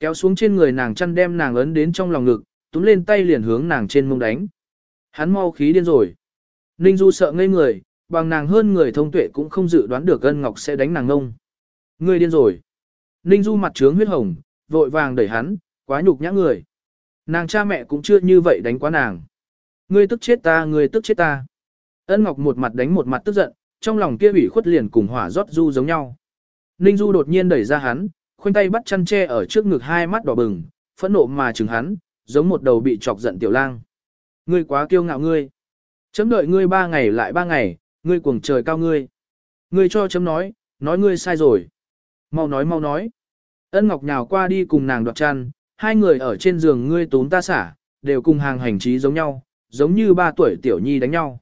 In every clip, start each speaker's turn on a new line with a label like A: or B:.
A: Kéo xuống trên người nàng chăn đem nàng ấn đến trong lòng ngực, túm lên tay liền hướng nàng trên mông đánh. Hắn mau khí điên rồi. Ninh Du sợ ngây người, bằng nàng hơn người thông tuệ cũng không dự đoán được ân ngọc sẽ đánh nàng ngông. Ngươi điên rồi. Ninh Du mặt trướng huyết hồng, vội vàng đẩy hắn, quá nhục nhã người. Nàng cha mẹ cũng chưa như vậy đánh quá nàng. Ngươi tức chết ta, ngươi tức chết ta. Ân Ngọc một mặt đánh một mặt tức giận, trong lòng kia ủy khuất liền cùng hỏa rót du giống nhau. Ninh Du đột nhiên đẩy ra hắn, khoanh tay bắt chăn tre ở trước ngực hai mắt đỏ bừng, phẫn nộ mà chừng hắn, giống một đầu bị chọc giận tiểu lang. Ngươi quá kiêu ngạo ngươi. Chấm đợi ngươi ba ngày lại ba ngày, ngươi cuồng trời cao ngươi. Ngươi cho chấm nói, nói ngươi sai rồi. Mau nói mau nói. Ân Ngọc nhào qua đi cùng nàng đoạt chăn, hai người ở trên giường ngươi tốn ta xả, đều cùng hàng hành trí giống nhau, giống như ba tuổi tiểu nhi đánh nhau.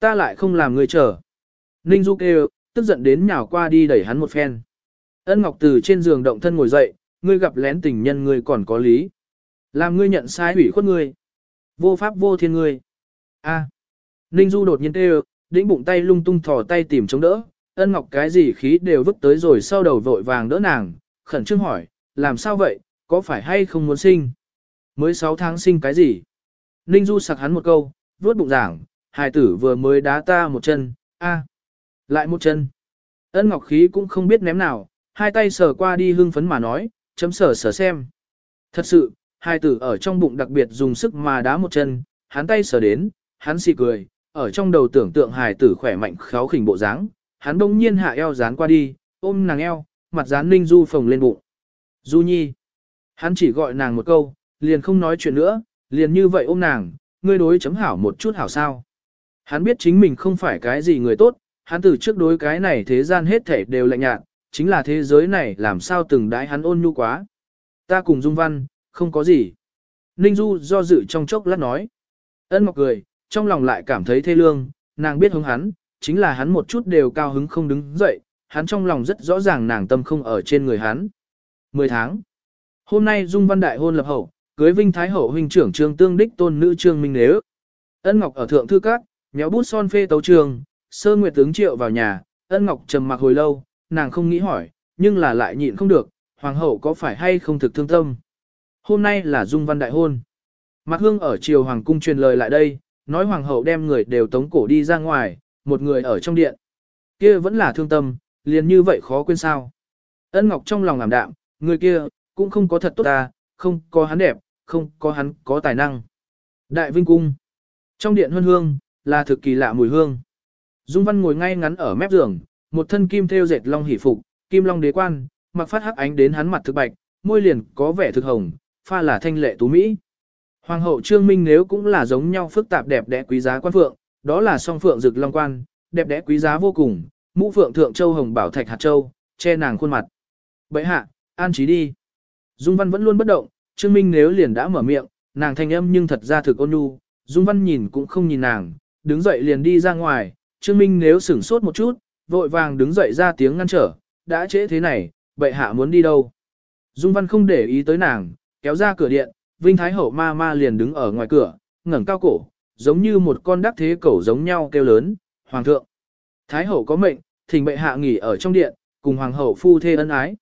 A: Ta lại không làm ngươi chờ. Ninh Du kêu, tức giận đến nhào qua đi đẩy hắn một phen. Ân Ngọc từ trên giường động thân ngồi dậy, ngươi gặp lén tình nhân ngươi còn có lý. Làm ngươi nhận sai hủy khuất ngươi. Vô pháp vô thiên ngươi. A. Ninh Du đột nhiên tê đĩnh bụng tay lung tung thò tay tìm chống đỡ. Ân Ngọc cái gì khí đều vứt tới rồi sau đầu vội vàng đỡ nàng, khẩn trương hỏi, làm sao vậy, có phải hay không muốn sinh? Mới 6 tháng sinh cái gì? Ninh Du sặc hắn một câu, vuốt bụng giảng, hài tử vừa mới đá ta một chân, a, lại một chân. Ân Ngọc khí cũng không biết ném nào, hai tay sờ qua đi hưng phấn mà nói, chấm sờ sờ xem. Thật sự, hai tử ở trong bụng đặc biệt dùng sức mà đá một chân, hắn tay sờ đến, hắn xì cười, ở trong đầu tưởng tượng hài tử khỏe mạnh khéo khỉnh bộ dáng, hắn đông nhiên hạ eo dán qua đi, ôm nàng eo, mặt dán Ninh Du phồng lên bụng. Du Nhi. Hắn chỉ gọi nàng một câu, liền không nói chuyện nữa, liền như vậy ôm nàng, ngươi đối chấm hảo một chút hảo sao. Hắn biết chính mình không phải cái gì người tốt, hắn từ trước đối cái này thế gian hết thể đều lạnh nhạt, chính là thế giới này làm sao từng đãi hắn ôn nhu quá. Ta cùng Dung Văn, không có gì. Ninh Du do dự trong chốc lát nói. Ân Ngọc cười, trong lòng lại cảm thấy thê lương, nàng biết hứng hắn, chính là hắn một chút đều cao hứng không đứng dậy, hắn trong lòng rất rõ ràng nàng tâm không ở trên người hắn. 10 tháng. Hôm nay Dung Văn Đại hôn lập hậu, cưới Vinh Thái Hậu huynh trưởng Trương Tương Đích tôn nữ Trương Minh Nếu. Ân Ngọc ở thượng thư các, nhéo bút son phê tấu trường, sơ nguyệt tướng triệu vào nhà, Ân Ngọc trầm mặc hồi lâu, nàng không nghĩ hỏi, nhưng là lại nhịn không được, hoàng hậu có phải hay không thực thương tâm. Hôm nay là Dung Văn Đại hôn. Mạc Hương ở triều hoàng cung truyền lời lại đây, nói hoàng hậu đem người đều tống cổ đi ra ngoài, một người ở trong điện. Kia vẫn là thương tâm, liền như vậy khó quên sao. Ân Ngọc trong lòng làm đạm, người kia, cũng không có thật tốt ta, không có hắn đẹp, không có hắn có tài năng. Đại Vinh Cung. Trong điện huân hương, là thực kỳ lạ mùi hương. Dung Văn ngồi ngay ngắn ở mép giường, một thân kim thêu dệt long hỷ phục, kim long đế quan, mặc phát hắc ánh đến hắn mặt thực bạch, môi liền có vẻ thực hồng, pha là thanh lệ tú mỹ. Hoàng hậu Trương Minh nếu cũng là giống nhau phức tạp đẹp đẽ quý giá quan phượng, đó là song phượng rực long quan, đẹp đẽ quý giá vô cùng, mũ phượng thượng châu hồng bảo thạch hạt châu, che nàng khuôn mặt. Bệ hạ, an trí đi. Dung Văn vẫn luôn bất động, Trương Minh nếu liền đã mở miệng, nàng thanh âm nhưng thật ra thực ôn nhu, Dung Văn nhìn cũng không nhìn nàng, đứng dậy liền đi ra ngoài, Trương Minh nếu sửng sốt một chút, vội vàng đứng dậy ra tiếng ngăn trở, đã trễ thế này, bệ hạ muốn đi đâu. Dung Văn không để ý tới nàng, kéo ra cửa điện, Vinh Thái Hậu ma ma liền đứng ở ngoài cửa, ngẩng cao cổ, giống như một con đắc thế cẩu giống nhau kêu lớn, Hoàng thượng. Thái Hậu có mệnh, thỉnh bệ hạ nghỉ ở trong điện, cùng Hoàng hậu phu thê ân ái.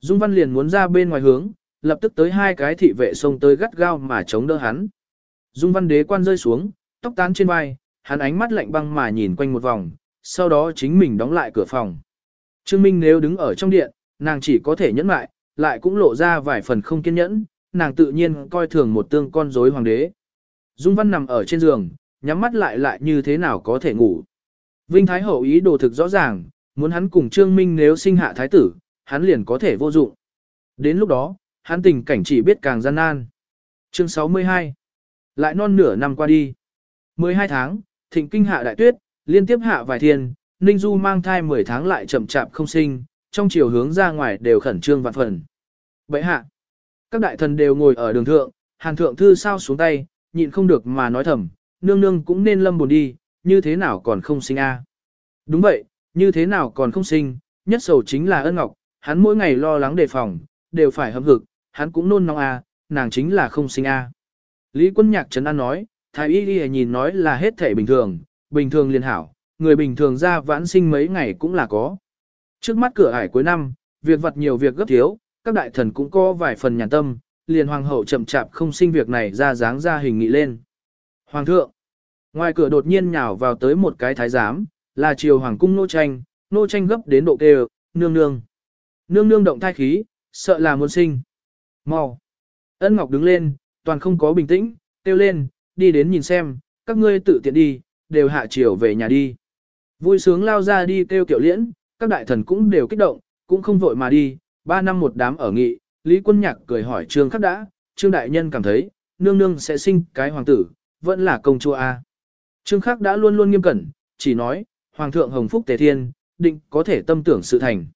A: Dung Văn liền muốn ra bên ngoài hướng, lập tức tới hai cái thị vệ xông tới gắt gao mà chống đỡ hắn. Dung Văn đế quan rơi xuống, tóc tán trên vai, hắn ánh mắt lạnh băng mà nhìn quanh một vòng, sau đó chính mình đóng lại cửa phòng. Trương Minh nếu đứng ở trong điện, nàng chỉ có thể nhẫn lại, lại cũng lộ ra vài phần không kiên nhẫn, nàng tự nhiên coi thường một tương con rối hoàng đế. Dung Văn nằm ở trên giường, nhắm mắt lại lại như thế nào có thể ngủ. Vinh Thái Hậu ý đồ thực rõ ràng, muốn hắn cùng Trương Minh nếu sinh hạ thái tử, hắn liền có thể vô dụng. Đến lúc đó, hắn tình cảnh chỉ biết càng gian nan. Chương 62 Lại non nửa năm qua đi. 12 tháng, thịnh kinh hạ đại tuyết, liên tiếp hạ vài thiên, Ninh Du mang thai 10 tháng lại chậm chạp không sinh, trong chiều hướng ra ngoài đều khẩn trương vạn phần. Bậy hạ, các đại thần đều ngồi ở đường thượng, hàn thượng thư sao xuống tay, nhịn không được mà nói thầm, nương nương cũng nên lâm buồn đi, như thế nào còn không sinh a? Đúng vậy, như thế nào còn không sinh, nhất sầu chính là ân ngọc, hắn mỗi ngày lo lắng đề phòng, đều phải hâm hực, hắn cũng nôn nóng a, nàng chính là không sinh a. Lý quân nhạc trấn an nói, thái y y nhìn nói là hết thể bình thường, bình thường liền hảo, người bình thường ra vãn sinh mấy ngày cũng là có. Trước mắt cửa ải cuối năm, việc vật nhiều việc gấp thiếu, các đại thần cũng có vài phần nhàn tâm, liền hoàng hậu chậm chạp không sinh việc này ra dáng ra hình nghị lên. Hoàng thượng, ngoài cửa đột nhiên nhào vào tới một cái thái giám, là triều hoàng cung nô tranh, nô tranh gấp đến độ kêu, nương nương. Nương nương động thai khí, sợ là muốn sinh. Mau. Ân Ngọc đứng lên, toàn không có bình tĩnh, kêu lên, đi đến nhìn xem, các ngươi tự tiện đi, đều hạ chiều về nhà đi. Vui sướng lao ra đi kêu kiểu liễn, các đại thần cũng đều kích động, cũng không vội mà đi, ba năm một đám ở nghị, Lý Quân Nhạc cười hỏi Trương Khắc đã, Trương Đại Nhân cảm thấy, nương nương sẽ sinh cái hoàng tử, vẫn là công chúa A. Trương Khắc đã luôn luôn nghiêm cẩn, chỉ nói, Hoàng thượng Hồng Phúc Tề Thiên, định có thể tâm tưởng sự thành.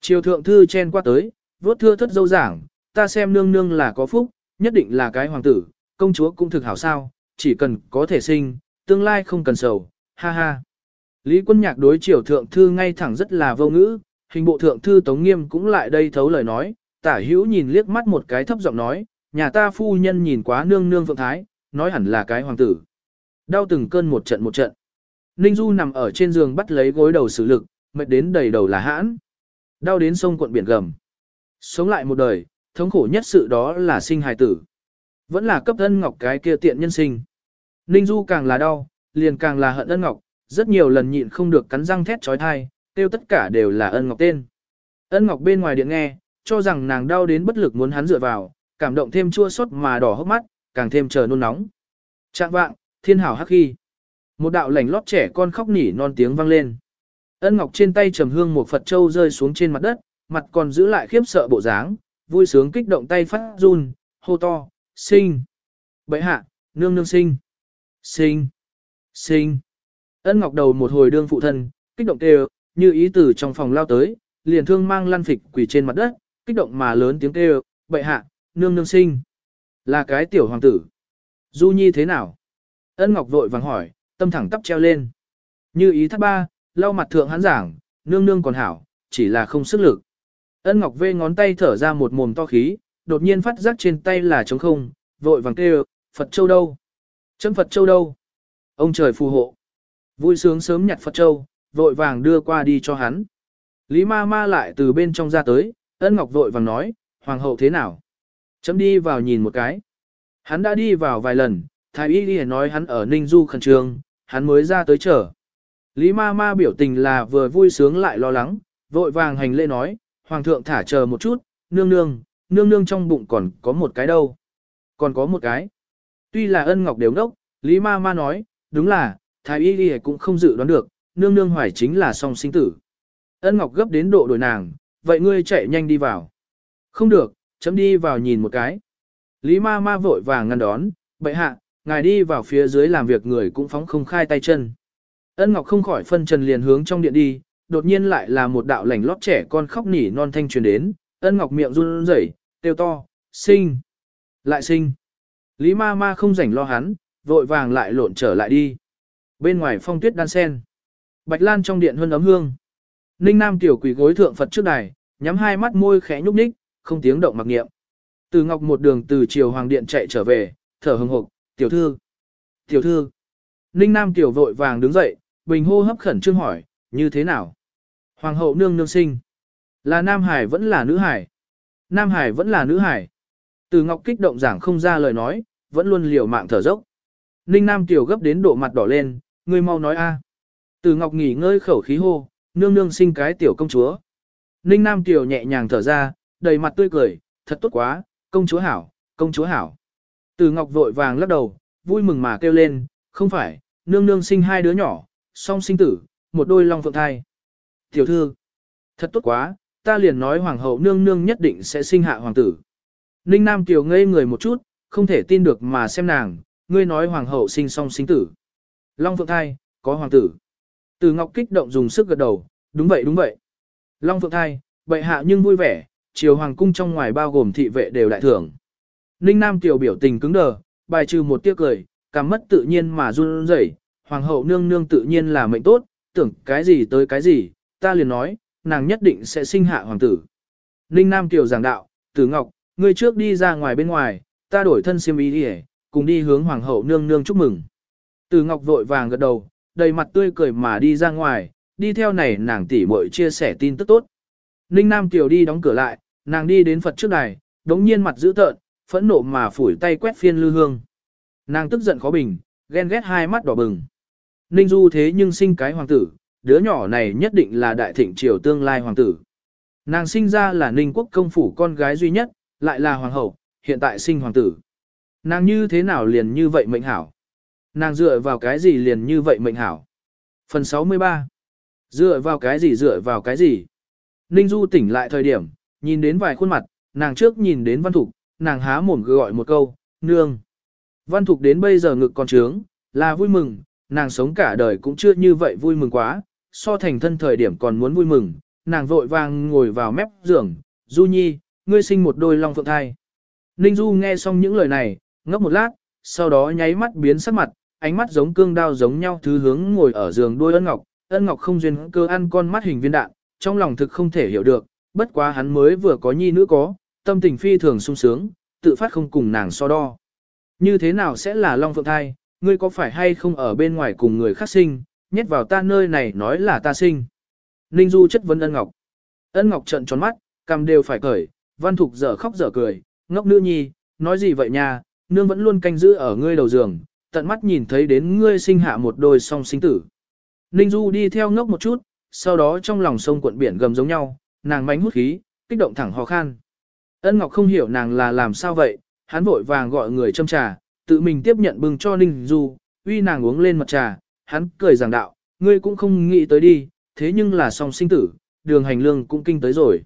A: Triều thượng thư chen qua tới, vốt thưa thất dâu giảng, ta xem nương nương là có phúc, nhất định là cái hoàng tử, công chúa cũng thực hảo sao, chỉ cần có thể sinh, tương lai không cần sầu, ha ha. Lý quân nhạc đối triều thượng thư ngay thẳng rất là vô ngữ, hình bộ thượng thư Tống Nghiêm cũng lại đây thấu lời nói, tả hữu nhìn liếc mắt một cái thấp giọng nói, nhà ta phu nhân nhìn quá nương nương phượng thái, nói hẳn là cái hoàng tử. Đau từng cơn một trận một trận. Ninh Du nằm ở trên giường bắt lấy gối đầu xử lực, mệt đến đầy đầu là hãn. Đau đến sông quận biển gầm. Sống lại một đời, thống khổ nhất sự đó là sinh hài tử. Vẫn là cấp thân ngọc cái kia tiện nhân sinh. Ninh Du càng là đau, liền càng là hận ân ngọc, rất nhiều lần nhịn không được cắn răng thét trói thai, tiêu tất cả đều là ân ngọc tên. Ân ngọc bên ngoài điện nghe, cho rằng nàng đau đến bất lực muốn hắn dựa vào, cảm động thêm chua xót mà đỏ hốc mắt, càng thêm chờ nôn nóng. Trạng vạng, thiên hảo hắc khi. Một đạo lảnh lót trẻ con khóc nỉ non tiếng vang lên. Ân Ngọc trên tay trầm hương một Phật Châu rơi xuống trên mặt đất, mặt còn giữ lại khiếp sợ bộ dáng, vui sướng kích động tay phát run, hô to, sinh. Bệ hạ, nương nương sinh. Sinh. Sinh. Ân Ngọc đầu một hồi đương phụ thân, kích động kêu, như ý tử trong phòng lao tới, liền thương mang lăn phịch quỳ trên mặt đất, kích động mà lớn tiếng kêu, bệ hạ, nương nương sinh. Là cái tiểu hoàng tử. Du Nhi thế nào? Ân Ngọc vội vàng hỏi, tâm thẳng tắp treo lên. Như ý thắt ba, lau mặt thượng hắn giảng, nương nương còn hảo, chỉ là không sức lực. Ân Ngọc vê ngón tay thở ra một mồm to khí, đột nhiên phát giác trên tay là trống không, vội vàng kêu, Phật Châu đâu? Chấm Phật Châu đâu? Ông trời phù hộ. Vui sướng sớm nhặt Phật Châu, vội vàng đưa qua đi cho hắn. Lý ma ma lại từ bên trong ra tới, ân ngọc vội vàng nói, hoàng hậu thế nào? Chấm đi vào nhìn một cái. Hắn đã đi vào vài lần, thái y đi nói hắn ở Ninh Du khẩn trương, hắn mới ra tới chờ. Lý ma ma biểu tình là vừa vui sướng lại lo lắng, vội vàng hành lễ nói, hoàng thượng thả chờ một chút, nương nương, nương nương trong bụng còn có một cái đâu. Còn có một cái. Tuy là ân ngọc đều đốc, Lý ma ma nói, đúng là, thái y đi cũng không dự đoán được, nương nương hoài chính là song sinh tử. Ân ngọc gấp đến độ đổi nàng, vậy ngươi chạy nhanh đi vào. Không được, chấm đi vào nhìn một cái. Lý ma ma vội vàng ngăn đón, bệ hạ, ngài đi vào phía dưới làm việc người cũng phóng không khai tay chân. Ân Ngọc không khỏi phân trần liền hướng trong điện đi, đột nhiên lại là một đạo lảnh lót trẻ con khóc nỉ non thanh truyền đến, Ân Ngọc miệng run rẩy, kêu to, sinh, lại sinh. Lý ma ma không rảnh lo hắn, vội vàng lại lộn trở lại đi. Bên ngoài phong tuyết đan sen. Bạch Lan trong điện hơn ấm hương. Ninh Nam tiểu quỷ gối thượng Phật trước đài, nhắm hai mắt môi khẽ nhúc nhích, không tiếng động mặc niệm. Từ Ngọc một đường từ chiều hoàng điện chạy trở về, thở hừng hực, "Tiểu thư, tiểu thư." Ninh Nam tiểu vội vàng đứng dậy, bình hô hấp khẩn trương hỏi, "Như thế nào?" Hoàng hậu nương nương sinh. Là Nam Hải vẫn là nữ Hải? Nam Hải vẫn là nữ Hải. Từ Ngọc kích động giảng không ra lời nói, vẫn luôn liều mạng thở dốc. Ninh Nam tiểu gấp đến độ mặt đỏ lên, ngươi mau nói a. Từ Ngọc nghỉ ngơi khẩu khí hô, nương nương sinh cái tiểu công chúa. Ninh Nam tiểu nhẹ nhàng thở ra, đầy mặt tươi cười, thật tốt quá, công chúa hảo, công chúa hảo. Từ Ngọc vội vàng lắc đầu, vui mừng mà kêu lên, không phải, nương nương sinh hai đứa nhỏ, song sinh tử, một đôi long phượng thai. Tiểu thư, thật tốt quá, ta liền nói hoàng hậu nương nương nhất định sẽ sinh hạ hoàng tử. Ninh Nam Kiều ngây người một chút, không thể tin được mà xem nàng, ngươi nói hoàng hậu sinh song sinh tử. Long phượng thai, có hoàng tử. Từ Ngọc kích động dùng sức gật đầu, đúng vậy đúng vậy. Long phượng thai, bệ hạ nhưng vui vẻ, triều hoàng cung trong ngoài bao gồm thị vệ đều đại thưởng. Ninh Nam Kiều biểu tình cứng đờ, bài trừ một tiếc cười, cảm mất tự nhiên mà run rẩy. hoàng hậu nương nương tự nhiên là mệnh tốt, tưởng cái gì tới cái gì, ta liền nói, nàng nhất định sẽ sinh hạ hoàng tử. Ninh Nam Kiều giảng đạo, tử ngọc, ngươi trước đi ra ngoài bên ngoài, ta đổi thân xiêm y đi cùng đi hướng hoàng hậu nương nương chúc mừng. Từ ngọc vội vàng gật đầu, đầy mặt tươi cười mà đi ra ngoài, đi theo này nàng tỷ muội chia sẻ tin tức tốt. Ninh Nam Kiều đi đóng cửa lại, nàng đi đến Phật trước đài, đống nhiên mặt dữ tợn, phẫn nộ mà phủi tay quét phiên lư hương. Nàng tức giận khó bình, ghen ghét hai mắt đỏ bừng. Ninh Du thế nhưng sinh cái hoàng tử, đứa nhỏ này nhất định là đại thịnh triều tương lai hoàng tử. Nàng sinh ra là Ninh quốc công phủ con gái duy nhất, lại là hoàng hậu, hiện tại sinh hoàng tử. Nàng như thế nào liền như vậy mệnh hảo? Nàng dựa vào cái gì liền như vậy mệnh hảo? Phần 63 Dựa vào cái gì dựa vào cái gì? Ninh Du tỉnh lại thời điểm, nhìn đến vài khuôn mặt, nàng trước nhìn đến Văn Thục, nàng há mồm gọi một câu, nương. Văn Thục đến bây giờ ngực còn trướng, là vui mừng, nàng sống cả đời cũng chưa như vậy vui mừng quá, so thành thân thời điểm còn muốn vui mừng, nàng vội vàng ngồi vào mép giường, Du Nhi, ngươi sinh một đôi long phượng thai. Ninh Du nghe xong những lời này, ngốc một lát, sau đó nháy mắt biến sắc mặt, ánh mắt giống cương đao giống nhau thứ hướng ngồi ở giường đôi ân ngọc, ân ngọc không duyên cơ ăn con mắt hình viên đạn, trong lòng thực không thể hiểu được, bất quá hắn mới vừa có nhi nữ có, tâm tình phi thường sung sướng, tự phát không cùng nàng so đo. Như thế nào sẽ là long phượng thai, ngươi có phải hay không ở bên ngoài cùng người khác sinh, nhét vào ta nơi này nói là ta sinh. Ninh Du chất vấn ân ngọc. Ân ngọc trận tròn mắt, cầm đều phải cởi, văn thục dở khóc dở cười, ngốc nữ nhi, nói gì vậy nha, nương vẫn luôn canh giữ ở ngươi đầu giường, tận mắt nhìn thấy đến ngươi sinh hạ một đôi song sinh tử. Ninh Du đi theo ngốc một chút, sau đó trong lòng sông cuộn biển gầm giống nhau, nàng mánh hút khí, kích động thẳng ho khan. Ân Ngọc không hiểu nàng là làm sao vậy, hắn vội vàng gọi người châm trà, tự mình tiếp nhận bưng cho Ninh Du, uy nàng uống lên mật trà, hắn cười giảng đạo, ngươi cũng không nghĩ tới đi, thế nhưng là song sinh tử, đường hành lương cũng kinh tới rồi.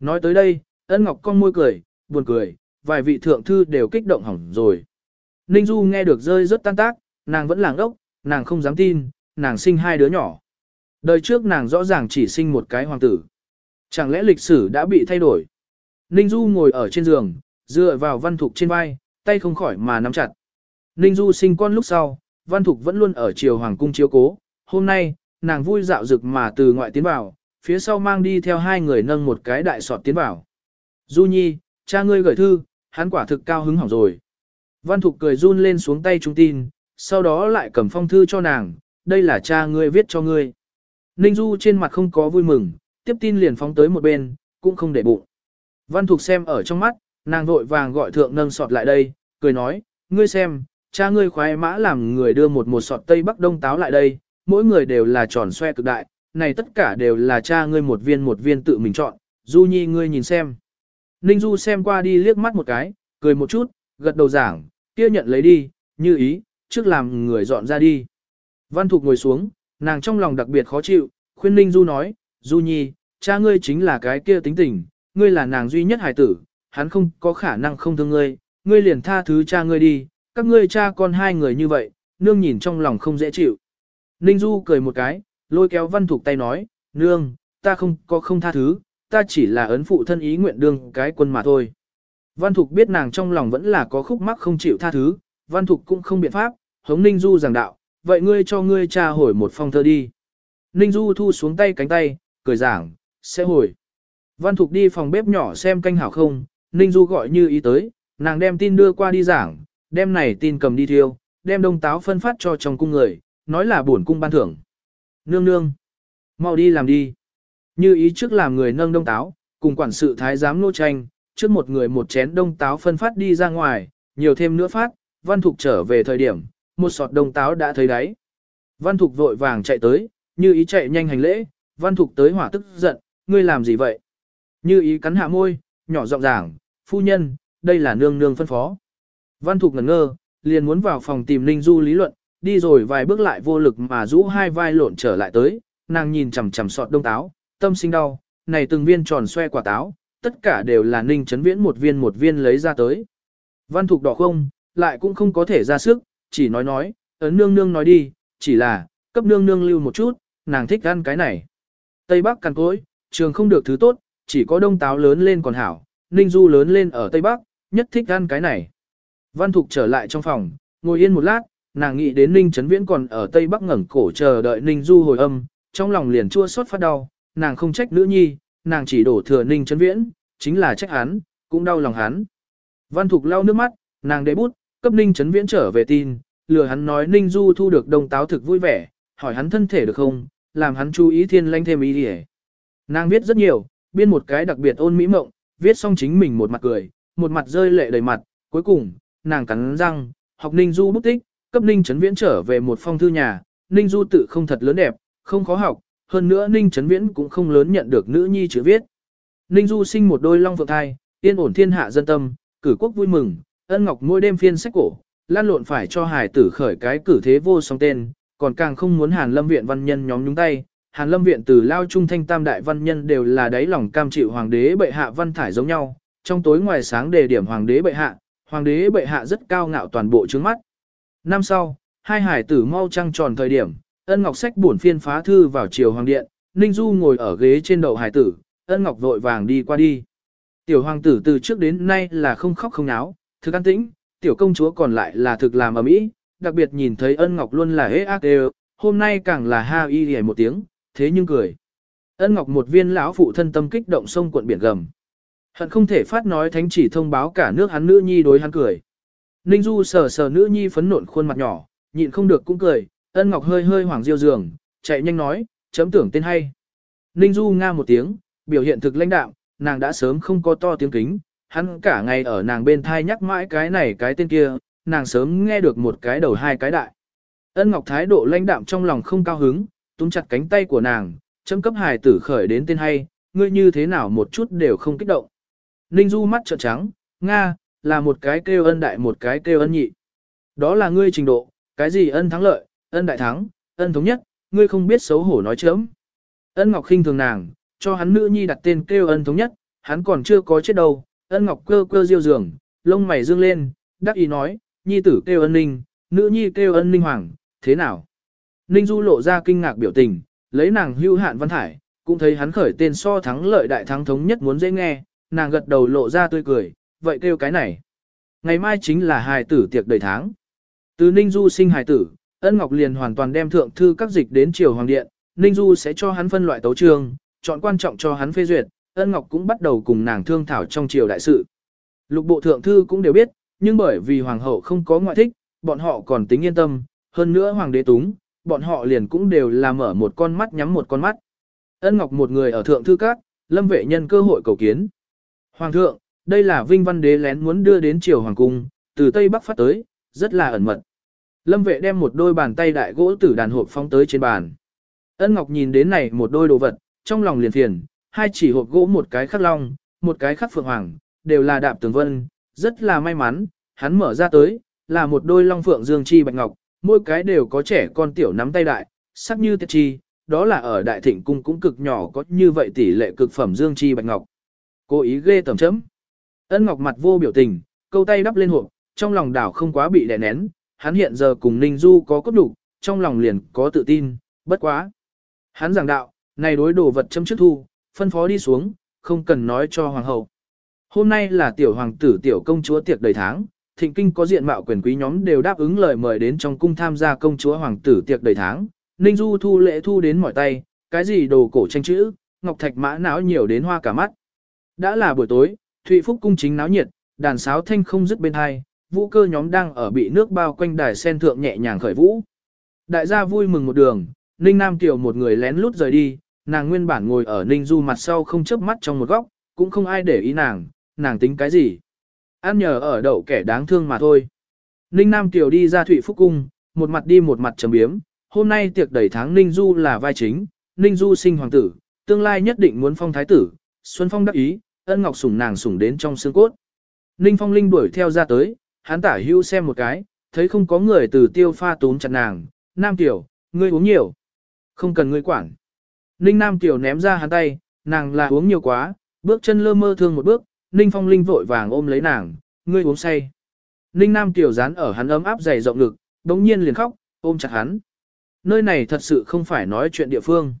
A: Nói tới đây, ân ngọc con môi cười, buồn cười, vài vị thượng thư đều kích động hỏng rồi. Ninh Du nghe được rơi rất tan tác, nàng vẫn làng ốc, nàng không dám tin, nàng sinh hai đứa nhỏ. Đời trước nàng rõ ràng chỉ sinh một cái hoàng tử. Chẳng lẽ lịch sử đã bị thay đổi? Ninh Du ngồi ở trên giường, dựa vào văn thục trên vai, tay không khỏi mà nắm chặt. Ninh Du sinh con lúc sau, văn thục vẫn luôn ở triều hoàng cung chiếu cố. Hôm nay, nàng vui dạo rực mà từ ngoại tiến vào, phía sau mang đi theo hai người nâng một cái đại sọt tiến vào. Du Nhi, cha ngươi gửi thư, hắn quả thực cao hứng hỏng rồi. Văn Thục cười run lên xuống tay trung tin, sau đó lại cầm phong thư cho nàng, đây là cha ngươi viết cho ngươi. Ninh Du trên mặt không có vui mừng, tiếp tin liền phóng tới một bên, cũng không để bụng. Văn Thục xem ở trong mắt, nàng vội vàng gọi thượng nâng sọt lại đây, cười nói, ngươi xem, cha ngươi khoái mã làm người đưa một một sọt Tây Bắc Đông táo lại đây, mỗi người đều là tròn xoe cực đại, này tất cả đều là cha ngươi một viên một viên tự mình chọn, Du Nhi ngươi nhìn xem. Ninh Du xem qua đi liếc mắt một cái, cười một chút, gật đầu giảng, kia nhận lấy đi, như ý, trước làm người dọn ra đi. Văn Thục ngồi xuống, nàng trong lòng đặc biệt khó chịu, khuyên Ninh Du nói, Du Nhi, cha ngươi chính là cái kia tính tình, ngươi là nàng duy nhất hài tử, hắn không có khả năng không thương ngươi, ngươi liền tha thứ cha ngươi đi, các ngươi cha con hai người như vậy, nương nhìn trong lòng không dễ chịu. Ninh Du cười một cái, lôi kéo Văn Thục tay nói, nương, ta không có không tha thứ, ta chỉ là ấn phụ thân ý nguyện đương cái quân mà thôi. Văn Thục biết nàng trong lòng vẫn là có khúc mắc không chịu tha thứ, Văn Thục cũng không biện pháp, hống Ninh Du giảng đạo, vậy ngươi cho ngươi cha hồi một phong thơ đi. Ninh Du thu xuống tay cánh tay, cười giảng, sẽ hồi. Văn Thục đi phòng bếp nhỏ xem canh hảo không, Ninh Du gọi như ý tới, nàng đem tin đưa qua đi giảng, đem này tin cầm đi thiêu, đem đông táo phân phát cho trong cung người, nói là bổn cung ban thưởng. Nương nương, mau đi làm đi. Như ý trước làm người nâng đông táo, cùng quản sự thái giám nô tranh, trước một người một chén đông táo phân phát đi ra ngoài, nhiều thêm nữa phát, văn thục trở về thời điểm, một sọt đông táo đã thấy đáy. Văn thục vội vàng chạy tới, như ý chạy nhanh hành lễ, văn thục tới hỏa tức giận, ngươi làm gì vậy? Như ý cắn hạ môi, nhỏ giọng giảng, phu nhân, đây là nương nương phân phó. Văn thục ngẩn ngơ, liền muốn vào phòng tìm Ninh Du lý luận, đi rồi vài bước lại vô lực mà rũ hai vai lộn trở lại tới, nàng nhìn chằm chằm sọt đông táo, tâm sinh đau, này từng viên tròn xoe quả táo, tất cả đều là ninh chấn viễn một viên một viên lấy ra tới. Văn thục đỏ không, lại cũng không có thể ra sức, chỉ nói nói, ấn nương nương nói đi, chỉ là, cấp nương nương lưu một chút, nàng thích ăn cái này. Tây Bắc cằn cối, trường không được thứ tốt, chỉ có đông táo lớn lên còn hảo, ninh du lớn lên ở Tây Bắc, nhất thích ăn cái này. Văn thục trở lại trong phòng, ngồi yên một lát, nàng nghĩ đến ninh chấn viễn còn ở Tây Bắc ngẩng cổ chờ đợi ninh du hồi âm, trong lòng liền chua xót phát đau, nàng không trách nữ nhi, nàng chỉ đổ thừa ninh chấn viễn, chính là trách hắn, cũng đau lòng hắn. Văn Thục lau nước mắt, nàng đế bút, cấp ninh chấn viễn trở về tin, lừa hắn nói ninh du thu được đông táo thực vui vẻ, hỏi hắn thân thể được không, làm hắn chú ý thiên lanh thêm ý đi Nàng viết rất nhiều, biên một cái đặc biệt ôn mỹ mộng, viết xong chính mình một mặt cười, một mặt rơi lệ đầy mặt, cuối cùng, nàng cắn răng, học Ninh Du bút tích, cấp Ninh chấn Viễn trở về một phong thư nhà, Ninh Du tự không thật lớn đẹp, không khó học, hơn nữa Ninh Trấn Viễn cũng không lớn nhận được nữ nhi chữ viết. Ninh Du sinh một đôi long phượng thai, yên ổn thiên hạ dân tâm, cử quốc vui mừng, ân ngọc mỗi đêm phiên sách cổ, lan lộn phải cho hải tử khởi cái cử thế vô song tên, còn càng không muốn Hàn Lâm viện văn nhân nhóm nhúng tay. Hàn Lâm viện từ lao trung thanh tam đại văn nhân đều là đáy lòng cam chịu hoàng đế bệ hạ văn thải giống nhau, trong tối ngoài sáng đề điểm hoàng đế bệ hạ, hoàng đế bệ hạ rất cao ngạo toàn bộ trước mắt. Năm sau, hai hải tử mau trăng tròn thời điểm, ân ngọc sách bổn phiên phá thư vào triều hoàng điện, Ninh Du ngồi ở ghế trên đầu hải tử, ân ngọc vội vàng đi qua đi. Tiểu hoàng tử từ trước đến nay là không khóc không náo, thực an tĩnh, tiểu công chúa còn lại là thực làm ở mỹ, đặc biệt nhìn thấy ân ngọc luôn là hế ác đều, hôm nay càng là ha y hề một tiếng, thế nhưng cười. Ân ngọc một viên lão phụ thân tâm kích động sông cuộn biển gầm. Hận không thể phát nói thánh chỉ thông báo cả nước hắn nữ nhi đối hắn cười. Ninh Du sờ sờ nữ nhi phấn nộn khuôn mặt nhỏ, nhịn không được cũng cười, ân ngọc hơi hơi hoảng diêu giường, chạy nhanh nói, chấm tưởng tên hay. Ninh Du nga một tiếng, biểu hiện thực lãnh đạm, nàng đã sớm không có to tiếng kính, hắn cả ngày ở nàng bên thai nhắc mãi cái này cái tên kia, nàng sớm nghe được một cái đầu hai cái đại. Ân Ngọc thái độ lãnh đạm trong lòng không cao hứng, túm chặt cánh tay của nàng, chấm cấp hài tử khởi đến tên hay, ngươi như thế nào một chút đều không kích động. Ninh Du mắt trợn trắng, Nga, là một cái kêu ân đại một cái kêu ân nhị. Đó là ngươi trình độ, cái gì ân thắng lợi, ân đại thắng, ân thống nhất, ngươi không biết xấu hổ nói chớm. Ân Ngọc khinh thường nàng, cho hắn nữ nhi đặt tên kêu ân thống nhất, hắn còn chưa có chết đâu. Ân Ngọc cơ cơ diêu giường, lông mày dương lên, đắc ý nói, nhi tử kêu ân ninh, nữ nhi kêu ân ninh hoàng, thế nào? Ninh Du lộ ra kinh ngạc biểu tình, lấy nàng hưu hạn văn thải, cũng thấy hắn khởi tên so thắng lợi đại thắng thống nhất muốn dễ nghe, nàng gật đầu lộ ra tươi cười, vậy kêu cái này. Ngày mai chính là hài tử tiệc đầy tháng. Từ Ninh Du sinh hài tử, ân ngọc liền hoàn toàn đem thượng thư các dịch đến triều hoàng điện, Ninh Du sẽ cho hắn phân loại tấu trường, chọn quan trọng cho hắn phê duyệt, ân ngọc cũng bắt đầu cùng nàng thương thảo trong triều đại sự. Lục bộ thượng thư cũng đều biết, nhưng bởi vì hoàng hậu không có ngoại thích, bọn họ còn tính yên tâm, hơn nữa hoàng đế túng, bọn họ liền cũng đều là mở một con mắt nhắm một con mắt. Ân Ngọc một người ở thượng thư các, lâm vệ nhân cơ hội cầu kiến. Hoàng thượng, đây là Vinh Văn Đế lén muốn đưa đến triều hoàng cung, từ Tây Bắc phát tới, rất là ẩn mật. Lâm vệ đem một đôi bàn tay đại gỗ tử đàn hộp phóng tới trên bàn. Ân Ngọc nhìn đến này một đôi đồ vật, trong lòng liền phiền, hai chỉ hộp gỗ một cái khắc long, một cái khắc phượng hoàng, đều là đạp tường vân, rất là may mắn, hắn mở ra tới, là một đôi long phượng dương chi bạch ngọc, mỗi cái đều có trẻ con tiểu nắm tay đại, sắc như tiết chi, đó là ở đại thịnh cung cũng cực nhỏ có như vậy tỷ lệ cực phẩm dương chi bạch ngọc. Cố ý ghê tầm chấm. Ân Ngọc mặt vô biểu tình, câu tay đắp lên hộp, trong lòng đảo không quá bị đè nén, hắn hiện giờ cùng Ninh Du có cốt đủ, trong lòng liền có tự tin, bất quá. Hắn giảng đạo, này đối đồ vật chấm trước thu, phân phó đi xuống, không cần nói cho hoàng hậu. Hôm nay là tiểu hoàng tử tiểu công chúa tiệc đầy tháng, thịnh kinh có diện mạo quyền quý nhóm đều đáp ứng lời mời đến trong cung tham gia công chúa hoàng tử tiệc đầy tháng. Ninh Du thu lễ thu đến mỏi tay, cái gì đồ cổ tranh chữ, ngọc thạch mã não nhiều đến hoa cả mắt. Đã là buổi tối, Thụy Phúc cung chính náo nhiệt, đàn sáo thanh không dứt bên hai, vũ cơ nhóm đang ở bị nước bao quanh đài sen thượng nhẹ nhàng khởi vũ. Đại gia vui mừng một đường, Ninh Nam Kiều một người lén lút rời đi, nàng nguyên bản ngồi ở Ninh Du mặt sau không chớp mắt trong một góc, cũng không ai để ý nàng, nàng tính cái gì. Ăn nhờ ở đậu kẻ đáng thương mà thôi. Ninh Nam Kiều đi ra Thụy Phúc Cung, một mặt đi một mặt trầm biếm, hôm nay tiệc đầy tháng Ninh Du là vai chính, Ninh Du sinh hoàng tử, tương lai nhất định muốn phong thái tử, Xuân Phong đắc ý, ân ngọc sủng nàng sủng đến trong xương cốt. Ninh Phong Linh đuổi theo ra tới, hắn tả hưu xem một cái, thấy không có người từ tiêu pha túm chặt nàng, Nam Tiểu, ngươi uống nhiều. Không cần ngươi quản. Ninh Nam Tiểu ném ra hắn tay, nàng là uống nhiều quá, bước chân lơ mơ thương một bước, Ninh Phong Linh vội vàng ôm lấy nàng, ngươi uống say. Ninh Nam Tiểu dán ở hắn ấm áp dày rộng ngực, đống nhiên liền khóc, ôm chặt hắn. Nơi này thật sự không phải nói chuyện địa phương.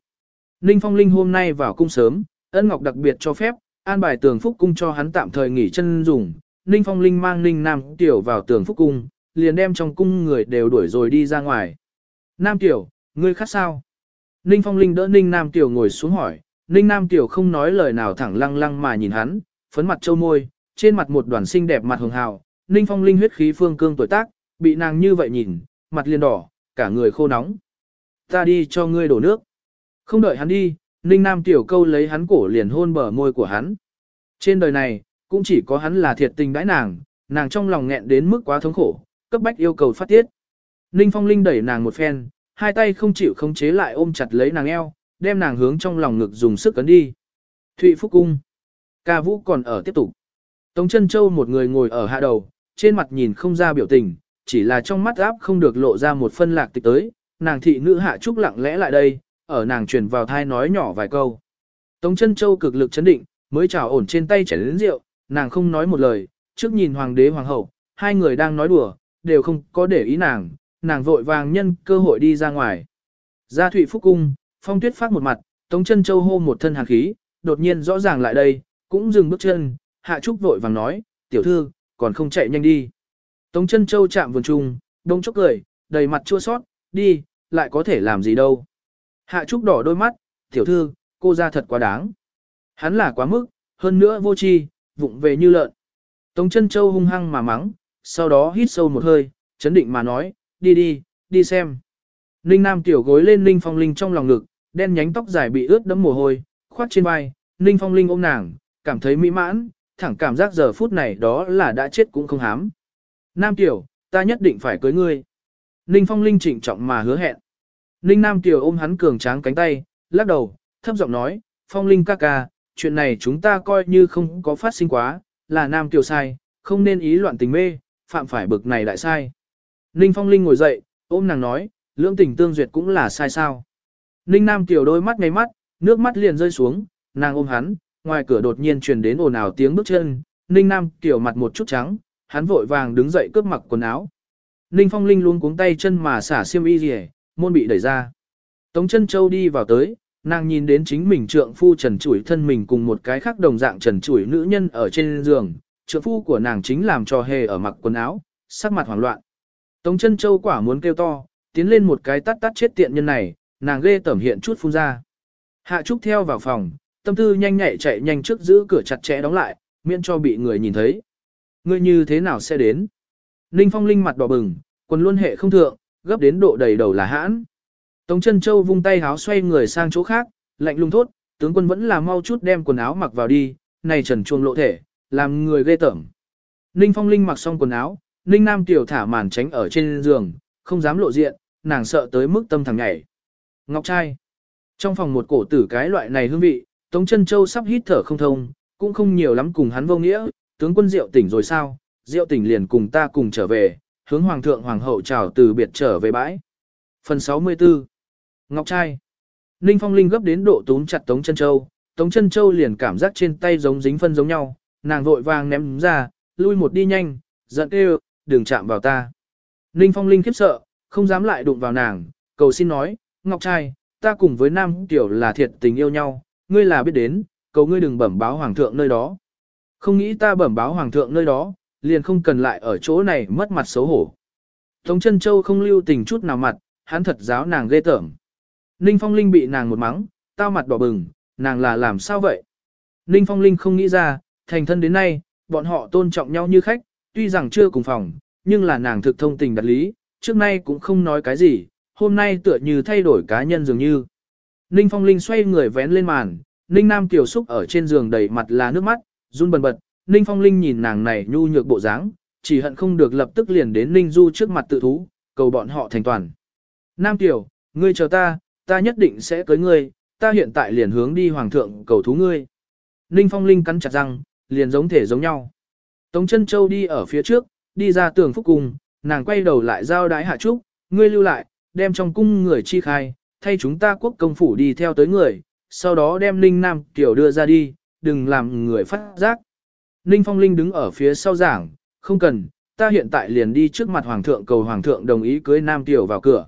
A: Ninh Phong Linh hôm nay vào cung sớm, ân ngọc đặc biệt cho phép, an bài tường phúc cung cho hắn tạm thời nghỉ chân dùng. Ninh Phong Linh mang Ninh Nam Tiểu vào tường phúc cung, liền đem trong cung người đều đuổi rồi đi ra ngoài. Nam Tiểu, ngươi khác sao? Ninh Phong Linh đỡ Ninh Nam Tiểu ngồi xuống hỏi, Ninh Nam Tiểu không nói lời nào thẳng lăng lăng mà nhìn hắn, phấn mặt châu môi, trên mặt một đoàn xinh đẹp mặt hường hào, Ninh Phong Linh huyết khí phương cương tuổi tác, bị nàng như vậy nhìn, mặt liền đỏ, cả người khô nóng. Ta đi cho ngươi đổ nước. Không đợi hắn đi, Ninh Nam Tiểu câu lấy hắn cổ liền hôn bờ môi của hắn. Trên đời này, cũng chỉ có hắn là thiệt tình đãi nàng, nàng trong lòng nghẹn đến mức quá thống khổ, cấp bách yêu cầu phát tiết. Ninh Phong Linh đẩy nàng một phen, hai tay không chịu khống chế lại ôm chặt lấy nàng eo, đem nàng hướng trong lòng ngực dùng sức cấn đi. Thụy Phúc Cung. Ca vũ còn ở tiếp tục. Tống chân châu một người ngồi ở hạ đầu, trên mặt nhìn không ra biểu tình, chỉ là trong mắt áp không được lộ ra một phân lạc tịch tới, nàng thị nữ hạ trúc lặng lẽ lại đây, ở nàng truyền vào thai nói nhỏ vài câu. Tống chân châu cực lực chấn định, mới trào ổn trên tay chảy đến rượu, nàng không nói một lời, trước nhìn hoàng đế hoàng hậu, hai người đang nói đùa, đều không có để ý nàng, nàng vội vàng nhân cơ hội đi ra ngoài. Ra thụy phúc cung, phong tuyết phát một mặt, tống chân châu hô một thân hàn khí, đột nhiên rõ ràng lại đây, cũng dừng bước chân, hạ trúc vội vàng nói, tiểu thư, còn không chạy nhanh đi. Tống chân châu chạm vườn trung, đông chốc cười, đầy mặt chua sót, đi, lại có thể làm gì đâu. Hạ trúc đỏ đôi mắt, tiểu thư, cô ra thật quá đáng. Hắn là quá mức, hơn nữa vô tri, vụng về như lợn. Tống chân châu hung hăng mà mắng, sau đó hít sâu một hơi, chấn định mà nói, đi đi, đi xem. Ninh Nam tiểu gối lên Ninh Phong Linh trong lòng ngực, đen nhánh tóc dài bị ướt đẫm mồ hôi, khoát trên vai, Ninh Phong Linh ôm nàng, cảm thấy mỹ mãn, thẳng cảm giác giờ phút này đó là đã chết cũng không hám. Nam tiểu, ta nhất định phải cưới ngươi. Ninh Phong Linh trịnh trọng mà hứa hẹn. Ninh Nam tiểu ôm hắn cường tráng cánh tay, lắc đầu, thấp giọng nói, Phong Linh ca ca, chuyện này chúng ta coi như không có phát sinh quá, là Nam tiểu sai, không nên ý loạn tình mê, phạm phải bực này lại sai. Ninh Phong Linh ngồi dậy, ôm nàng nói, lưỡng tình tương duyệt cũng là sai sao. Ninh Nam tiểu đôi mắt ngay mắt, nước mắt liền rơi xuống, nàng ôm hắn, ngoài cửa đột nhiên truyền đến ồn ào tiếng bước chân, Ninh Nam tiểu mặt một chút trắng, hắn vội vàng đứng dậy cướp mặc quần áo. Ninh Phong Linh luôn cuống tay chân mà xả xiêm y rìa, môn bị đẩy ra. Tống chân châu đi vào tới, nàng nhìn đến chính mình trượng phu trần chủi thân mình cùng một cái khác đồng dạng trần chủi nữ nhân ở trên giường, trượng phu của nàng chính làm trò hề ở mặc quần áo, sắc mặt hoảng loạn. Tống chân châu quả muốn kêu to, tiến lên một cái tắt tắt chết tiện nhân này, nàng ghê tẩm hiện chút phun ra. Hạ Trúc theo vào phòng, tâm tư nhanh nhạy chạy nhanh trước giữ cửa chặt chẽ đóng lại, miễn cho bị người nhìn thấy. Ngươi như thế nào sẽ đến? Ninh Phong Linh mặt đỏ bừng, quần luôn hệ không thượng, gấp đến độ đầy đầu là hãn. Tống chân châu vung tay háo xoay người sang chỗ khác, lạnh lùng thốt, tướng quân vẫn là mau chút đem quần áo mặc vào đi, này trần chuông lộ thể, làm người ghê tởm. Ninh Phong Linh mặc xong quần áo, Ninh Nam Tiểu thả màn tránh ở trên giường, không dám lộ diện, nàng sợ tới mức tâm thằng nhảy. Ngọc trai. Trong phòng một cổ tử cái loại này hương vị, Tống chân châu sắp hít thở không thông, cũng không nhiều lắm cùng hắn vô nghĩa, tướng quân Diệu tỉnh rồi sao, Diệu tỉnh liền cùng ta cùng trở về, hướng Hoàng thượng Hoàng hậu chào từ biệt trở về bãi. Phần 64 Ngọc trai Ninh Phong Linh gấp đến độ túm chặt Tống chân châu, Tống chân châu liền cảm giác trên tay giống dính phân giống nhau, nàng vội vàng ném ra, lui một đi nhanh, giận kêu, đừng chạm vào ta. Ninh Phong Linh khiếp sợ, không dám lại đụng vào nàng, cầu xin nói, Ngọc trai, ta cùng với Nam Tiểu là thiệt tình yêu nhau, ngươi là biết đến, cầu ngươi đừng bẩm báo Hoàng thượng nơi đó. Không nghĩ ta bẩm báo Hoàng thượng nơi đó, liền không cần lại ở chỗ này mất mặt xấu hổ. Tống chân châu không lưu tình chút nào mặt, hắn thật giáo nàng ghê tởm. Ninh Phong Linh bị nàng một mắng, tao mặt đỏ bừng, nàng là làm sao vậy? Ninh Phong Linh không nghĩ ra, thành thân đến nay, bọn họ tôn trọng nhau như khách, tuy rằng chưa cùng phòng, nhưng là nàng thực thông tình đặt lý, trước nay cũng không nói cái gì, hôm nay tựa như thay đổi cá nhân dường như. Ninh Phong Linh xoay người vén lên màn, Ninh Nam Kiều Xúc ở trên giường đầy mặt là nước mắt, run bần bật, Ninh Phong Linh nhìn nàng này nhu nhược bộ dáng, chỉ hận không được lập tức liền đến Ninh Du trước mặt tự thú, cầu bọn họ thành toàn. Nam Kiều, ngươi chờ ta, ta nhất định sẽ cưới ngươi, ta hiện tại liền hướng đi hoàng thượng cầu thú ngươi. Ninh Phong Linh cắn chặt răng, liền giống thể giống nhau. Tống chân châu đi ở phía trước, đi ra tường phúc cung, nàng quay đầu lại giao đái hạ trúc, ngươi lưu lại, đem trong cung người chi khai, thay chúng ta quốc công phủ đi theo tới người, sau đó đem Ninh Nam tiểu đưa ra đi, đừng làm người phát giác. Ninh Phong Linh đứng ở phía sau giảng, không cần, ta hiện tại liền đi trước mặt Hoàng thượng cầu Hoàng thượng đồng ý cưới Nam tiểu vào cửa.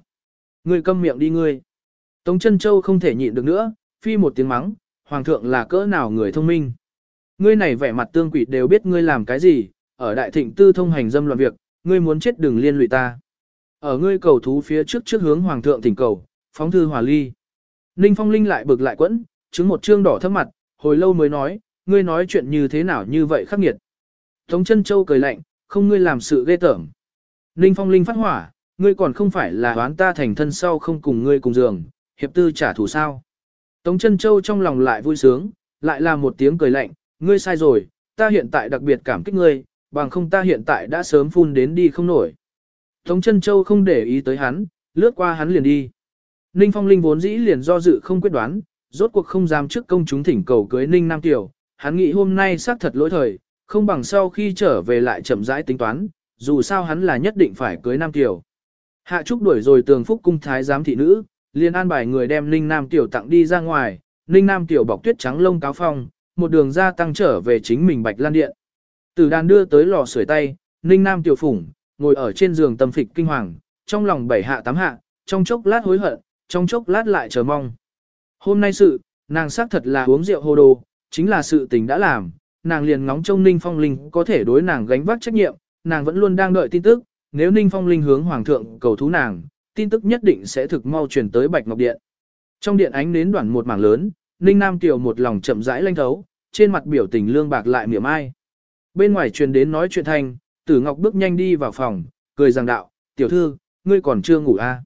A: Ngươi câm miệng đi ngươi. Tống chân Châu không thể nhịn được nữa, phi một tiếng mắng, Hoàng thượng là cỡ nào người thông minh. Ngươi này vẻ mặt tương quỷ đều biết ngươi làm cái gì, ở đại thịnh tư thông hành dâm loạn việc, ngươi muốn chết đừng liên lụy ta. Ở ngươi cầu thú phía trước trước hướng Hoàng thượng thỉnh cầu, phóng thư hòa ly. Ninh Phong Linh lại bực lại quẫn, chứng một trương đỏ thấp mặt, hồi lâu mới nói, ngươi nói chuyện như thế nào như vậy khắc nghiệt. Tống chân châu cười lạnh, không ngươi làm sự ghê tởm. Ninh Phong Linh phát hỏa, ngươi còn không phải là đoán ta thành thân sau không cùng ngươi cùng giường, hiệp tư trả thù sao. Tống chân châu trong lòng lại vui sướng, lại là một tiếng cười lạnh, ngươi sai rồi, ta hiện tại đặc biệt cảm kích ngươi, bằng không ta hiện tại đã sớm phun đến đi không nổi. Tống chân châu không để ý tới hắn, lướt qua hắn liền đi. Ninh Phong Linh vốn dĩ liền do dự không quyết đoán, rốt cuộc không dám trước công chúng thỉnh cầu cưới Ninh Nam Tiểu, hắn nghĩ hôm nay xác thật lỗi thời, không bằng sau khi trở về lại chậm rãi tính toán, dù sao hắn là nhất định phải cưới Nam Tiểu. Hạ Trúc đuổi rồi tường phúc cung thái giám thị nữ, liền an bài người đem Ninh Nam Tiểu tặng đi ra ngoài, Ninh Nam Tiểu bọc tuyết trắng lông cáo phong, một đường ra tăng trở về chính mình Bạch Lan Điện. Tử đàn đưa tới lò sưởi tay, Ninh Nam Tiểu phủng, ngồi ở trên giường tâm phịch kinh hoàng, trong lòng bảy hạ tám hạ, trong chốc lát hối hận, trong chốc lát lại chờ mong. Hôm nay sự, nàng xác thật là uống rượu hồ đồ, chính là sự tình đã làm, nàng liền ngóng trông Ninh Phong Linh có thể đối nàng gánh vác trách nhiệm, nàng vẫn luôn đang đợi tin tức, nếu Ninh Phong Linh hướng Hoàng thượng cầu thú nàng, tin tức nhất định sẽ thực mau truyền tới Bạch Ngọc Điện. Trong điện ánh nến đoàn một mảng lớn, Ninh Nam Tiểu một lòng chậm rãi lanh thấu, trên mặt biểu tình lương bạc lại miệng ai. Bên ngoài truyền đến nói chuyện thanh, Tử Ngọc bước nhanh đi vào phòng, cười rằng đạo, tiểu thư, ngươi còn chưa ngủ à.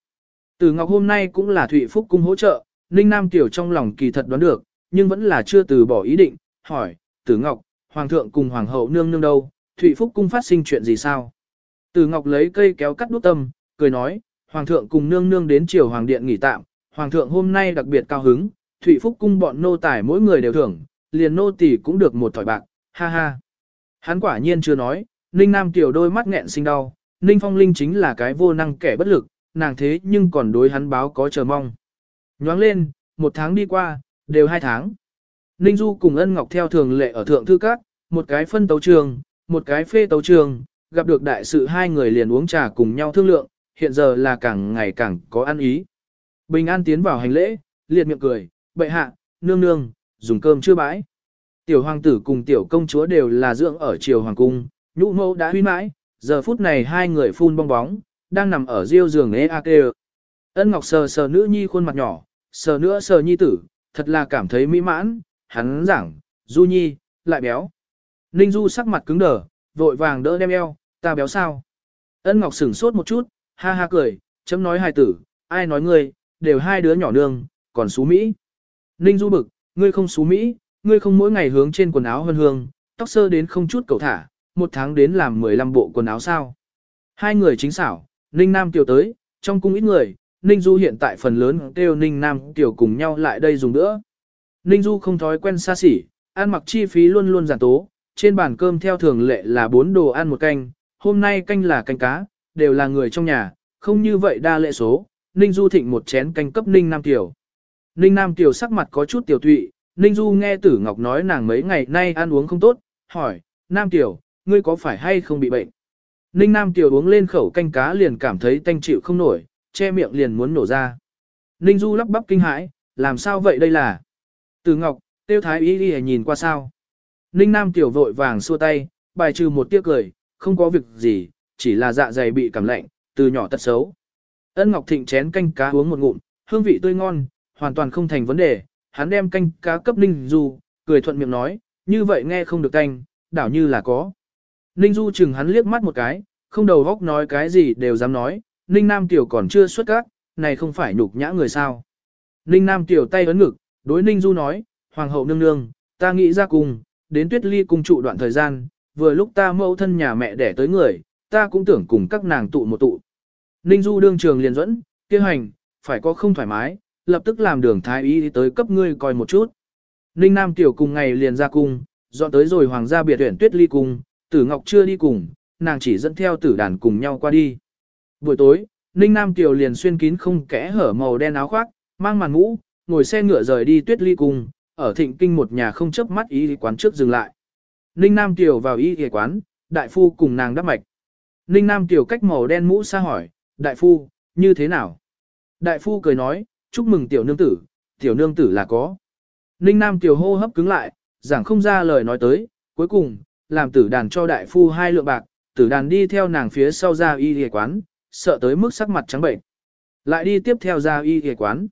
A: Tử Ngọc hôm nay cũng là Thụy Phúc cung hỗ trợ, Ninh Nam Tiểu trong lòng kỳ thật đoán được, nhưng vẫn là chưa từ bỏ ý định, hỏi, Tử Ngọc, Hoàng thượng cùng Hoàng hậu nương nương đâu, Thụy Phúc cung phát sinh chuyện gì sao? Tử Ngọc lấy cây kéo cắt đốt tâm, cười nói, Hoàng thượng cùng nương nương đến triều Hoàng điện nghỉ tạm, Hoàng thượng hôm nay đặc biệt cao hứng, Thụy Phúc cung bọn nô tài mỗi người đều thưởng, liền nô tỷ cũng được một thỏi bạc, ha ha. Hắn quả nhiên chưa nói, Ninh Nam Tiểu đôi mắt nghẹn sinh đau, Ninh Phong Linh chính là cái vô năng kẻ bất lực, nàng thế nhưng còn đối hắn báo có chờ mong. Nhoáng lên, một tháng đi qua, đều hai tháng. Ninh Du cùng ân ngọc theo thường lệ ở thượng thư các, một cái phân tấu trường, một cái phê tấu trường, gặp được đại sự hai người liền uống trà cùng nhau thương lượng, hiện giờ là càng ngày càng có ăn ý. Bình an tiến vào hành lễ, liệt miệng cười, bệ hạ, nương nương, dùng cơm chưa bãi. Tiểu hoàng tử cùng tiểu công chúa đều là dưỡng ở triều hoàng cung, nhũ mẫu đã huy mãi, giờ phút này hai người phun bong bóng, đang nằm ở riêu giường ế a kê Ân Ngọc sờ sờ nữ nhi khuôn mặt nhỏ, sờ nữa sờ nhi tử, thật là cảm thấy mỹ mãn, hắn giảng, Du nhi, lại béo. Ninh Du sắc mặt cứng đờ, vội vàng đỡ đem eo, ta béo sao? Ân Ngọc sửng sốt một chút, ha ha cười, chấm nói hài tử, ai nói ngươi, đều hai đứa nhỏ nương, còn xú Mỹ. Ninh Du bực, ngươi không xú Mỹ, ngươi không mỗi ngày hướng trên quần áo hân hương, tóc sơ đến không chút cầu thả, một tháng đến làm 15 bộ quần áo sao. Hai người chính xảo, Ninh Nam Tiểu tới, trong cung ít người, Ninh Du hiện tại phần lớn kêu Ninh Nam Tiểu cùng nhau lại đây dùng nữa. Ninh Du không thói quen xa xỉ, ăn mặc chi phí luôn luôn giản tố, trên bàn cơm theo thường lệ là bốn đồ ăn một canh, hôm nay canh là canh cá, đều là người trong nhà, không như vậy đa lệ số, Ninh Du thịnh một chén canh cấp Ninh Nam Tiểu. Ninh Nam Tiểu sắc mặt có chút tiểu tụy, Ninh Du nghe Tử Ngọc nói nàng mấy ngày nay ăn uống không tốt, hỏi, Nam Tiểu, ngươi có phải hay không bị bệnh? Ninh Nam Tiểu uống lên khẩu canh cá liền cảm thấy tanh chịu không nổi, che miệng liền muốn nổ ra. Ninh Du lắp bắp kinh hãi, làm sao vậy đây là? Tử Ngọc, tiêu thái y đi nhìn qua sao? Ninh Nam Tiểu vội vàng xua tay, bài trừ một tiếc cười, không có việc gì, chỉ là dạ dày bị cảm lạnh, từ nhỏ tật xấu. Ân Ngọc Thịnh chén canh cá uống một ngụm, hương vị tươi ngon, hoàn toàn không thành vấn đề, hắn đem canh cá cấp Ninh Du, cười thuận miệng nói, như vậy nghe không được canh, đảo như là có. Ninh Du chừng hắn liếc mắt một cái, không đầu góc nói cái gì đều dám nói, Ninh Nam Tiểu còn chưa xuất các, này không phải nhục nhã người sao. Ninh Nam Tiểu tay ấn ngực, đối Ninh Du nói, Hoàng hậu nương nương, ta nghĩ ra cùng, đến tuyết ly cung trụ đoạn thời gian, vừa lúc ta mẫu thân nhà mẹ đẻ tới người, ta cũng tưởng cùng các nàng tụ một tụ. Ninh Du đương trường liền dẫn, kêu hành, phải có không thoải mái, lập tức làm đường thái y tới cấp ngươi coi một chút. Ninh Nam Tiểu cùng ngày liền ra cung, dọn tới rồi hoàng gia biệt tuyển tuyết ly cung, tử ngọc chưa đi cùng, nàng chỉ dẫn theo tử đàn cùng nhau qua đi. Buổi tối, Ninh Nam Tiểu liền xuyên kín không kẽ hở màu đen áo khoác, mang màn mũ, ngồi xe ngựa rời đi tuyết ly cung, ở thịnh kinh một nhà không chấp mắt y quán trước dừng lại. Ninh Nam Tiểu vào y quán, đại phu cùng nàng đắp mạch. Ninh Nam Tiểu cách màu đen mũ xa hỏi, đại phu, như thế nào? Đại phu cười nói, chúc mừng tiểu nương tử, tiểu nương tử là có. Ninh Nam tiểu hô hấp cứng lại, giảng không ra lời nói tới, cuối cùng, làm tử đàn cho đại phu hai lượng bạc, tử đàn đi theo nàng phía sau ra y y quán, sợ tới mức sắc mặt trắng bệnh. Lại đi tiếp theo ra y y quán.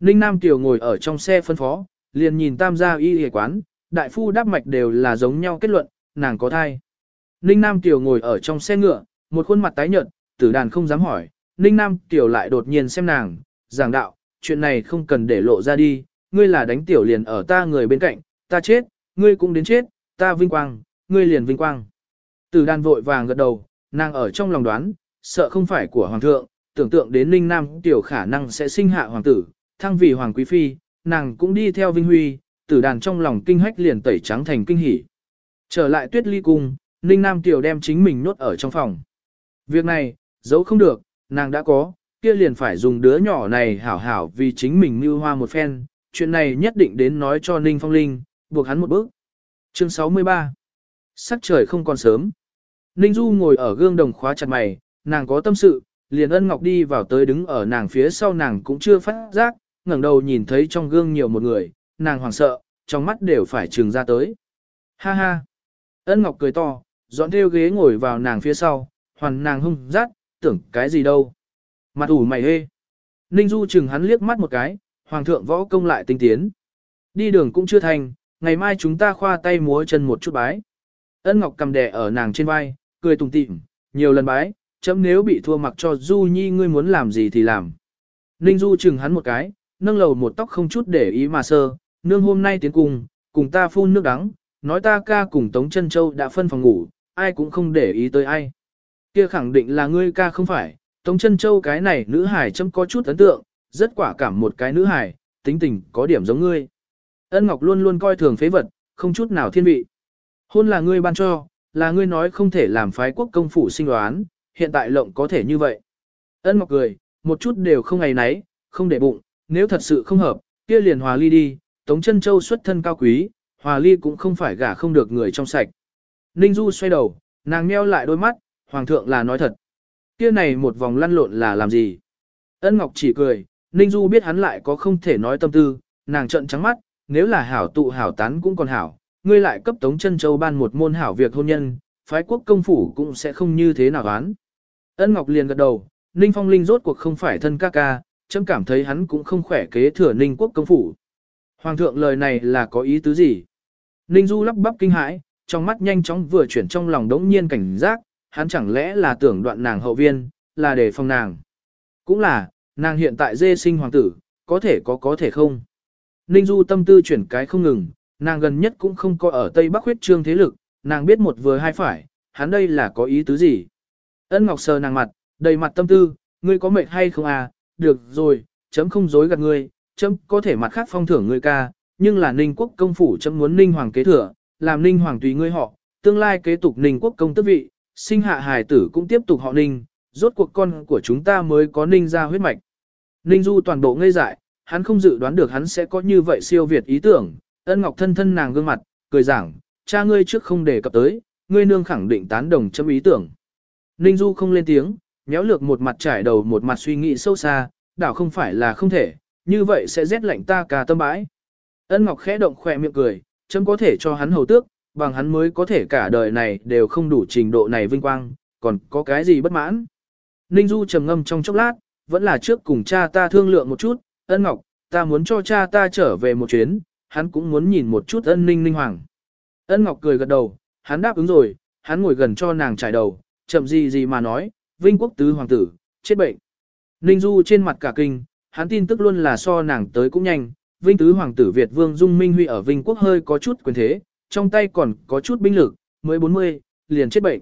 A: Ninh Nam tiểu ngồi ở trong xe phân phó, liền nhìn tam gia y y quán, đại phu đáp mạch đều là giống nhau kết luận, nàng có thai. Ninh Nam tiểu ngồi ở trong xe ngựa, một khuôn mặt tái nhợt, tử đàn không dám hỏi, Ninh Nam tiểu lại đột nhiên xem nàng, giảng đạo, chuyện này không cần để lộ ra đi, ngươi là đánh tiểu liền ở ta người bên cạnh, ta chết, ngươi cũng đến chết, ta vinh quang, ngươi liền vinh quang. Tử đàn vội vàng gật đầu, nàng ở trong lòng đoán, sợ không phải của hoàng thượng, tưởng tượng đến Ninh Nam tiểu khả năng sẽ sinh hạ hoàng tử, thăng vì hoàng quý phi, nàng cũng đi theo vinh huy, tử đàn trong lòng kinh hách liền tẩy trắng thành kinh hỉ. Trở lại tuyết ly cung, Ninh Nam tiểu đem chính mình nốt ở trong phòng. Việc này, giấu không được, nàng đã có, kia liền phải dùng đứa nhỏ này hảo hảo vì chính mình mưu hoa một phen, chuyện này nhất định đến nói cho Ninh Phong Linh, buộc hắn một bước. Chương 63 Sắc trời không còn sớm. Ninh Du ngồi ở gương đồng khóa chặt mày, nàng có tâm sự, liền ân ngọc đi vào tới đứng ở nàng phía sau nàng cũng chưa phát giác, ngẩng đầu nhìn thấy trong gương nhiều một người, nàng hoảng sợ, trong mắt đều phải trừng ra tới. Ha ha! Ân ngọc cười to, dọn theo ghế ngồi vào nàng phía sau, hoàn nàng hung rát, tưởng cái gì đâu. Mặt ủ mày hê. Ninh Du chừng hắn liếc mắt một cái, hoàng thượng võ công lại tinh tiến. Đi đường cũng chưa thành, ngày mai chúng ta khoa tay múa chân một chút bái. Ân Ngọc cầm đè ở nàng trên vai, cười tùng tịm, nhiều lần bái, chấm nếu bị thua mặc cho Du Nhi ngươi muốn làm gì thì làm. Ninh Du chừng hắn một cái, nâng lầu một tóc không chút để ý mà sơ, nương hôm nay tiến cùng, cùng ta phun nước đắng, nói ta ca cùng Tống Chân Châu đã phân phòng ngủ, ai cũng không để ý tới ai. Kia khẳng định là ngươi ca không phải, Tống Chân Châu cái này nữ hải chấm có chút ấn tượng, rất quả cảm một cái nữ hải, tính tình có điểm giống ngươi. Ân Ngọc luôn luôn coi thường phế vật, không chút nào thiên vị. Hôn là ngươi ban cho, là ngươi nói không thể làm phái quốc công phủ sinh đoán, hiện tại lộng có thể như vậy. Ân Ngọc cười, một chút đều không ngày nấy, không để bụng, nếu thật sự không hợp, kia liền hòa ly đi, Tống Chân Châu xuất thân cao quý, hòa ly cũng không phải gả không được người trong sạch. Ninh Du xoay đầu, nàng nheo lại đôi mắt, hoàng thượng là nói thật. Kia này một vòng lăn lộn là làm gì? Ân Ngọc chỉ cười, Ninh Du biết hắn lại có không thể nói tâm tư, nàng trợn trắng mắt, nếu là hảo tụ hảo tán cũng còn hảo, ngươi lại cấp Tống Chân Châu ban một môn hảo việc hôn nhân, phái quốc công phủ cũng sẽ không như thế nào đoán. Ân Ngọc liền gật đầu, Ninh Phong Linh rốt cuộc không phải thân ca ca, chấm cảm thấy hắn cũng không khỏe kế thừa Ninh quốc công phủ. Hoàng thượng lời này là có ý tứ gì? Ninh Du lắp bắp kinh hãi, trong mắt nhanh chóng vừa chuyển trong lòng đống nhiên cảnh giác, hắn chẳng lẽ là tưởng đoạn nàng hậu viên, là để phòng nàng. Cũng là, nàng hiện tại dê sinh hoàng tử, có thể có có thể không. Ninh Du tâm tư chuyển cái không ngừng, nàng gần nhất cũng không có ở Tây Bắc huyết trương thế lực, nàng biết một vừa hai phải, hắn đây là có ý tứ gì. Ân Ngọc sờ nàng mặt, đầy mặt tâm tư, ngươi có mệt hay không à, được rồi, chấm không dối gạt ngươi, chấm có thể mặt khác phong thưởng ngươi ca, nhưng là Ninh quốc công phủ chấm muốn Ninh hoàng kế thừa, làm Ninh hoàng tùy ngươi họ, tương lai kế tục Ninh quốc công tước vị, sinh hạ hài tử cũng tiếp tục họ Ninh, rốt cuộc con của chúng ta mới có Ninh ra huyết mạch. Ninh Du toàn bộ ngây dại, hắn không dự đoán được hắn sẽ có như vậy siêu việt ý tưởng, ân ngọc thân thân nàng gương mặt, cười giảng, cha ngươi trước không đề cập tới, ngươi nương khẳng định tán đồng chấm ý tưởng. Ninh Du không lên tiếng, méo lược một mặt trải đầu một mặt suy nghĩ sâu xa, đảo không phải là không thể, như vậy sẽ rét lạnh ta cả tâm bãi. Ân Ngọc khẽ động khỏe miệng cười, chấm có thể cho hắn hầu tước, bằng hắn mới có thể cả đời này đều không đủ trình độ này vinh quang, còn có cái gì bất mãn. Ninh Du trầm ngâm trong chốc lát, vẫn là trước cùng cha ta thương lượng một chút, ân ngọc, ta muốn cho cha ta trở về một chuyến, hắn cũng muốn nhìn một chút ân ninh ninh hoàng. Ân ngọc cười gật đầu, hắn đáp ứng rồi, hắn ngồi gần cho nàng trải đầu, chậm gì gì mà nói, vinh quốc tứ hoàng tử, chết bệnh. Ninh Du trên mặt cả kinh, hắn tin tức luôn là so nàng tới cũng nhanh, vinh tứ hoàng tử Việt vương Dung Minh Huy ở vinh quốc hơi có chút quyền thế, trong tay còn có chút binh lực, mới 40, liền chết bệnh.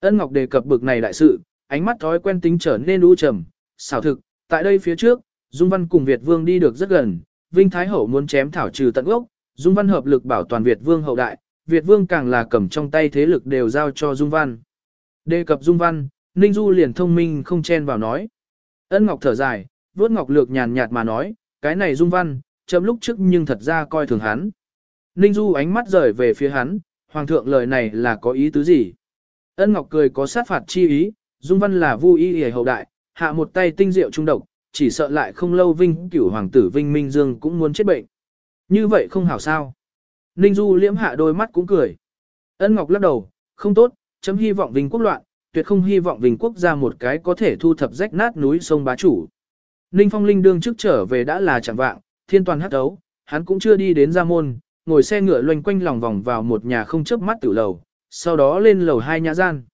A: Ân Ngọc đề cập bực này đại sự, ánh mắt thói quen tính trở nên u trầm, xảo thực, tại đây phía trước, Dung Văn cùng Việt Vương đi được rất gần, Vinh Thái Hậu muốn chém thảo trừ tận gốc, Dung Văn hợp lực bảo toàn Việt Vương hậu đại, Việt Vương càng là cầm trong tay thế lực đều giao cho Dung Văn. Đề cập Dung Văn, Ninh Du liền thông minh không chen vào nói. Ân Ngọc thở dài, vuốt Ngọc Lược nhàn nhạt mà nói, cái này Dung Văn, chấm lúc trước nhưng thật ra coi thường hắn. Ninh Du ánh mắt rời về phía hắn, Hoàng thượng lời này là có ý tứ gì? Ân Ngọc cười có sát phạt chi ý, Dung Văn là vu y hề hậu đại, hạ một tay tinh diệu trung độc, chỉ sợ lại không lâu Vinh cửu hoàng tử Vinh Minh Dương cũng muốn chết bệnh. Như vậy không hảo sao. Ninh Du liễm hạ đôi mắt cũng cười. Ân Ngọc lắc đầu, không tốt, chấm hy vọng Vinh quốc loạn, tuyệt không hy vọng Vinh quốc ra một cái có thể thu thập rách nát núi sông bá chủ. Ninh Phong Linh đương trước trở về đã là chẳng vạng, thiên toàn hát đấu, hắn cũng chưa đi đến gia môn, ngồi xe ngựa loanh quanh lòng vòng vào một nhà không chớp mắt tử lầu, sau đó lên lầu hai nhà gian.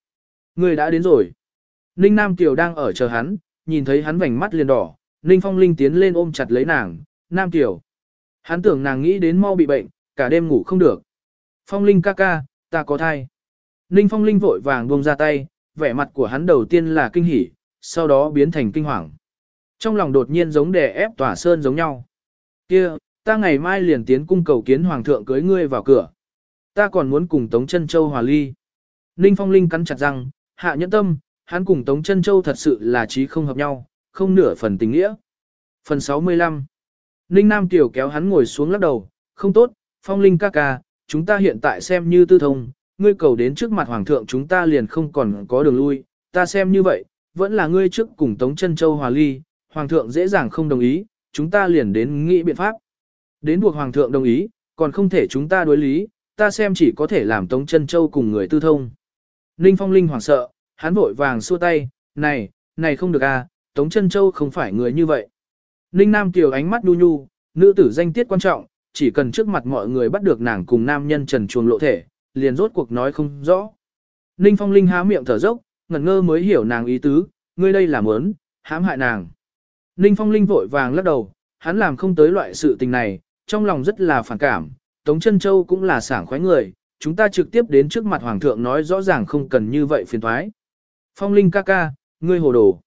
A: Người đã đến rồi. Ninh Nam Kiều đang ở chờ hắn, nhìn thấy hắn vành mắt liền đỏ, Ninh Phong Linh tiến lên ôm chặt lấy nàng, Nam Kiều. Hắn tưởng nàng nghĩ đến mau bị bệnh, cả đêm ngủ không được. Phong Linh ca ca, ta có thai. Ninh Phong Linh vội vàng buông ra tay, vẻ mặt của hắn đầu tiên là kinh hỉ, sau đó biến thành kinh hoàng. Trong lòng đột nhiên giống đè ép tỏa sơn giống nhau. Kia, ta ngày mai liền tiến cung cầu kiến hoàng thượng cưới ngươi vào cửa. Ta còn muốn cùng Tống Chân Châu hòa ly. Ninh Phong Linh cắn chặt răng, hạ nhẫn tâm, hắn cùng Tống Chân Châu thật sự là trí không hợp nhau, không nửa phần tình nghĩa. Phần 65 Ninh Nam Tiểu kéo hắn ngồi xuống lắc đầu, không tốt, Phong Linh ca ca, chúng ta hiện tại xem như tư thông, ngươi cầu đến trước mặt Hoàng thượng chúng ta liền không còn có đường lui, ta xem như vậy, vẫn là ngươi trước cùng Tống Chân Châu hòa ly, Hoàng thượng dễ dàng không đồng ý, chúng ta liền đến nghĩ biện pháp. Đến buộc Hoàng thượng đồng ý, còn không thể chúng ta đối lý, ta xem chỉ có thể làm Tống Chân Châu cùng người tư thông. Ninh Phong Linh hoảng sợ, hắn vội vàng xua tay, này, này không được à, Tống Chân Châu không phải người như vậy. Ninh Nam Kiều ánh mắt đu nhu, nữ tử danh tiết quan trọng, chỉ cần trước mặt mọi người bắt được nàng cùng nam nhân trần chuồng lộ thể, liền rốt cuộc nói không rõ. Ninh Phong Linh há miệng thở dốc, ngẩn ngơ mới hiểu nàng ý tứ, ngươi đây là muốn, hãm hại nàng. Ninh Phong Linh vội vàng lắc đầu, hắn làm không tới loại sự tình này, trong lòng rất là phản cảm, Tống Chân Châu cũng là sảng khoái người, chúng ta trực tiếp đến trước mặt Hoàng thượng nói rõ ràng không cần như vậy phiền thoái. Phong Linh ca ca, ngươi hồ đồ.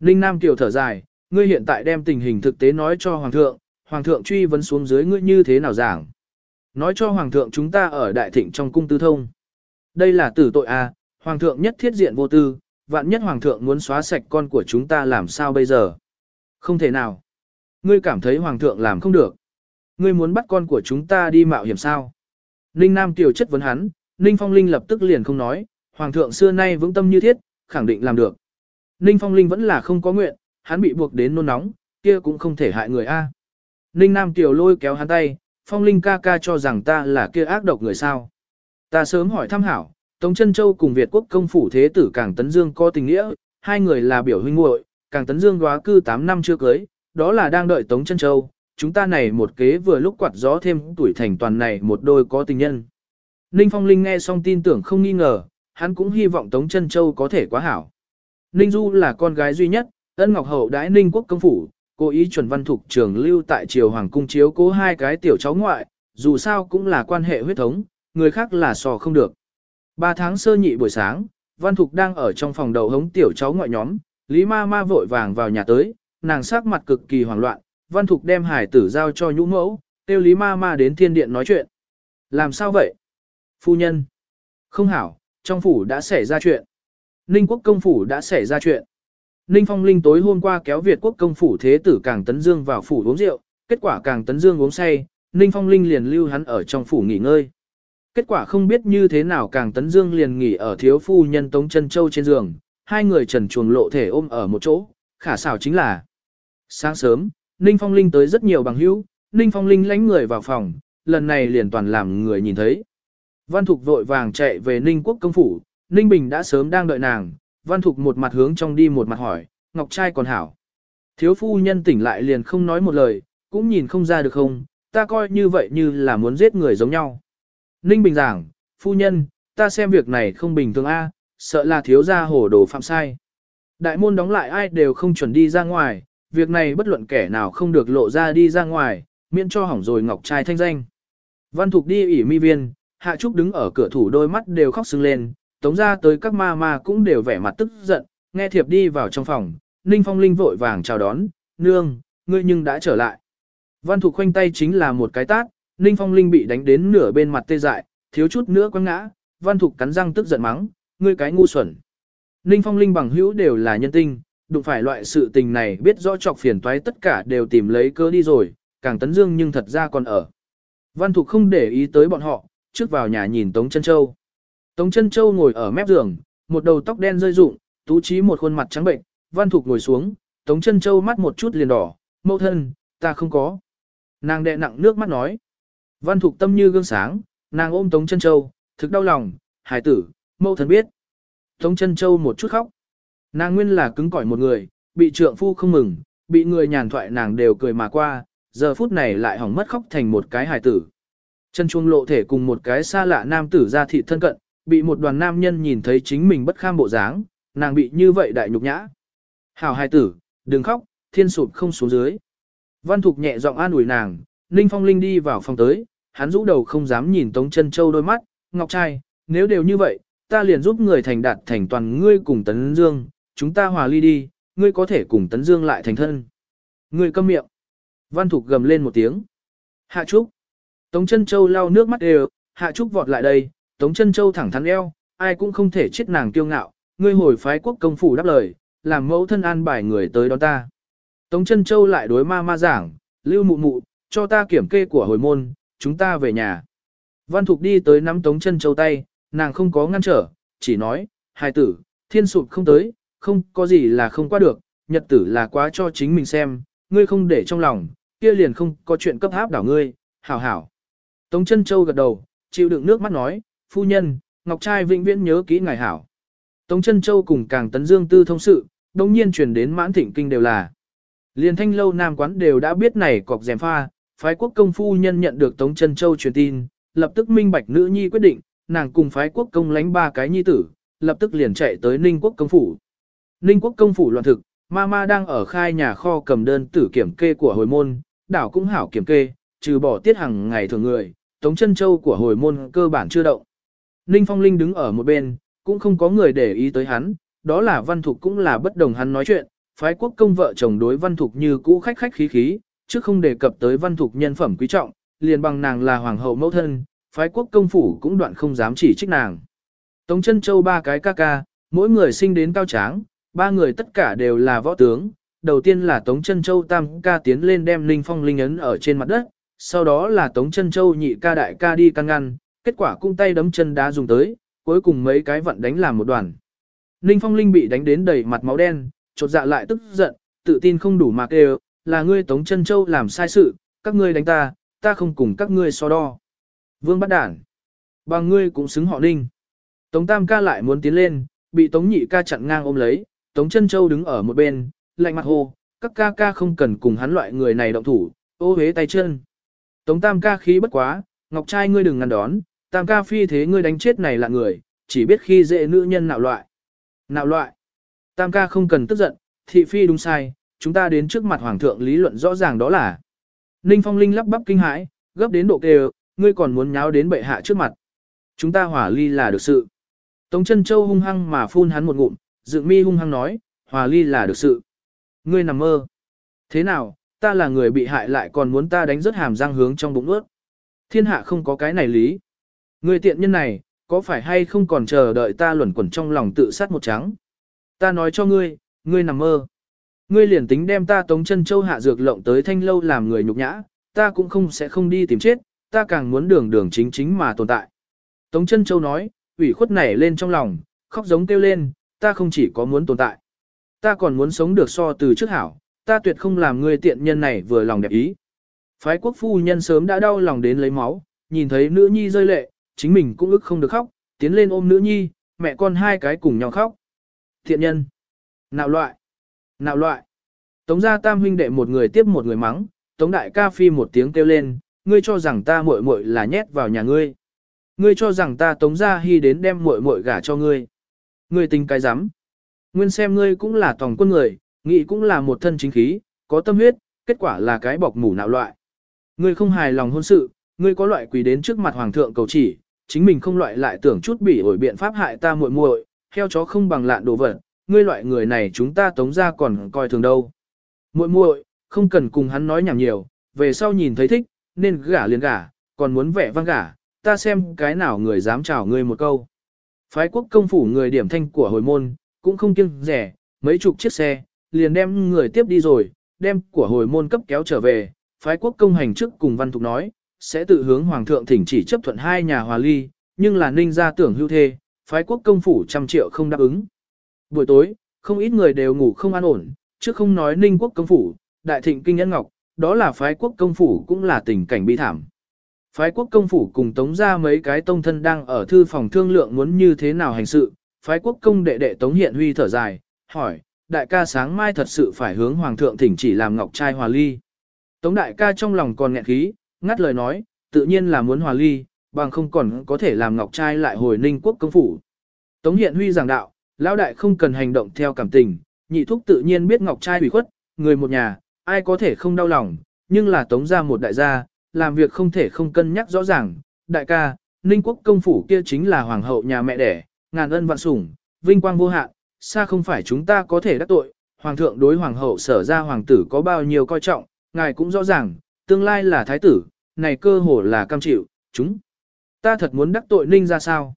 A: Ninh Nam Kiều thở dài, ngươi hiện tại đem tình hình thực tế nói cho Hoàng thượng, Hoàng thượng truy vấn xuống dưới ngươi như thế nào giảng. Nói cho Hoàng thượng chúng ta ở đại thịnh trong cung tư thông. Đây là tử tội à, Hoàng thượng nhất thiết diện vô tư, vạn nhất Hoàng thượng muốn xóa sạch con của chúng ta làm sao bây giờ. Không thể nào. Ngươi cảm thấy Hoàng thượng làm không được. Ngươi muốn bắt con của chúng ta đi mạo hiểm sao? Ninh Nam Kiều chất vấn hắn, Ninh Phong Linh lập tức liền không nói, Hoàng thượng xưa nay vững tâm như thiết, khẳng định làm được. Ninh Phong Linh vẫn là không có nguyện, hắn bị buộc đến nôn nóng, kia cũng không thể hại người a. Ninh Nam Kiều lôi kéo hắn tay, Phong Linh ca ca cho rằng ta là kia ác độc người sao. Ta sớm hỏi thăm hảo, Tống Trân Châu cùng Việt quốc công phủ thế tử Càng Tấn Dương có tình nghĩa, hai người là biểu huynh muội, Càng Tấn Dương góa cư 8 năm chưa cưới, đó là đang đợi Tống Trân Châu, chúng ta này một kế vừa lúc quạt gió thêm tuổi thành toàn này một đôi có tình nhân. Ninh Phong Linh nghe xong tin tưởng không nghi ngờ, hắn cũng hy vọng Tống Trân Châu có thể quá hảo. Ninh Du là con gái duy nhất, ân ngọc hậu đãi Ninh quốc công phủ, cố ý chuẩn văn thục trường lưu tại triều hoàng cung chiếu cố hai cái tiểu cháu ngoại, dù sao cũng là quan hệ huyết thống, người khác là sò không được. Ba tháng sơ nhị buổi sáng, văn thục đang ở trong phòng đầu hống tiểu cháu ngoại nhóm, Lý ma ma vội vàng vào nhà tới, nàng sắc mặt cực kỳ hoảng loạn, văn thục đem hải tử giao cho nhũ mẫu, tiêu Lý ma ma đến thiên điện nói chuyện. Làm sao vậy? Phu nhân. Không hảo, trong phủ đã xảy ra chuyện. Ninh quốc công phủ đã xảy ra chuyện. Ninh Phong Linh tối hôm qua kéo Việt quốc công phủ thế tử Càng Tấn Dương vào phủ uống rượu, kết quả Càng Tấn Dương uống say, Ninh Phong Linh liền lưu hắn ở trong phủ nghỉ ngơi. Kết quả không biết như thế nào Càng Tấn Dương liền nghỉ ở thiếu phu nhân Tống Trân Châu trên giường, hai người trần chuồng lộ thể ôm ở một chỗ, khả xảo chính là. Sáng sớm, Ninh Phong Linh tới rất nhiều bằng hữu, Ninh Phong Linh lánh người vào phòng, lần này liền toàn làm người nhìn thấy. Văn Thục vội vàng chạy về Ninh Quốc công phủ, Ninh Bình đã sớm đang đợi nàng, Văn Thục một mặt hướng trong đi một mặt hỏi, Ngọc trai còn hảo. Thiếu phu nhân tỉnh lại liền không nói một lời, cũng nhìn không ra được không, ta coi như vậy như là muốn giết người giống nhau. Ninh Bình giảng, phu nhân, ta xem việc này không bình thường a, sợ là thiếu gia hổ đồ phạm sai. Đại môn đóng lại ai đều không chuẩn đi ra ngoài, việc này bất luận kẻ nào không được lộ ra đi ra ngoài, miễn cho hỏng rồi Ngọc trai thanh danh. Văn Thục đi ủy mi viên, Hạ Trúc đứng ở cửa thủ đôi mắt đều khóc sưng lên, tống ra tới các ma ma cũng đều vẻ mặt tức giận, nghe thiệp đi vào trong phòng, Ninh Phong Linh vội vàng chào đón, nương, ngươi nhưng đã trở lại. Văn Thục khoanh tay chính là một cái tát, Ninh Phong Linh bị đánh đến nửa bên mặt tê dại, thiếu chút nữa quăng ngã, Văn Thục cắn răng tức giận mắng, ngươi cái ngu xuẩn. Ninh Phong Linh bằng hữu đều là nhân tinh, đụng phải loại sự tình này biết rõ chọc phiền toái tất cả đều tìm lấy cớ đi rồi, càng tấn dương nhưng thật ra còn ở. Văn Thục không để ý tới bọn họ, trước vào nhà nhìn Tống Chân Châu. Tống Chân Châu ngồi ở mép giường, một đầu tóc đen rơi rụng, tú trí một khuôn mặt trắng bệnh, Văn Thục ngồi xuống, Tống Chân Châu mắt một chút liền đỏ, mẫu thân, ta không có. Nàng đẹ nặng nước mắt nói. Văn Thục tâm như gương sáng, nàng ôm Tống Chân Châu, thực đau lòng, hải tử, mẫu thân biết. Tống Chân Châu một chút khóc. Nàng nguyên là cứng cỏi một người, bị trượng phu không mừng, bị người nhàn thoại nàng đều cười mà qua, giờ phút này lại hỏng mất khóc thành một cái hài tử. Chân chuông lộ thể cùng một cái xa lạ nam tử ra thị thân cận, bị một đoàn nam nhân nhìn thấy chính mình bất kham bộ dáng, nàng bị như vậy đại nhục nhã. Hảo hài tử, đừng khóc, thiên sụp không xuống dưới. Văn Thục nhẹ giọng an ủi nàng, Ninh Phong Linh đi vào phòng tới, hắn rũ đầu không dám nhìn Tống Chân Châu đôi mắt, Ngọc trai, nếu đều như vậy, ta liền giúp người thành đạt thành toàn ngươi cùng Tấn Dương, chúng ta hòa ly đi, ngươi có thể cùng Tấn Dương lại thành thân. Ngươi câm miệng. Văn Thục gầm lên một tiếng. Hạ Trúc. Tống Chân Châu lau nước mắt đều, Hạ Trúc vọt lại đây, Tống Chân Châu thẳng thắn eo, ai cũng không thể chết nàng kiêu ngạo, ngươi hồi phái quốc công phủ đáp lời, làm mẫu thân an bài người tới đón ta. Tống Chân Châu lại đối ma ma giảng, lưu mụ mụ, cho ta kiểm kê của hồi môn, chúng ta về nhà. Văn Thục đi tới nắm Tống Chân Châu tay, nàng không có ngăn trở, chỉ nói, hài tử, thiên sụp không tới, không có gì là không qua được, nhật tử là quá cho chính mình xem, ngươi không để trong lòng, kia liền không có chuyện cấp áp đảo ngươi, hảo hảo. Tống chân châu gật đầu, chịu đựng nước mắt nói, phu nhân, Ngọc Trai vĩnh viễn nhớ kỹ ngài hảo. Tống chân châu cùng càng tấn dương tư thông sự, đồng nhiên truyền đến mãn thịnh kinh đều là. liền thanh lâu nam quán đều đã biết này cọc dèm pha, phái quốc công phu nhân nhận được Tống chân châu truyền tin, lập tức minh bạch nữ nhi quyết định, nàng cùng phái quốc công lánh ba cái nhi tử, lập tức liền chạy tới Ninh quốc công phủ. Ninh quốc công phủ loạn thực, Mama đang ở khai nhà kho cầm đơn tử kiểm kê của hồi môn, đảo cũng hảo kiểm kê, trừ bỏ tiết hàng ngày thường người, tống chân châu của hồi môn cơ bản chưa động. Ninh Phong Linh đứng ở một bên, cũng không có người để ý tới hắn, đó là văn thục cũng là bất đồng hắn nói chuyện, phái quốc công vợ chồng đối văn thục như cũ khách khách khí khí, chứ không đề cập tới văn thục nhân phẩm quý trọng, liền bằng nàng là hoàng hậu mẫu thân, phái quốc công phủ cũng đoạn không dám chỉ trích nàng. Tống chân châu ba cái ca ca, mỗi người sinh đến cao tráng, ba người tất cả đều là võ tướng. Đầu tiên là Tống chân châu tam ca tiến lên đem Linh Phong Linh ấn ở trên mặt đất, sau đó là Tống chân châu nhị ca đại ca đi căn ngăn, kết quả cung tay đấm chân đá dùng tới, cuối cùng mấy cái vận đánh làm một đoàn. Ninh Phong Linh bị đánh đến đầy mặt máu đen, chột dạ lại tức giận, tự tin không đủ mà kêu, là ngươi Tống chân châu làm sai sự, các ngươi đánh ta, ta không cùng các ngươi so đo. Vương bắt đản. Bằng ngươi cũng xứng họ ninh. Tống tam ca lại muốn tiến lên, bị tống nhị ca chặn ngang ôm lấy, tống chân châu đứng ở một bên, lạnh mặt hô, các ca ca không cần cùng hắn loại người này động thủ, ô hế tay chân. Tống tam ca khí bất quá, ngọc trai ngươi đừng ngăn đón, tam ca phi thế ngươi đánh chết này là người, chỉ biết khi dễ nữ nhân nạo loại. Nạo loại. Tam ca không cần tức giận, thị phi đúng sai, chúng ta đến trước mặt hoàng thượng lý luận rõ ràng đó là. Ninh phong linh lắp bắp kinh hãi, gấp đến độ kêu, ngươi còn muốn nháo đến bệ hạ trước mặt. Chúng ta hỏa ly là được sự. Tống chân châu hung hăng mà phun hắn một ngụm, dựng mi hung hăng nói, hòa ly là được sự. Ngươi nằm mơ. Thế nào, ta là người bị hại lại còn muốn ta đánh rớt hàm răng hướng trong bụng ướt. Thiên hạ không có cái này lý. Ngươi tiện nhân này, có phải hay không còn chờ đợi ta luẩn quẩn trong lòng tự sát một trắng. Ta nói cho ngươi, ngươi nằm mơ. Ngươi liền tính đem ta tống chân châu hạ dược lộng tới thanh lâu làm người nhục nhã, ta cũng không sẽ không đi tìm chết, ta càng muốn đường đường chính chính mà tồn tại. Tống chân châu nói, ủy khuất nảy lên trong lòng, khóc giống kêu lên, ta không chỉ có muốn tồn tại, ta còn muốn sống được so từ trước hảo, ta tuyệt không làm người tiện nhân này vừa lòng đẹp ý. Phái quốc phu nhân sớm đã đau lòng đến lấy máu, nhìn thấy nữ nhi rơi lệ, chính mình cũng ức không được khóc, tiến lên ôm nữ nhi, mẹ con hai cái cùng nhau khóc. Thiện nhân, nạo loại, nạo loại. Tống gia tam huynh đệ một người tiếp một người mắng, tống đại ca phi một tiếng kêu lên, ngươi cho rằng ta muội muội là nhét vào nhà ngươi. Ngươi cho rằng ta tống gia hy đến đem muội muội gả cho ngươi. Ngươi tính cái dám, Nguyên xem ngươi cũng là tòng quân người, nghĩ cũng là một thân chính khí, có tâm huyết, kết quả là cái bọc mủ nạo loại. Ngươi không hài lòng hôn sự, ngươi có loại quỳ đến trước mặt hoàng thượng cầu chỉ, chính mình không loại lại tưởng chút bỉ ổi biện pháp hại ta muội muội, heo chó không bằng lạn đồ vật, ngươi loại người này chúng ta tống ra còn coi thường đâu. Muội muội, không cần cùng hắn nói nhảm nhiều, về sau nhìn thấy thích, nên gả liền gả, còn muốn vẻ vang gả, ta xem cái nào người dám chào ngươi một câu. Phái quốc công phủ người điểm thanh của hồi môn, cũng không kiêng rẻ, mấy chục chiếc xe, liền đem người tiếp đi rồi, đem của hồi môn cấp kéo trở về, phái quốc công hành trước cùng văn thục nói, sẽ tự hướng hoàng thượng thỉnh chỉ chấp thuận hai nhà hòa ly, nhưng là ninh ra tưởng hưu thê, phái quốc công phủ trăm triệu không đáp ứng. Buổi tối, không ít người đều ngủ không an ổn, chứ không nói ninh quốc công phủ, đại thịnh kinh nhân ngọc, đó là phái quốc công phủ cũng là tình cảnh bi thảm. Phái quốc công phủ cùng tống ra mấy cái tông thân đang ở thư phòng thương lượng muốn như thế nào hành sự, phái quốc công đệ đệ tống hiện huy thở dài, hỏi, đại ca sáng mai thật sự phải hướng hoàng thượng thỉnh chỉ làm ngọc trai hòa ly. Tống đại ca trong lòng còn nghẹn khí, ngắt lời nói, tự nhiên là muốn hòa ly, bằng không còn có thể làm ngọc trai lại hồi ninh quốc công phủ. Tống hiện huy giảng đạo, lão đại không cần hành động theo cảm tình, nhị thúc tự nhiên biết ngọc trai bị khuất, người một nhà, ai có thể không đau lòng, nhưng là tống ra một đại gia, làm việc không thể không cân nhắc rõ ràng, đại ca, Ninh quốc công phủ kia chính là hoàng hậu nhà mẹ đẻ, ngàn ân vạn sủng, vinh quang vô hạn, xa không phải chúng ta có thể đắc tội, hoàng thượng đối hoàng hậu sở ra hoàng tử có bao nhiêu coi trọng, ngài cũng rõ ràng, tương lai là thái tử, này cơ hồ là cam chịu, chúng. Ta thật muốn đắc tội ninh ra sao?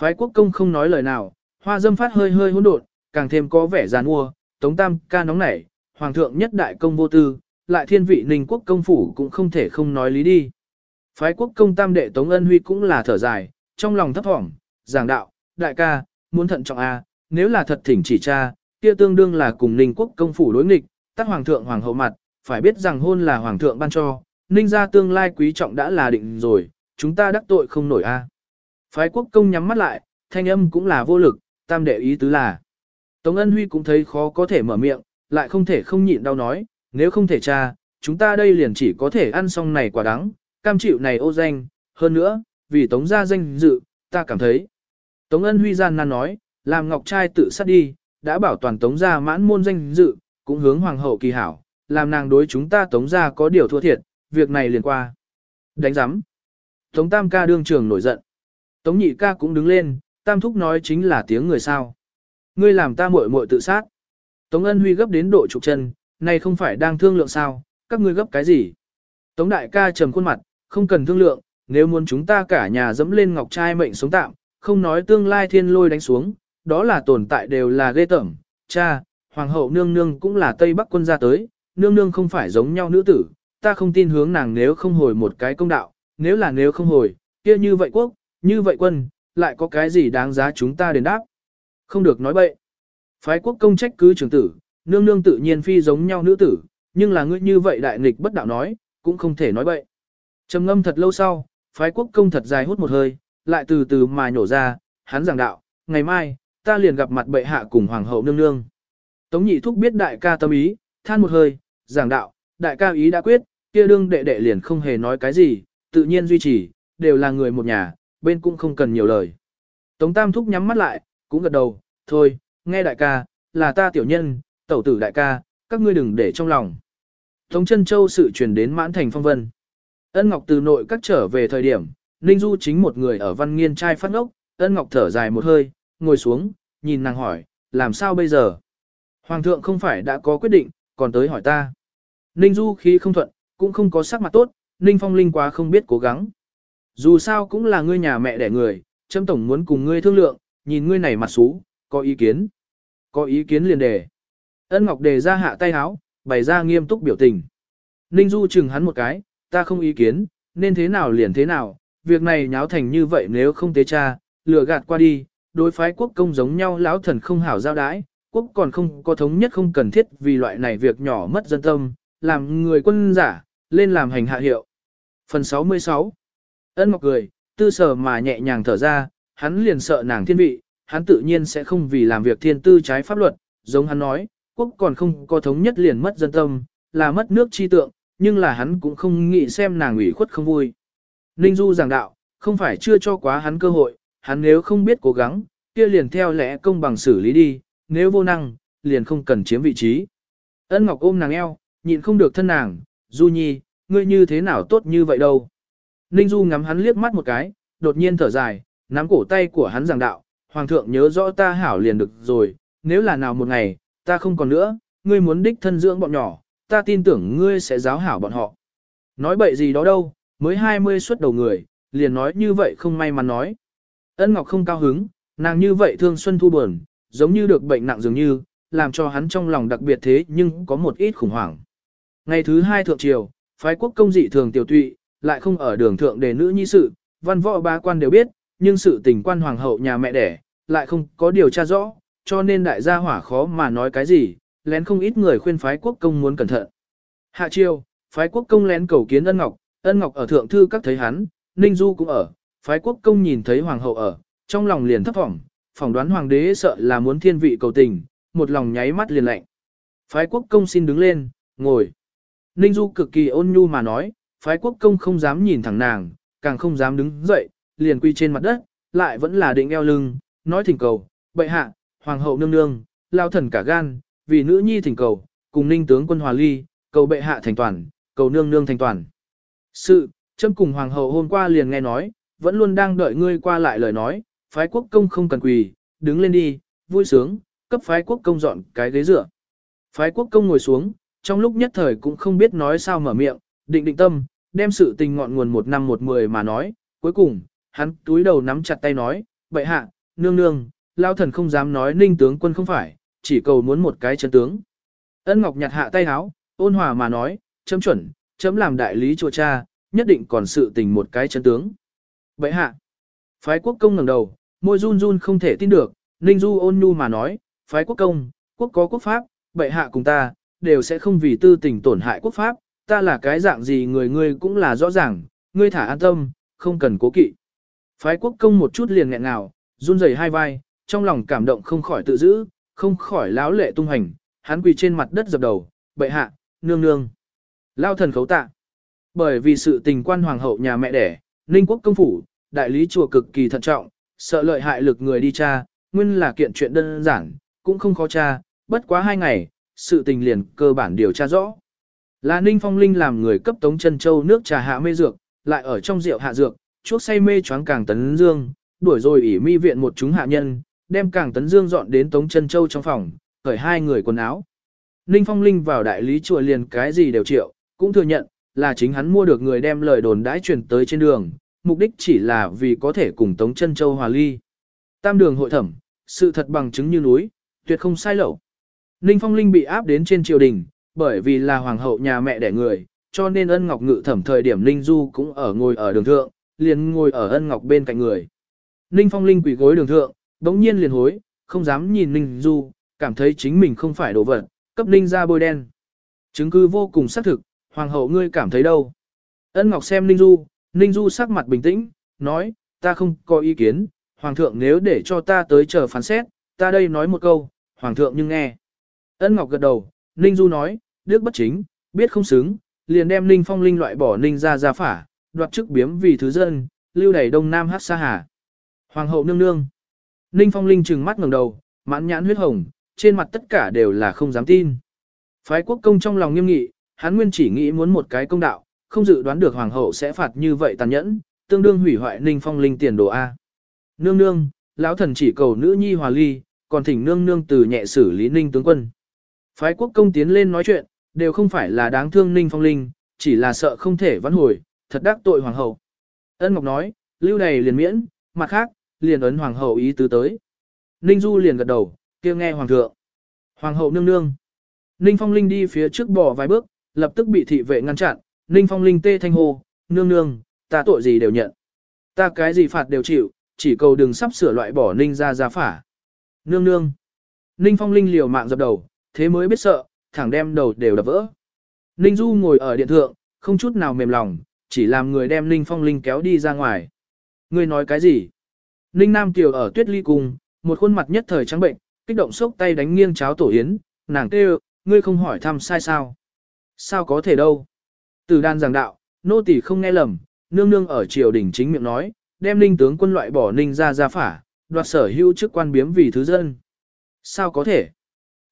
A: Phái quốc công không nói lời nào, hoa dâm phát hơi hơi hỗn độn, càng thêm có vẻ giàn mua, tống tam ca nóng nảy, hoàng thượng nhất đại công vô tư, lại thiên vị ninh quốc công phủ cũng không thể không nói lý đi. Phái quốc công tam đệ tống ân huy cũng là thở dài, trong lòng thấp thỏm, giảng đạo, đại ca, muốn thận trọng a, nếu là thật thỉnh chỉ cha, kia tương đương là cùng ninh quốc công phủ đối nghịch, tắt hoàng thượng hoàng hậu mặt, phải biết rằng hôn là hoàng thượng ban cho, ninh gia tương lai quý trọng đã là định rồi, chúng ta đắc tội không nổi a. Phái quốc công nhắm mắt lại, thanh âm cũng là vô lực, tam đệ ý tứ là. Tống ân huy cũng thấy khó có thể mở miệng, lại không thể không nhịn đau nói, nếu không thể cha, chúng ta đây liền chỉ có thể ăn xong này quả đắng, cam chịu này ô danh, hơn nữa, vì tống gia danh dự, ta cảm thấy. Tống ân huy gian nan nói, làm ngọc trai tự sát đi, đã bảo toàn tống gia mãn môn danh dự, cũng hướng hoàng hậu kỳ hảo, làm nàng đối chúng ta tống gia có điều thua thiệt, việc này liền qua. Đánh giám. Tống tam ca đương trường nổi giận. Tống nhị ca cũng đứng lên, tam thúc nói chính là tiếng người sao. Ngươi làm ta muội muội tự sát. Tống ân huy gấp đến độ trục chân, này không phải đang thương lượng sao, các ngươi gấp cái gì. Tống đại ca trầm khuôn mặt, không cần thương lượng, nếu muốn chúng ta cả nhà dẫm lên ngọc trai mệnh sống tạm, không nói tương lai thiên lôi đánh xuống, đó là tồn tại đều là ghê tởm. Cha, hoàng hậu nương nương cũng là Tây Bắc quân gia tới, nương nương không phải giống nhau nữ tử, ta không tin hướng nàng nếu không hồi một cái công đạo, nếu là nếu không hồi, kia như vậy quốc, như vậy quân, lại có cái gì đáng giá chúng ta đền đáp. Không được nói bậy. Phái quốc công trách cứ trưởng tử, nương nương tự nhiên phi giống nhau nữ tử, nhưng là ngươi như vậy đại nghịch bất đạo nói, cũng không thể nói bậy. Trầm ngâm thật lâu sau, phái quốc công thật dài hút một hơi, lại từ từ mà nhổ ra, hắn giảng đạo, ngày mai, ta liền gặp mặt bệ hạ cùng hoàng hậu nương nương. Tống nhị thúc biết đại ca tâm ý, than một hơi, giảng đạo, đại ca ý đã quyết, kia đương đệ đệ liền không hề nói cái gì, tự nhiên duy trì, đều là người một nhà, bên cũng không cần nhiều lời. Tống tam thúc nhắm mắt lại, cũng gật đầu, thôi, nghe đại ca, là ta tiểu nhân, tẩu tử đại ca, các ngươi đừng để trong lòng. Tống chân châu sự truyền đến mãn thành phong vân. Ân Ngọc từ nội các trở về thời điểm, Ninh Du chính một người ở văn nghiên trai phát ngốc, Ân Ngọc thở dài một hơi, ngồi xuống, nhìn nàng hỏi, làm sao bây giờ? Hoàng thượng không phải đã có quyết định, còn tới hỏi ta. Ninh Du khi không thuận, cũng không có sắc mặt tốt, Ninh Phong Linh quá không biết cố gắng. Dù sao cũng là ngươi nhà mẹ đẻ người, Trâm Tổng muốn cùng ngươi thương lượng, nhìn ngươi này mặt xú, có ý kiến. Có ý kiến liền đề. Ân Ngọc đề ra hạ tay áo, bày ra nghiêm túc biểu tình. Ninh Du chừng hắn một cái, ta không ý kiến, nên thế nào liền thế nào, việc này nháo thành như vậy nếu không tế cha, lừa gạt qua đi, đối phái quốc công giống nhau lão thần không hảo giao đái, quốc còn không có thống nhất không cần thiết vì loại này việc nhỏ mất dân tâm, làm người quân giả, lên làm hành hạ hiệu. Phần 66 Ân Ngọc cười, tư sở mà nhẹ nhàng thở ra, hắn liền sợ nàng thiên vị, hắn tự nhiên sẽ không vì làm việc thiên tư trái pháp luật, giống hắn nói, quốc còn không có thống nhất liền mất dân tâm, là mất nước chi tượng, nhưng là hắn cũng không nghĩ xem nàng ủy khuất không vui. Ninh Du giảng đạo, không phải chưa cho quá hắn cơ hội, hắn nếu không biết cố gắng, kia liền theo lẽ công bằng xử lý đi, nếu vô năng, liền không cần chiếm vị trí. Ân Ngọc ôm nàng eo, nhịn không được thân nàng, Du Nhi, ngươi như thế nào tốt như vậy đâu. Ninh Du ngắm hắn liếc mắt một cái, đột nhiên thở dài, nắm cổ tay của hắn giảng đạo, Hoàng thượng nhớ rõ ta hảo liền được rồi, nếu là nào một ngày, ta không còn nữa, ngươi muốn đích thân dưỡng bọn nhỏ, ta tin tưởng ngươi sẽ giáo hảo bọn họ. Nói bậy gì đó đâu, mới 20 xuất đầu người, liền nói như vậy không may mắn nói. Ân Ngọc không cao hứng, nàng như vậy thương Xuân Thu buồn, giống như được bệnh nặng dường như, làm cho hắn trong lòng đặc biệt thế nhưng có một ít khủng hoảng. Ngày thứ hai thượng triều, phái quốc công dị thường tiểu tụy, lại không ở đường thượng đề nữ nhi sự, văn võ ba quan đều biết, nhưng sự tình quan hoàng hậu nhà mẹ đẻ, lại không có điều tra rõ, cho nên đại gia hỏa khó mà nói cái gì, lén không ít người khuyên phái quốc công muốn cẩn thận. Hạ triều, phái quốc công lén cầu kiến ân ngọc, ân ngọc ở thượng thư các thấy hắn, ninh du cũng ở, phái quốc công nhìn thấy hoàng hậu ở, trong lòng liền thấp vọng, phỏng đoán hoàng đế sợ là muốn thiên vị cầu tình, một lòng nháy mắt liền lạnh. Phái quốc công xin đứng lên, ngồi. Ninh Du cực kỳ ôn nhu mà nói, phái quốc công không dám nhìn thẳng nàng, càng không dám đứng dậy, liền quy trên mặt đất, lại vẫn là định eo lưng, nói thỉnh cầu, bệ hạ, hoàng hậu nương nương, lao thần cả gan, vì nữ nhi thỉnh cầu, cùng ninh tướng quân hòa ly, cầu bệ hạ thành toàn, cầu nương nương thành toàn. Sự, châm cùng hoàng hậu hôm qua liền nghe nói, vẫn luôn đang đợi ngươi qua lại lời nói, phái quốc công không cần quỳ, đứng lên đi, vui sướng, cấp phái quốc công dọn cái ghế dựa. Phái quốc công ngồi xuống, trong lúc nhất thời cũng không biết nói sao mở miệng, định định tâm, đem sự tình ngọn nguồn một năm một mười mà nói, cuối cùng, hắn túi đầu nắm chặt tay nói, bệ hạ, nương nương, lao thần không dám nói ninh tướng quân không phải, chỉ cầu muốn một cái chân tướng. Ân Ngọc nhặt hạ tay háo, ôn hòa mà nói, chấm chuẩn, chấm làm đại lý chùa cha, nhất định còn sự tình một cái chân tướng. Bệ hạ, phái quốc công ngẩng đầu, môi run run không thể tin được, ninh du ôn nhu mà nói, phái quốc công, quốc có quốc pháp, bệ hạ cùng ta, đều sẽ không vì tư tình tổn hại quốc pháp, ta là cái dạng gì người ngươi cũng là rõ ràng, ngươi thả an tâm, không cần cố kỵ. Phái quốc công một chút liền nghẹn ngào, run rẩy hai vai, trong lòng cảm động không khỏi tự giữ, không khỏi láo lệ tung hành, hắn quỳ trên mặt đất dập đầu, bệ hạ, nương nương. Lao thần khấu tạ. Bởi vì sự tình quan hoàng hậu nhà mẹ đẻ, ninh quốc công phủ, đại lý chùa cực kỳ thận trọng, sợ lợi hại lực người đi tra, nguyên là kiện chuyện đơn giản, cũng không khó tra, bất quá hai ngày, sự tình liền cơ bản điều tra rõ. Là Ninh Phong Linh làm người cấp Tống Chân Châu nước trà hạ mê dược, lại ở trong rượu hạ dược, chuốc say mê choáng càng tấn dương, đuổi rồi ỉ mi viện một chúng hạ nhân, đem càng tấn dương dọn đến Tống Chân Châu trong phòng, khởi hai người quần áo. Ninh Phong Linh vào đại lý chùa liền cái gì đều triệu, cũng thừa nhận, là chính hắn mua được người đem lời đồn đãi truyền tới trên đường, mục đích chỉ là vì có thể cùng Tống Chân Châu hòa ly. Tam đường hội thẩm, sự thật bằng chứng như núi, tuyệt không sai lậu. Ninh Phong Linh bị áp đến trên triều đình, bởi vì là hoàng hậu nhà mẹ đẻ người, cho nên ân ngọc ngự thẩm thời điểm Ninh Du cũng ở ngồi ở đường thượng, liền ngồi ở ân ngọc bên cạnh người. Ninh Phong Linh quỳ gối đường thượng, đống nhiên liền hối, không dám nhìn Ninh Du, cảm thấy chính mình không phải đồ vật, cấp Ninh ra bôi đen. Chứng cứ vô cùng xác thực, hoàng hậu ngươi cảm thấy đâu. Ân ngọc xem Ninh Du, Ninh Du sắc mặt bình tĩnh, nói, ta không có ý kiến, hoàng thượng nếu để cho ta tới chờ phán xét, ta đây nói một câu, hoàng thượng nhưng nghe. Ân Ngọc gật đầu, Ninh Du nói, đức bất chính, biết không xứng, liền đem Ninh Phong Linh loại bỏ Ninh ra ra phả, đoạt chức biếm vì thứ dân, lưu đẩy Đông Nam hát xa hà. Hoàng hậu nương nương. Ninh Phong Linh trừng mắt ngẩng đầu, mãn nhãn huyết hồng, trên mặt tất cả đều là không dám tin. Phái quốc công trong lòng nghiêm nghị, hắn nguyên chỉ nghĩ muốn một cái công đạo, không dự đoán được hoàng hậu sẽ phạt như vậy tàn nhẫn, tương đương hủy hoại Ninh Phong Linh tiền đồ A. Nương nương, lão thần chỉ cầu nữ nhi hòa ly, còn thỉnh nương nương từ nhẹ xử lý Ninh tướng quân. Phái quốc công tiến lên nói chuyện, đều không phải là đáng thương Ninh Phong Linh, chỉ là sợ không thể vãn hồi, thật đắc tội hoàng hậu. Ân Ngọc nói, lưu này liền miễn, mặt khác, liền ấn hoàng hậu ý tứ tới. Ninh Du liền gật đầu, kia nghe hoàng thượng. Hoàng hậu nương nương. Ninh Phong Linh đi phía trước bỏ vài bước, lập tức bị thị vệ ngăn chặn, Ninh Phong Linh tê thanh hô, nương nương, ta tội gì đều nhận. Ta cái gì phạt đều chịu, chỉ cầu đừng sắp sửa loại bỏ Ninh ra ra phả. Nương nương. Ninh Phong Linh liều mạng dập đầu, thế mới biết sợ, thẳng đem đầu đều đập vỡ. Ninh Du ngồi ở điện thượng, không chút nào mềm lòng, chỉ làm người đem Ninh Phong Linh kéo đi ra ngoài. Ngươi nói cái gì? Ninh Nam Kiều ở tuyết ly cung, một khuôn mặt nhất thời trắng bệnh, kích động sốc tay đánh nghiêng cháo tổ yến, nàng kêu, ngươi không hỏi thăm sai sao? Sao có thể đâu? Từ đan giảng đạo, nô tỳ không nghe lầm, nương nương ở triều đình chính miệng nói, đem Ninh tướng quân loại bỏ Ninh ra ra phả, đoạt sở hữu chức quan biếm vì thứ dân. Sao có thể?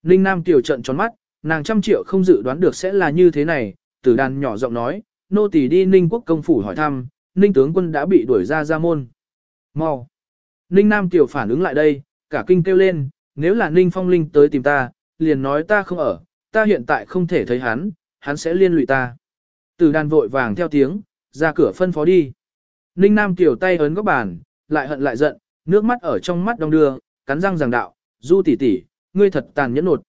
A: Ninh Nam tiểu trận tròn mắt, nàng trăm triệu không dự đoán được sẽ là như thế này, tử đàn nhỏ giọng nói, nô tỳ đi Ninh quốc công phủ hỏi thăm, Ninh tướng quân đã bị đuổi ra ra môn. Mau! Ninh Nam tiểu phản ứng lại đây, cả kinh kêu lên, nếu là Ninh Phong Linh tới tìm ta, liền nói ta không ở, ta hiện tại không thể thấy hắn, hắn sẽ liên lụy ta. Từ đàn vội vàng theo tiếng, ra cửa phân phó đi. Ninh Nam tiểu tay ấn góc bàn, lại hận lại giận, nước mắt ở trong mắt đong đưa, cắn răng giảng đạo, du tỷ tỷ, ngươi thật tàn nhẫn nột.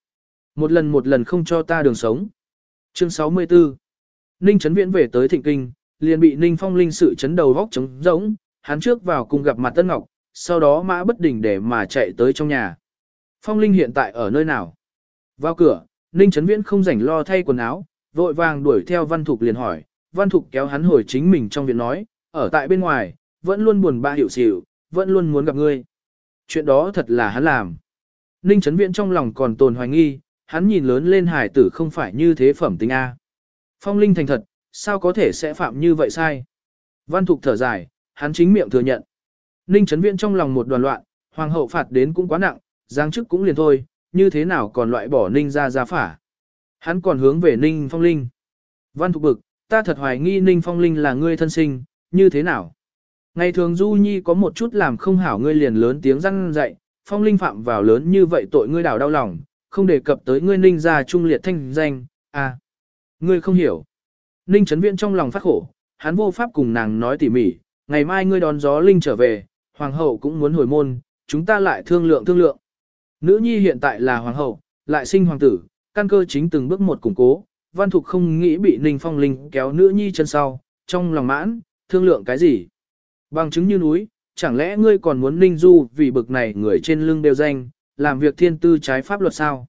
A: Một lần một lần không cho ta đường sống. Chương 64 Ninh Trấn Viễn về tới Thịnh Kinh, liền bị Ninh Phong Linh sự chấn đầu vóc trống rỗng, hắn trước vào cùng gặp mặt Tân Ngọc, sau đó mã bất đình để mà chạy tới trong nhà. Phong Linh hiện tại ở nơi nào? Vào cửa, Ninh Trấn Viễn không rảnh lo thay quần áo, vội vàng đuổi theo Văn Thục liền hỏi, Văn Thục kéo hắn hồi chính mình trong viện nói, ở tại bên ngoài, vẫn luôn buồn bã hiểu xỉu, vẫn luôn muốn gặp ngươi. Chuyện đó thật là hắn làm. Ninh Trấn Viễn trong lòng còn tồn hoài nghi, hắn nhìn lớn lên hải tử không phải như thế phẩm tính A. Phong Linh thành thật, sao có thể sẽ phạm như vậy sai? Văn Thục thở dài, hắn chính miệng thừa nhận. Ninh Trấn Viễn trong lòng một đoàn loạn, hoàng hậu phạt đến cũng quá nặng, giáng chức cũng liền thôi, như thế nào còn loại bỏ Ninh ra ra phả. Hắn còn hướng về Ninh Phong Linh. Văn Thục bực, ta thật hoài nghi Ninh Phong Linh là ngươi thân sinh, như thế nào? Ngày thường Du Nhi có một chút làm không hảo ngươi liền lớn tiếng răn dạy, Phong Linh phạm vào lớn như vậy tội ngươi đảo đau lòng, không đề cập tới ngươi Ninh gia trung liệt thanh danh, à, ngươi không hiểu. Ninh Trấn Viễn trong lòng phát khổ, hắn vô pháp cùng nàng nói tỉ mỉ, ngày mai ngươi đón gió Linh trở về, Hoàng hậu cũng muốn hồi môn, chúng ta lại thương lượng thương lượng. Nữ nhi hiện tại là Hoàng hậu, lại sinh hoàng tử, căn cơ chính từng bước một củng cố, Văn Thục không nghĩ bị Ninh Phong Linh kéo nữ nhi chân sau, trong lòng mãn, thương lượng cái gì? Bằng chứng như núi, chẳng lẽ ngươi còn muốn Ninh Du vì bực này người trên lưng đều danh, làm việc thiên tư trái pháp luật sao?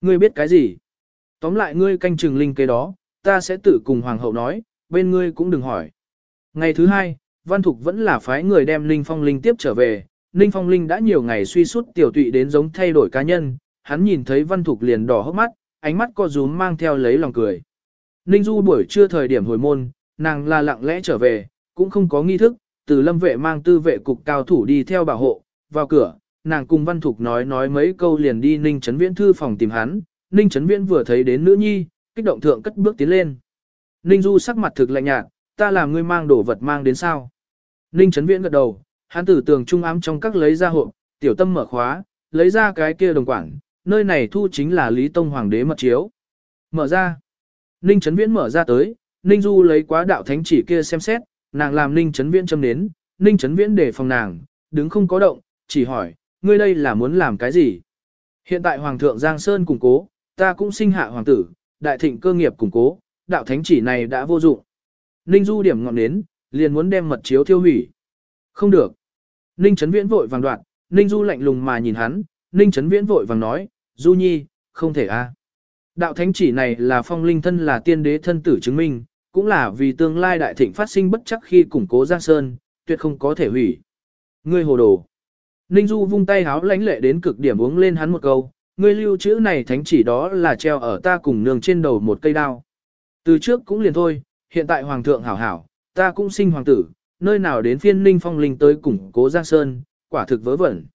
A: Ngươi biết cái gì? Tóm lại ngươi canh chừng linh kế đó, ta sẽ tự cùng hoàng hậu nói, bên ngươi cũng đừng hỏi. Ngày thứ hai, Văn Thục vẫn là phái người đem Ninh Phong Linh tiếp trở về, Ninh Phong Linh đã nhiều ngày suy sút tiểu tụy đến giống thay đổi cá nhân, hắn nhìn thấy Văn Thục liền đỏ hốc mắt, ánh mắt co rúm mang theo lấy lòng cười. Ninh Du buổi trưa thời điểm hồi môn, nàng là lặng lẽ trở về, cũng không có nghi thức, từ lâm vệ mang tư vệ cục cao thủ đi theo bảo hộ, vào cửa, nàng cùng Văn Thục nói nói mấy câu liền đi Ninh Trấn Viễn thư phòng tìm hắn, Ninh Trấn Viễn vừa thấy đến nữ nhi, kích động thượng cất bước tiến lên. Ninh Du sắc mặt thực lạnh nhạt, ta làm ngươi mang đồ vật mang đến sao. Ninh Trấn Viễn gật đầu, hắn từ tường trung ám trong các lấy ra hộp, tiểu tâm mở khóa, lấy ra cái kia đồng quản, nơi này thu chính là Lý Tông Hoàng đế mật chiếu. Mở ra. Ninh Trấn Viễn mở ra tới, Ninh Du lấy quá đạo thánh chỉ kia xem xét, nàng làm Ninh Trấn Viễn châm đến, Ninh Trấn Viễn để phòng nàng, đứng không có động, chỉ hỏi, ngươi đây là muốn làm cái gì? Hiện tại Hoàng thượng Giang Sơn củng cố, ta cũng sinh hạ hoàng tử, đại thịnh cơ nghiệp củng cố, đạo thánh chỉ này đã vô dụng. Ninh Du điểm ngọn nến liền muốn đem mật chiếu thiêu hủy. Không được. Ninh Trấn Viễn vội vàng đoạn, Ninh Du lạnh lùng mà nhìn hắn, Ninh Trấn Viễn vội vàng nói, Du Nhi, không thể a. Đạo thánh chỉ này là phong linh thân là tiên đế thân tử chứng minh, cũng là vì tương lai đại thịnh phát sinh bất chắc khi củng cố Giang Sơn, tuyệt không có thể hủy. Ngươi hồ đồ. Ninh Du vung tay háo lãnh lệ đến cực điểm uống lên hắn một câu, ngươi lưu chữ này thánh chỉ đó là treo ở ta cùng nương trên đầu một cây đao. Từ trước cũng liền thôi, hiện tại hoàng thượng hảo hảo, ta cũng sinh hoàng tử, nơi nào đến phiên Ninh Phong Linh tới củng cố Giang Sơn, quả thực vớ vẩn.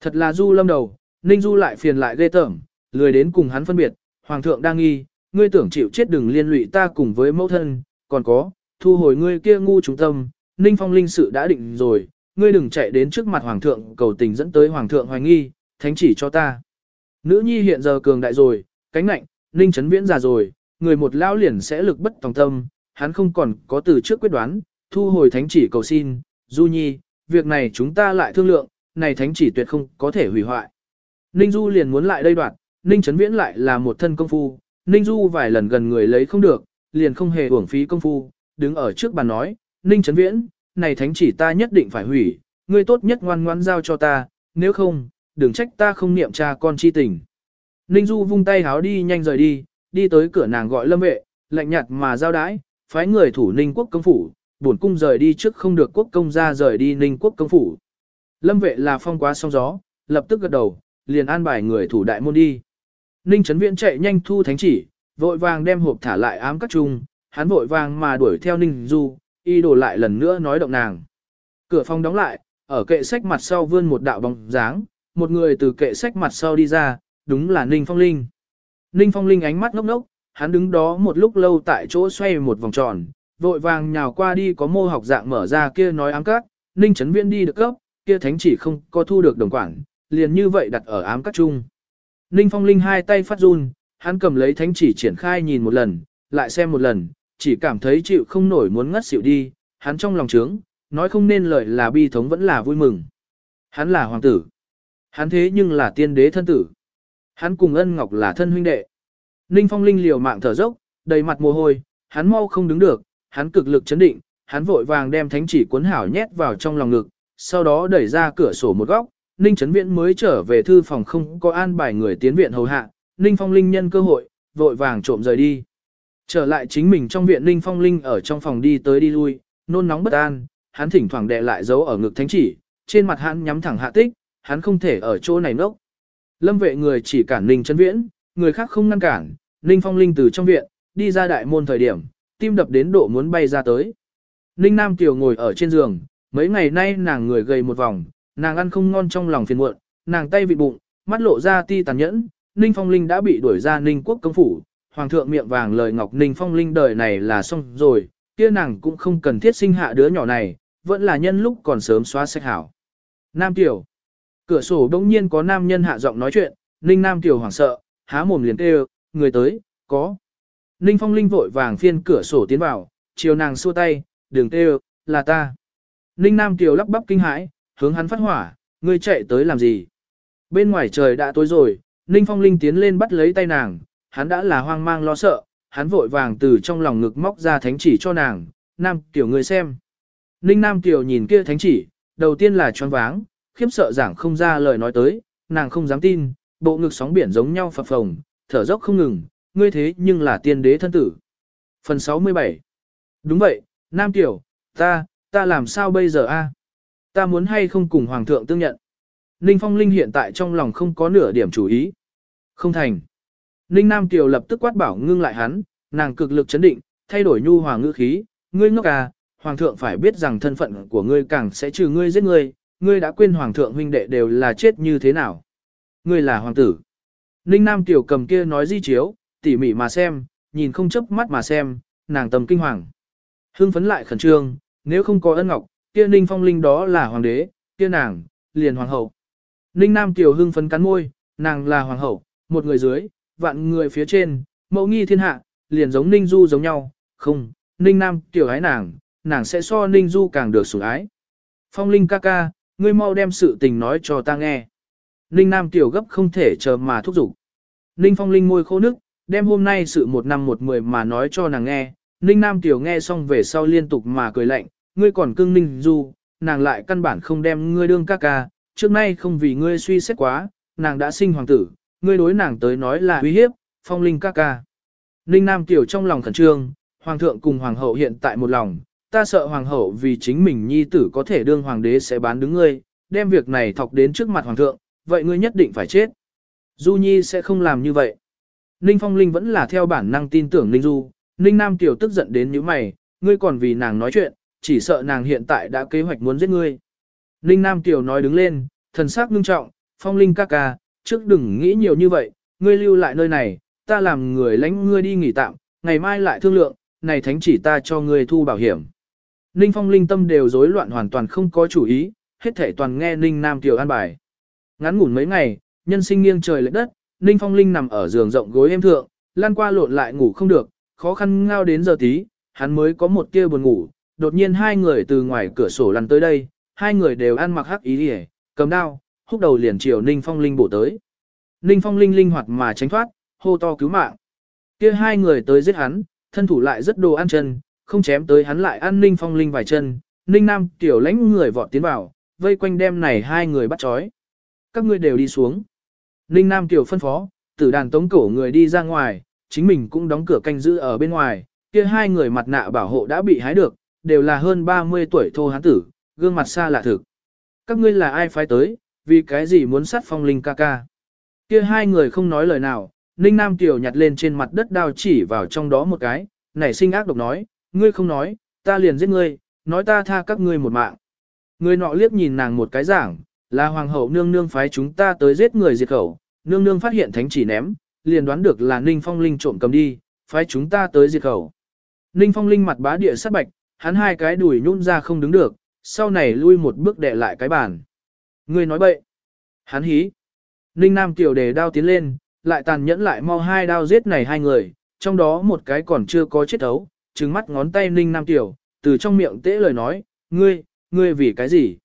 A: Thật là Du lâm đầu, Ninh Du lại phiền lại ghê tởm, lười đến cùng hắn phân biệt, hoàng thượng đang nghi, ngươi tưởng chịu chết đừng liên lụy ta cùng với mẫu thân, còn có, thu hồi ngươi kia ngu trung tâm, Ninh Phong Linh sự đã định rồi, ngươi đừng chạy đến trước mặt hoàng thượng cầu tình dẫn tới hoàng thượng hoài nghi, thánh chỉ cho ta. Nữ nhi hiện giờ cường đại rồi, cánh nạnh, Ninh Trấn viễn già rồi, người một lao liền sẽ lực bất tòng tâm, hắn không còn có từ trước quyết đoán, thu hồi thánh chỉ cầu xin, Du Nhi, việc này chúng ta lại thương lượng, này thánh chỉ tuyệt không có thể hủy hoại. Ninh Du liền muốn lại đây đoạt, Ninh Trấn Viễn lại là một thân công phu, Ninh Du vài lần gần người lấy không được, liền không hề uổng phí công phu, đứng ở trước bàn nói, Ninh Trấn Viễn, này thánh chỉ ta nhất định phải hủy, ngươi tốt nhất ngoan ngoãn giao cho ta, nếu không, đừng trách ta không niệm cha con chi tình. Ninh Du vung tay háo đi nhanh rời đi, đi tới cửa nàng gọi lâm vệ, lạnh nhạt mà giao đái, phái người thủ Ninh quốc công phủ, bổn cung rời đi trước không được quốc công ra rời đi Ninh quốc công phủ. Lâm vệ là phong quá song gió, lập tức gật đầu, liền an bài người thủ đại môn đi. Ninh Trấn Viễn chạy nhanh thu thánh chỉ, vội vàng đem hộp thả lại ám các trung, hắn vội vàng mà đuổi theo Ninh Du, y đổ lại lần nữa nói động nàng. Cửa phòng đóng lại, ở kệ sách mặt sau vươn một đạo bóng dáng, một người từ kệ sách mặt sau đi ra, đúng là Ninh Phong Linh. Ninh Phong Linh ánh mắt ngốc ngốc, hắn đứng đó một lúc lâu tại chỗ xoay một vòng tròn, vội vàng nhào qua đi có mô học dạng mở ra kia nói ám các, Ninh Trấn Viễn đi được cấp, kia thánh chỉ không có thu được đồng quản, liền như vậy đặt ở ám các chung. Ninh Phong Linh hai tay phát run, hắn cầm lấy thánh chỉ triển khai nhìn một lần, lại xem một lần, chỉ cảm thấy chịu không nổi muốn ngất xỉu đi, hắn trong lòng trướng, nói không nên lời là bi thống vẫn là vui mừng. Hắn là hoàng tử. Hắn thế nhưng là tiên đế thân tử. Hắn cùng ân ngọc là thân huynh đệ. Ninh Phong Linh liều mạng thở dốc, đầy mặt mồ hôi, hắn mau không đứng được, hắn cực lực chấn định, hắn vội vàng đem thánh chỉ cuốn hảo nhét vào trong lòng ngực, sau đó đẩy ra cửa sổ một góc, Ninh Trấn Viễn mới trở về thư phòng không có an bài người tiến viện hầu hạ, Ninh Phong Linh nhân cơ hội, vội vàng trộm rời đi. Trở lại chính mình trong viện Ninh Phong Linh ở trong phòng đi tới đi lui, nôn nóng bất an, hắn thỉnh thoảng đè lại dấu ở ngực thánh chỉ, trên mặt hắn nhắm thẳng hạ tích, hắn không thể ở chỗ này nốc. Lâm vệ người chỉ cản Ninh Trấn Viễn, người khác không ngăn cản, Ninh Phong Linh từ trong viện, đi ra đại môn thời điểm, tim đập đến độ muốn bay ra tới. Ninh Nam Kiều ngồi ở trên giường, mấy ngày nay nàng người gầy một vòng, nàng ăn không ngon trong lòng phiền muộn, nàng tay vị bụng, mắt lộ ra ti tàn nhẫn, Ninh Phong Linh đã bị đuổi ra Ninh quốc công phủ, hoàng thượng miệng vàng lời ngọc Ninh Phong Linh đời này là xong rồi, kia nàng cũng không cần thiết sinh hạ đứa nhỏ này, vẫn là nhân lúc còn sớm xóa sạch hảo. Nam Kiều. Cửa sổ đông nhiên có nam nhân hạ giọng nói chuyện, Ninh Nam Kiều hoảng sợ, há mồm liền kêu, người tới, có. Ninh Phong Linh vội vàng phiên cửa sổ tiến vào, chiều nàng xua tay, đường tê là ta. Ninh Nam Tiểu lắp bắp kinh hãi, hướng hắn phát hỏa, ngươi chạy tới làm gì? Bên ngoài trời đã tối rồi, Ninh Phong Linh tiến lên bắt lấy tay nàng, hắn đã là hoang mang lo sợ, hắn vội vàng từ trong lòng ngực móc ra thánh chỉ cho nàng, Nam Tiểu người xem. Ninh Nam Tiểu nhìn kia thánh chỉ, đầu tiên là choáng váng, khiếp sợ giảng không ra lời nói tới, nàng không dám tin, bộ ngực sóng biển giống nhau phập phồng, thở dốc không ngừng, ngươi thế nhưng là tiên đế thân tử. Phần 67 Đúng vậy, Nam Tiểu, ta, ta làm sao bây giờ a? Ta muốn hay không cùng Hoàng thượng tương nhận. Ninh Phong Linh hiện tại trong lòng không có nửa điểm chủ ý. Không thành. Ninh Nam Tiểu lập tức quát bảo ngưng lại hắn, nàng cực lực chấn định, thay đổi nhu hòa ngữ khí, ngươi ngốc à, Hoàng thượng phải biết rằng thân phận của ngươi càng sẽ trừ ngươi giết ngươi, ngươi đã quên Hoàng thượng huynh đệ đều là chết như thế nào. Ngươi là Hoàng tử. Ninh Nam Tiểu cầm kia nói di chiếu, tỉ mỉ mà xem, nhìn không chớp mắt mà xem, nàng tầm kinh hoàng. Hưng phấn lại khẩn trương, nếu không có ân ngọc, kia Ninh Phong Linh đó là hoàng đế, kia nàng, liền hoàng hậu. Ninh Nam Tiểu hưng phấn cắn môi, nàng là hoàng hậu, một người dưới, vạn người phía trên, mẫu nghi thiên hạ, liền giống Ninh Du giống nhau, không, Ninh Nam Tiểu ái nàng, nàng sẽ so Ninh Du càng được sủng ái. Phong Linh ca ca, ngươi mau đem sự tình nói cho ta nghe. Ninh Nam Tiểu gấp không thể chờ mà thúc giục. Ninh Phong Linh môi khô nước, đem hôm nay sự một năm một mười mà nói cho nàng nghe. Ninh Nam Tiểu nghe xong về sau liên tục mà cười lạnh, ngươi còn cưng Ninh Du, nàng lại căn bản không đem ngươi đương ca ca, trước nay không vì ngươi suy xét quá, nàng đã sinh hoàng tử, ngươi đối nàng tới nói là uy hiếp, phong linh ca ca. Ninh Nam Tiểu trong lòng khẩn trương, hoàng thượng cùng hoàng hậu hiện tại một lòng, ta sợ hoàng hậu vì chính mình nhi tử có thể đương hoàng đế sẽ bán đứng ngươi, đem việc này thọc đến trước mặt hoàng thượng, vậy ngươi nhất định phải chết. Du Nhi sẽ không làm như vậy. Ninh Phong Linh vẫn là theo bản năng tin tưởng Ninh Du, Ninh Nam Tiểu tức giận đến như mày, ngươi còn vì nàng nói chuyện, chỉ sợ nàng hiện tại đã kế hoạch muốn giết ngươi. Ninh Nam Tiểu nói đứng lên, thần sắc ngưng trọng, phong linh ca ca, trước đừng nghĩ nhiều như vậy, ngươi lưu lại nơi này, ta làm người lãnh ngươi đi nghỉ tạm, ngày mai lại thương lượng, này thánh chỉ ta cho ngươi thu bảo hiểm. Ninh phong linh tâm đều rối loạn hoàn toàn không có chủ ý, hết thể toàn nghe Ninh Nam Tiểu an bài. Ngắn ngủn mấy ngày, nhân sinh nghiêng trời lệch đất, Ninh phong linh nằm ở giường rộng gối êm thượng, lan qua lộn lại ngủ không được, khó khăn ngao đến giờ tí, hắn mới có một tia buồn ngủ, đột nhiên hai người từ ngoài cửa sổ lăn tới đây, hai người đều ăn mặc hắc ý đi cầm đao, húc đầu liền chiều Ninh Phong Linh bổ tới. Ninh Phong Linh linh hoạt mà tránh thoát, hô to cứu mạng. kia hai người tới giết hắn, thân thủ lại rất đồ ăn chân, không chém tới hắn lại ăn Ninh Phong Linh vài chân. Ninh Nam tiểu lãnh người vọt tiến vào, vây quanh đem này hai người bắt trói. Các ngươi đều đi xuống. Ninh Nam tiểu phân phó, tử đàn tống cổ người đi ra ngoài, chính mình cũng đóng cửa canh giữ ở bên ngoài. Kia hai người mặt nạ bảo hộ đã bị hái được, đều là hơn 30 tuổi thô hán tử, gương mặt xa lạ thực. Các ngươi là ai phái tới, vì cái gì muốn sát phong linh ca ca. Kia hai người không nói lời nào, Ninh Nam Tiểu nhặt lên trên mặt đất đao chỉ vào trong đó một cái, nảy sinh ác độc nói, ngươi không nói, ta liền giết ngươi, nói ta tha các ngươi một mạng. Người nọ liếc nhìn nàng một cái giảng, là hoàng hậu nương nương phái chúng ta tới giết người diệt khẩu, nương nương phát hiện thánh chỉ ném, liền đoán được là Ninh Phong Linh trộm cầm đi, phái chúng ta tới diệt khẩu. Ninh Phong Linh mặt bá địa sát bạch, hắn hai cái đùi nhún ra không đứng được, sau này lui một bước đè lại cái bàn. Ngươi nói bậy. Hắn hí. Ninh Nam tiểu đề đao tiến lên, lại tàn nhẫn lại mau hai đao giết này hai người, trong đó một cái còn chưa có chết ấu, trừng mắt ngón tay Ninh Nam tiểu, từ trong miệng tế lời nói, ngươi, ngươi vì cái gì?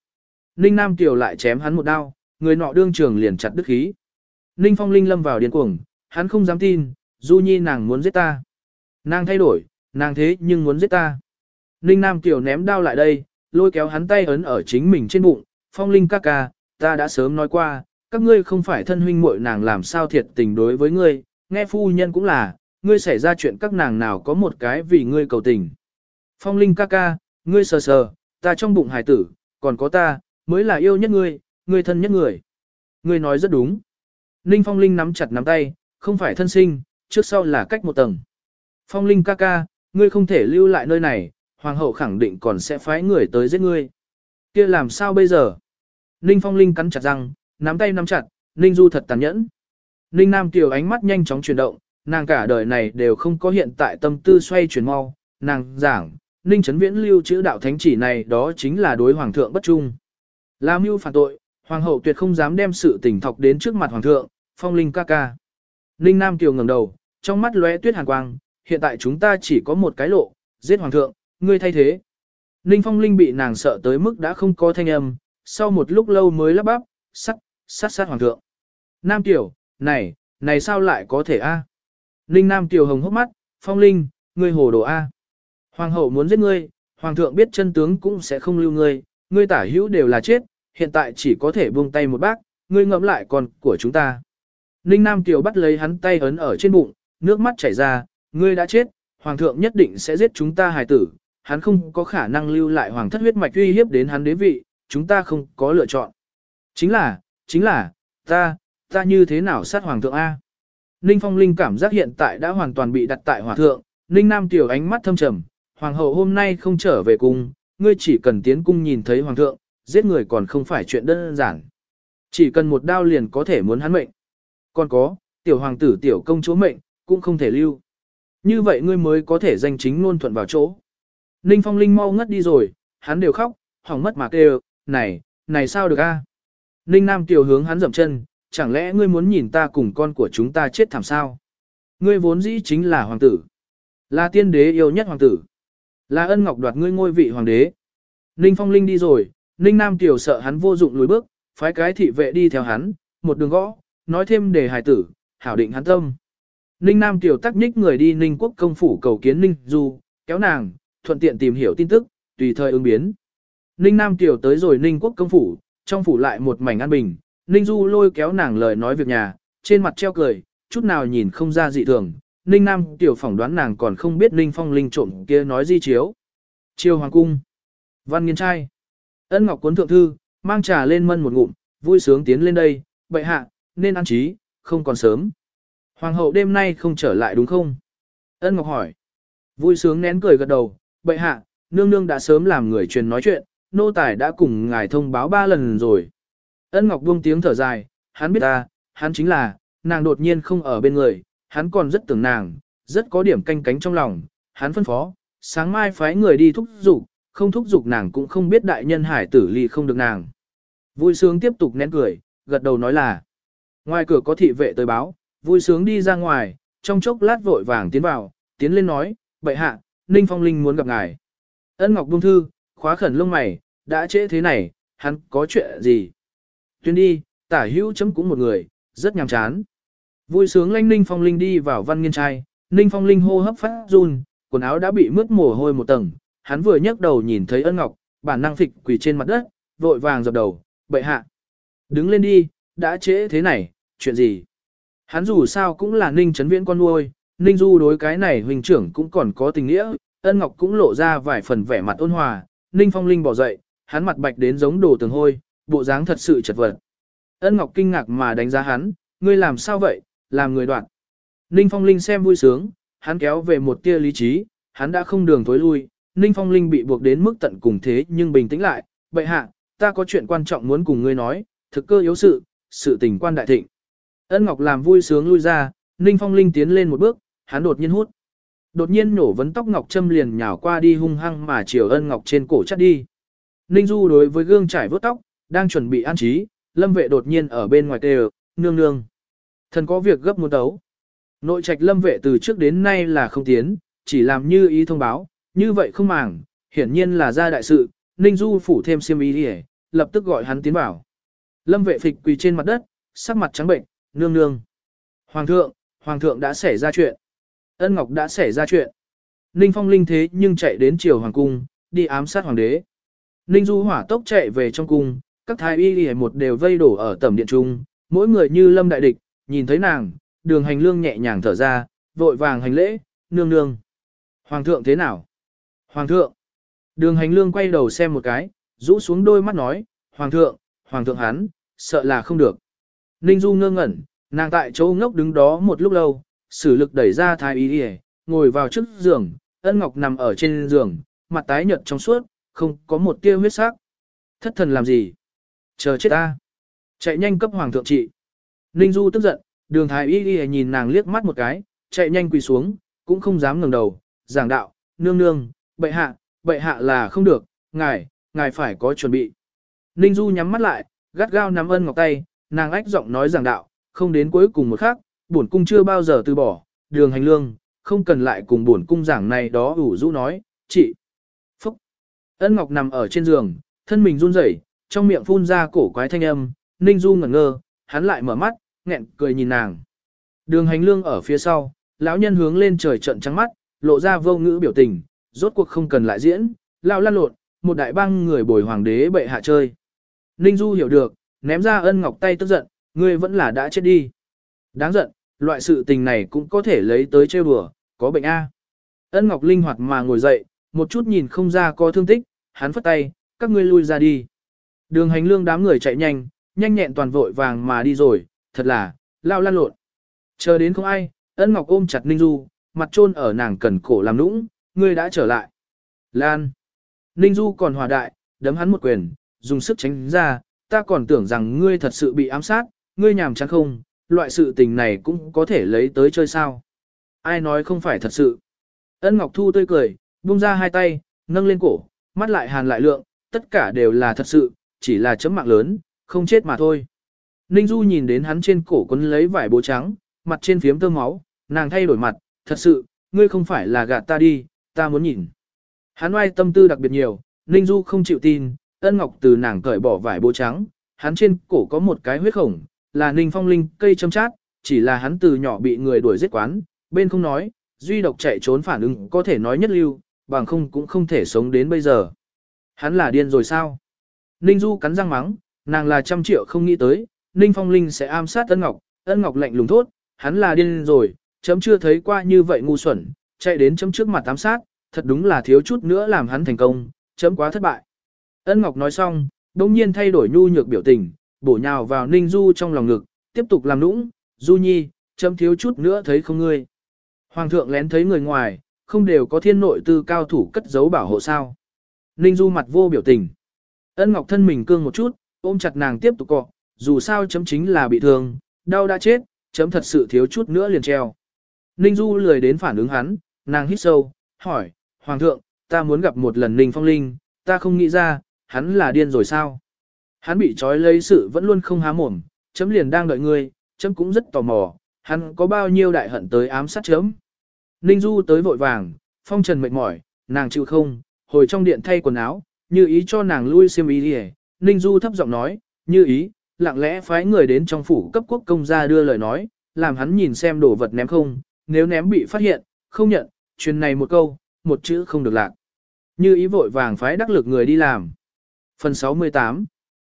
A: Ninh Nam Kiều lại chém hắn một đao, người nọ đương trường liền chặt đứt khí. Ninh Phong Linh lâm vào điên cuồng, hắn không dám tin, Du Nhi nàng muốn giết ta. Nàng thay đổi, nàng thế nhưng muốn giết ta. Ninh Nam Kiều ném đao lại đây, lôi kéo hắn tay ấn ở chính mình trên bụng, phong linh ca ca, ta đã sớm nói qua, các ngươi không phải thân huynh muội nàng làm sao thiệt tình đối với ngươi, nghe phu nhân cũng là, ngươi xảy ra chuyện các nàng nào có một cái vì ngươi cầu tình. Phong linh ca ca, ngươi sờ sờ, ta trong bụng hài tử, còn có ta, mới là yêu nhất ngươi, ngươi thân nhất người. Ngươi nói rất đúng. Ninh phong linh nắm chặt nắm tay, không phải thân sinh, trước sau là cách một tầng. Phong linh ca ca, ngươi không thể lưu lại nơi này, hoàng hậu khẳng định còn sẽ phái người tới giết ngươi. kia làm sao bây giờ? Ninh Phong Linh cắn chặt răng, nắm tay nắm chặt, Ninh Du thật tàn nhẫn. Ninh Nam Kiều ánh mắt nhanh chóng chuyển động, nàng cả đời này đều không có hiện tại tâm tư xoay chuyển mau, nàng giảng, Ninh Trấn Viễn lưu chữ đạo thánh chỉ này đó chính là đối hoàng thượng bất trung. Là mưu phản tội, hoàng hậu tuyệt không dám đem sự tình thọc đến trước mặt hoàng thượng, phong linh ca ca. Ninh Nam Kiều ngẩng đầu, trong mắt lóe tuyết hàn quang, hiện tại chúng ta chỉ có một cái lộ, giết hoàng thượng, ngươi thay thế. Ninh Phong Linh bị nàng sợ tới mức đã không có thanh âm, sau một lúc lâu mới lắp bắp, sắt, sát sát hoàng thượng. Nam Kiều, này, này sao lại có thể a? Ninh Nam Kiều hồng hốc mắt, Phong Linh, ngươi hồ đồ a. Hoàng hậu muốn giết ngươi, hoàng thượng biết chân tướng cũng sẽ không lưu ngươi, ngươi tả hữu đều là chết, hiện tại chỉ có thể buông tay một bác, ngươi ngẫm lại con của chúng ta. Ninh Nam Kiều bắt lấy hắn tay ấn ở trên bụng, nước mắt chảy ra, ngươi đã chết, hoàng thượng nhất định sẽ giết chúng ta hài tử, hắn không có khả năng lưu lại hoàng thất huyết mạch uy hiếp đến hắn đế vị, chúng ta không có lựa chọn. Chính là, chính là, ta, ta như thế nào sát hoàng thượng A? Ninh Phong Linh cảm giác hiện tại đã hoàn toàn bị đặt tại hoàng thượng, Ninh Nam Tiểu ánh mắt thâm trầm, hoàng hậu hôm nay không trở về cung, ngươi chỉ cần tiến cung nhìn thấy hoàng thượng, giết người còn không phải chuyện đơn giản. Chỉ cần một đao liền có thể muốn hắn mệnh. Còn có, tiểu hoàng tử tiểu công chúa mệnh, cũng không thể lưu. Như vậy ngươi mới có thể danh chính ngôn thuận vào chỗ. Ninh Phong Linh mau ngất đi rồi, hắn đều khóc, hỏng mất mà kêu, này, này sao được a? Ninh Nam Tiểu hướng hắn dậm chân, chẳng lẽ ngươi muốn nhìn ta cùng con của chúng ta chết thảm sao? Ngươi vốn dĩ chính là hoàng tử. Là tiên đế yêu nhất hoàng tử. Là ân ngọc đoạt ngươi ngôi vị hoàng đế. Ninh Phong Linh đi rồi, Ninh Nam Tiểu sợ hắn vô dụng lùi bước, phái cái thị vệ đi theo hắn, một đường gõ, nói thêm để hài tử, hảo định hắn tâm. Ninh Nam Tiểu tắc nhích người đi Ninh Quốc công phủ cầu kiến Ninh Du, kéo nàng, thuận tiện tìm hiểu tin tức, tùy thời ứng biến. Ninh Nam Tiểu tới rồi Ninh Quốc công phủ, trong phủ lại một mảnh an bình, Ninh Du lôi kéo nàng lời nói việc nhà, trên mặt treo cười, chút nào nhìn không ra dị thường. Ninh Nam Tiểu phỏng đoán nàng còn không biết Ninh Phong Linh trộm kia nói di chiếu. Chiêu Hoàng Cung Văn Nghiên Trai Ân Ngọc cuốn thượng thư, mang trà lên mân một ngụm, vui sướng tiến lên đây, bệ hạ, nên ăn trí, không còn sớm. Hoàng hậu đêm nay không trở lại đúng không? Ân Ngọc hỏi. Vui sướng nén cười gật đầu, bệ hạ, nương nương đã sớm làm người truyền nói chuyện, nô tài đã cùng ngài thông báo ba lần rồi. Ân Ngọc buông tiếng thở dài, hắn biết ta, hắn chính là, nàng đột nhiên không ở bên người, hắn còn rất tưởng nàng, rất có điểm canh cánh trong lòng, hắn phân phó, sáng mai phái người đi thúc giục, không thúc giục nàng cũng không biết đại nhân hải tử ly không được nàng. Vui sướng tiếp tục nén cười, gật đầu nói là, ngoài cửa có thị vệ tới báo, vui sướng đi ra ngoài, trong chốc lát vội vàng tiến vào, tiến lên nói, bệ hạ, Ninh Phong Linh muốn gặp ngài. Ân Ngọc buông thư, khóa khẩn lông mày, đã trễ thế này, hắn có chuyện gì? Tuyên đi, tả hữu chấm cũng một người, rất nhàm chán. Vui sướng lanh Ninh Phong Linh đi vào văn nghiên trai, Ninh Phong Linh hô hấp phát run, quần áo đã bị mướt mồ hôi một tầng, hắn vừa nhấc đầu nhìn thấy ân ngọc, bản năng phịch quỳ trên mặt đất, vội vàng dập đầu, bệ hạ. Đứng lên đi, đã trễ thế này, chuyện gì? Hắn dù sao cũng là Ninh Trấn Viễn con nuôi, Ninh Du đối cái này huynh trưởng cũng còn có tình nghĩa, ân ngọc cũng lộ ra vài phần vẻ mặt ôn hòa, Ninh Phong Linh bỏ dậy, hắn mặt bạch đến giống đồ tường hôi, bộ dáng thật sự chật vật. Ân ngọc kinh ngạc mà đánh giá hắn, ngươi làm sao vậy, làm người đoạn. Ninh Phong Linh xem vui sướng, hắn kéo về một tia lý trí, hắn đã không đường tối lui, Ninh Phong Linh bị buộc đến mức tận cùng thế nhưng bình tĩnh lại, bệ hạ, ta có chuyện quan trọng muốn cùng ngươi nói, thực cơ yếu sự, sự tình quan đại thịnh. Ân Ngọc làm vui sướng lui ra, Ninh Phong Linh tiến lên một bước, hắn đột nhiên hút. Đột nhiên nổ vấn tóc Ngọc Trâm liền nhào qua đi hung hăng mà chiều Ân Ngọc trên cổ chắt đi. Ninh Du đối với gương trải vớt tóc, đang chuẩn bị an trí, lâm vệ đột nhiên ở bên ngoài kêu, nương nương. Thần có việc gấp muốn đấu. Nội trạch lâm vệ từ trước đến nay là không tiến, chỉ làm như ý thông báo, như vậy không màng, hiển nhiên là ra đại sự, Ninh Du phủ thêm xiêm ý đi lập tức gọi hắn tiến vào. Lâm vệ phịch quỳ trên mặt đất, sắc mặt trắng bệnh, nương nương. Hoàng thượng, hoàng thượng đã xảy ra chuyện. Ân Ngọc đã xảy ra chuyện. Ninh Phong linh thế nhưng chạy đến triều hoàng cung, đi ám sát hoàng đế. Ninh Du hỏa tốc chạy về trong cung, các thái y y một đều vây đổ ở tầm điện trung, mỗi người như lâm đại địch, nhìn thấy nàng, đường hành lương nhẹ nhàng thở ra, vội vàng hành lễ, nương nương. Hoàng thượng thế nào? Hoàng thượng. Đường hành lương quay đầu xem một cái, rũ xuống đôi mắt nói, Hoàng thượng, Hoàng thượng hắn, sợ là không được. Ninh Du ngơ ngẩn, nàng tại chỗ ngốc đứng đó một lúc lâu, sử lực đẩy ra thái y đi ngồi vào trước giường, ân ngọc nằm ở trên giường, mặt tái nhợt trong suốt, không có một tia huyết sắc. Thất thần làm gì? Chờ chết ta. Chạy nhanh cấp hoàng thượng trị. Ninh Du tức giận, đường thái y y nhìn nàng liếc mắt một cái, chạy nhanh quỳ xuống, cũng không dám ngẩng đầu, giảng đạo, nương nương, bệ hạ, bệ hạ là không được, ngài, ngài phải có chuẩn bị. Ninh Du nhắm mắt lại, gắt gao nắm ân ngọc tay, nàng ách giọng nói giảng đạo, không đến cuối cùng một khắc, bổn cung chưa bao giờ từ bỏ, đường hành lương, không cần lại cùng bổn cung giảng này đó ủ rũ nói, chị. Phúc. Ân ngọc nằm ở trên giường, thân mình run rẩy, trong miệng phun ra cổ quái thanh âm, Ninh Du ngẩn ngơ, hắn lại mở mắt, nghẹn cười nhìn nàng. Đường hành lương ở phía sau, lão nhân hướng lên trời trận trắng mắt, lộ ra vô ngữ biểu tình, rốt cuộc không cần lại diễn, lao lan lộn, một đại bang người bồi hoàng đế bệ hạ chơi. Ninh Du hiểu được, ném ra ân ngọc tay tức giận, ngươi vẫn là đã chết đi. Đáng giận, loại sự tình này cũng có thể lấy tới trêu đùa, có bệnh A. Ân ngọc linh hoạt mà ngồi dậy, một chút nhìn không ra có thương tích, hắn phất tay, các ngươi lui ra đi. Đường hành lương đám người chạy nhanh, nhanh nhẹn toàn vội vàng mà đi rồi, thật là, lao lan lộn. Chờ đến không ai, ân ngọc ôm chặt Ninh Du, mặt trôn ở nàng cần cổ làm nũng, ngươi đã trở lại. Lan. Ninh Du còn hòa đại, đấm hắn một quyền, dùng sức tránh ra, ta còn tưởng rằng ngươi thật sự bị ám sát, ngươi nhàm chán không, loại sự tình này cũng có thể lấy tới chơi sao. Ai nói không phải thật sự. Ân Ngọc Thu tươi cười, buông ra hai tay, nâng lên cổ, mắt lại hàn lại lượng, tất cả đều là thật sự, chỉ là chấm mạng lớn, không chết mà thôi. Ninh Du nhìn đến hắn trên cổ quấn lấy vải bố trắng, mặt trên phiếm tơ máu, nàng thay đổi mặt, thật sự, ngươi không phải là gạt ta đi, ta muốn nhìn. Hắn oai tâm tư đặc biệt nhiều, Ninh Du không chịu tin, ân ngọc từ nàng cởi bỏ vải bố trắng, hắn trên cổ có một cái huyết khổng, là Ninh Phong Linh cây châm chát, chỉ là hắn từ nhỏ bị người đuổi giết quán, bên không nói, duy độc chạy trốn phản ứng có thể nói nhất lưu, bằng không cũng không thể sống đến bây giờ. Hắn là điên rồi sao? Ninh Du cắn răng mắng, nàng là trăm triệu không nghĩ tới, Ninh Phong Linh sẽ am sát Ân Ngọc, Ân Ngọc lạnh lùng thốt, hắn là điên rồi, chấm chưa thấy qua như vậy ngu xuẩn, chạy đến chấm trước mặt ám sát, thật đúng là thiếu chút nữa làm hắn thành công, chấm quá thất bại. Ân Ngọc nói xong, đông nhiên thay đổi nhu nhược biểu tình, bổ nhào vào Ninh Du trong lòng ngực, tiếp tục làm nũng, Du Nhi, chấm thiếu chút nữa thấy không ngươi. Hoàng thượng lén thấy người ngoài, không đều có thiên nội tư cao thủ cất giấu bảo hộ sao. Ninh Du mặt vô biểu tình. Ân Ngọc thân mình cương một chút, ôm chặt nàng tiếp tục cọ, dù sao chấm chính là bị thương, đau đã chết, chấm thật sự thiếu chút nữa liền treo. Ninh Du lười đến phản ứng hắn, nàng hít sâu, hỏi, Hoàng thượng, ta muốn gặp một lần Ninh Phong Linh, ta không nghĩ ra, hắn là điên rồi sao? Hắn bị trói lấy sự vẫn luôn không há mồm, chấm liền đang đợi ngươi, chấm cũng rất tò mò, hắn có bao nhiêu đại hận tới ám sát chấm. Ninh Du tới vội vàng, phong trần mệt mỏi, nàng chịu không, hồi trong điện thay quần áo, như ý cho nàng lui xiêm ý đi Ninh Du thấp giọng nói, như ý, lặng lẽ phái người đến trong phủ cấp quốc công gia đưa lời nói, làm hắn nhìn xem đồ vật ném không, nếu ném bị phát hiện, không nhận, truyền này một câu, một chữ không được lạc. Như ý vội vàng phái đắc lực người đi làm. Phần 68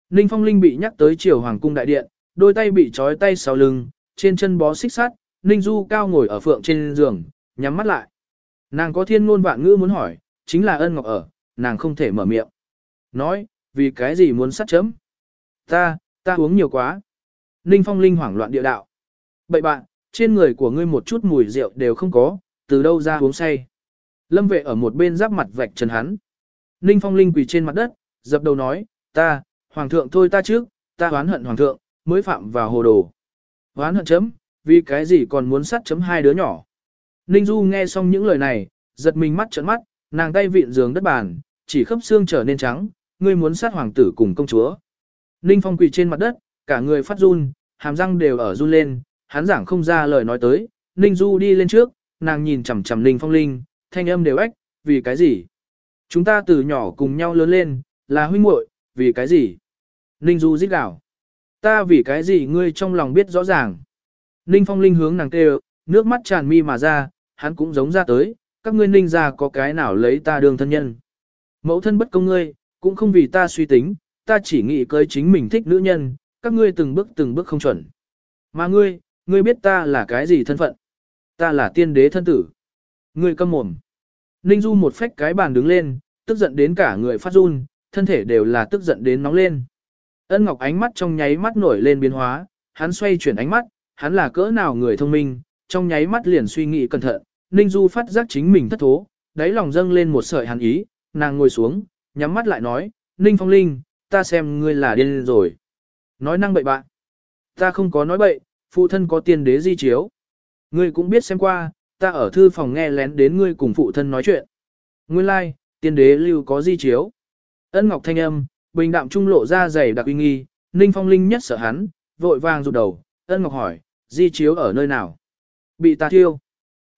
A: Ninh Phong Linh bị nhắc tới triều hoàng cung đại điện, đôi tay bị trói tay sau lưng, trên chân bó xích sắt, Ninh Du cao ngồi ở phượng trên giường, nhắm mắt lại. Nàng có thiên ngôn vạn ngữ muốn hỏi, chính là ân ngọc ở, nàng không thể mở miệng. Nói, vì cái gì muốn sát chấm? Ta, ta uống nhiều quá. Ninh Phong Linh hoảng loạn địa đạo. Bậy bạn, trên người của ngươi một chút mùi rượu đều không có, từ đâu ra uống say. Lâm vệ ở một bên giáp mặt vạch trần hắn. Ninh Phong Linh quỳ trên mặt đất, dập đầu nói, ta, hoàng thượng thôi ta trước, ta oán hận hoàng thượng, mới phạm vào hồ đồ. Oán hận chấm, vì cái gì còn muốn sát chấm hai đứa nhỏ. Ninh Du nghe xong những lời này, giật mình mắt trợn mắt, nàng tay vịn giường đất bàn, chỉ khớp xương trở nên trắng, ngươi muốn sát hoàng tử cùng công chúa. Ninh Phong quỳ trên mặt đất, cả người phát run, hàm răng đều ở run lên, hắn giảng không ra lời nói tới, Ninh Du đi lên trước, nàng nhìn chằm chằm Ninh Phong Linh, thanh âm đều ếch, vì cái gì? Chúng ta từ nhỏ cùng nhau lớn lên, là huynh muội, vì cái gì? Ninh Du rít gào. Ta vì cái gì ngươi trong lòng biết rõ ràng. Ninh Phong Linh hướng nàng kêu, nước mắt tràn mi mà ra, hắn cũng giống ra tới, các ngươi ninh ra có cái nào lấy ta đương thân nhân. Mẫu thân bất công ngươi, cũng không vì ta suy tính, ta chỉ nghĩ cưới chính mình thích nữ nhân, các ngươi từng bước từng bước không chuẩn. Mà ngươi, ngươi biết ta là cái gì thân phận? Ta là tiên đế thân tử. Ngươi câm mồm. Ninh Du một phách cái bàn đứng lên, tức giận đến cả người phát run, thân thể đều là tức giận đến nóng lên. Ân Ngọc ánh mắt trong nháy mắt nổi lên biến hóa, hắn xoay chuyển ánh mắt, hắn là cỡ nào người thông minh, trong nháy mắt liền suy nghĩ cẩn thận, Ninh Du phát giác chính mình thất thố, đáy lòng dâng lên một sợi hàn ý, nàng ngồi xuống, nhắm mắt lại nói, Ninh Phong Linh, ta xem ngươi là điên rồi. Nói năng bậy bạn. Ta không có nói bậy, phụ thân có tiên đế di chiếu. Ngươi cũng biết xem qua, ta ở thư phòng nghe lén đến ngươi cùng phụ thân nói chuyện. Nguyên lai, like, tiên đế lưu có di chiếu. Ân Ngọc thanh âm, bình đạm trung lộ ra dày đặc uy nghi, Ninh Phong Linh nhất sợ hắn, vội vàng rụt đầu, Ân Ngọc hỏi, di chiếu ở nơi nào? Bị ta thiêu.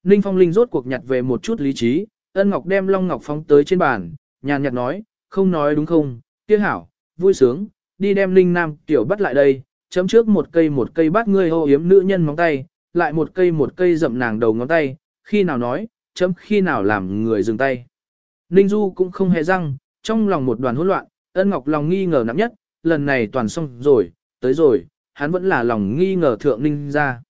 A: Ninh Phong Linh rốt cuộc nhặt về một chút lý trí, Ân Ngọc đem Long Ngọc phóng tới trên bàn, nhàn nhạt nói, không nói đúng không, kia hảo, vui sướng, đi đem Linh Nam tiểu bắt lại đây, chấm trước một cây một cây bắt ngươi hô yếm nữ nhân móng tay, lại một cây một cây dậm nàng đầu ngón tay, khi nào nói, chấm khi nào làm người dừng tay. Ninh Du cũng không hề răng, trong lòng một đoàn hỗn loạn, ân ngọc lòng nghi ngờ nặng nhất, lần này toàn xong rồi, tới rồi, hắn vẫn là lòng nghi ngờ thượng Ninh ra.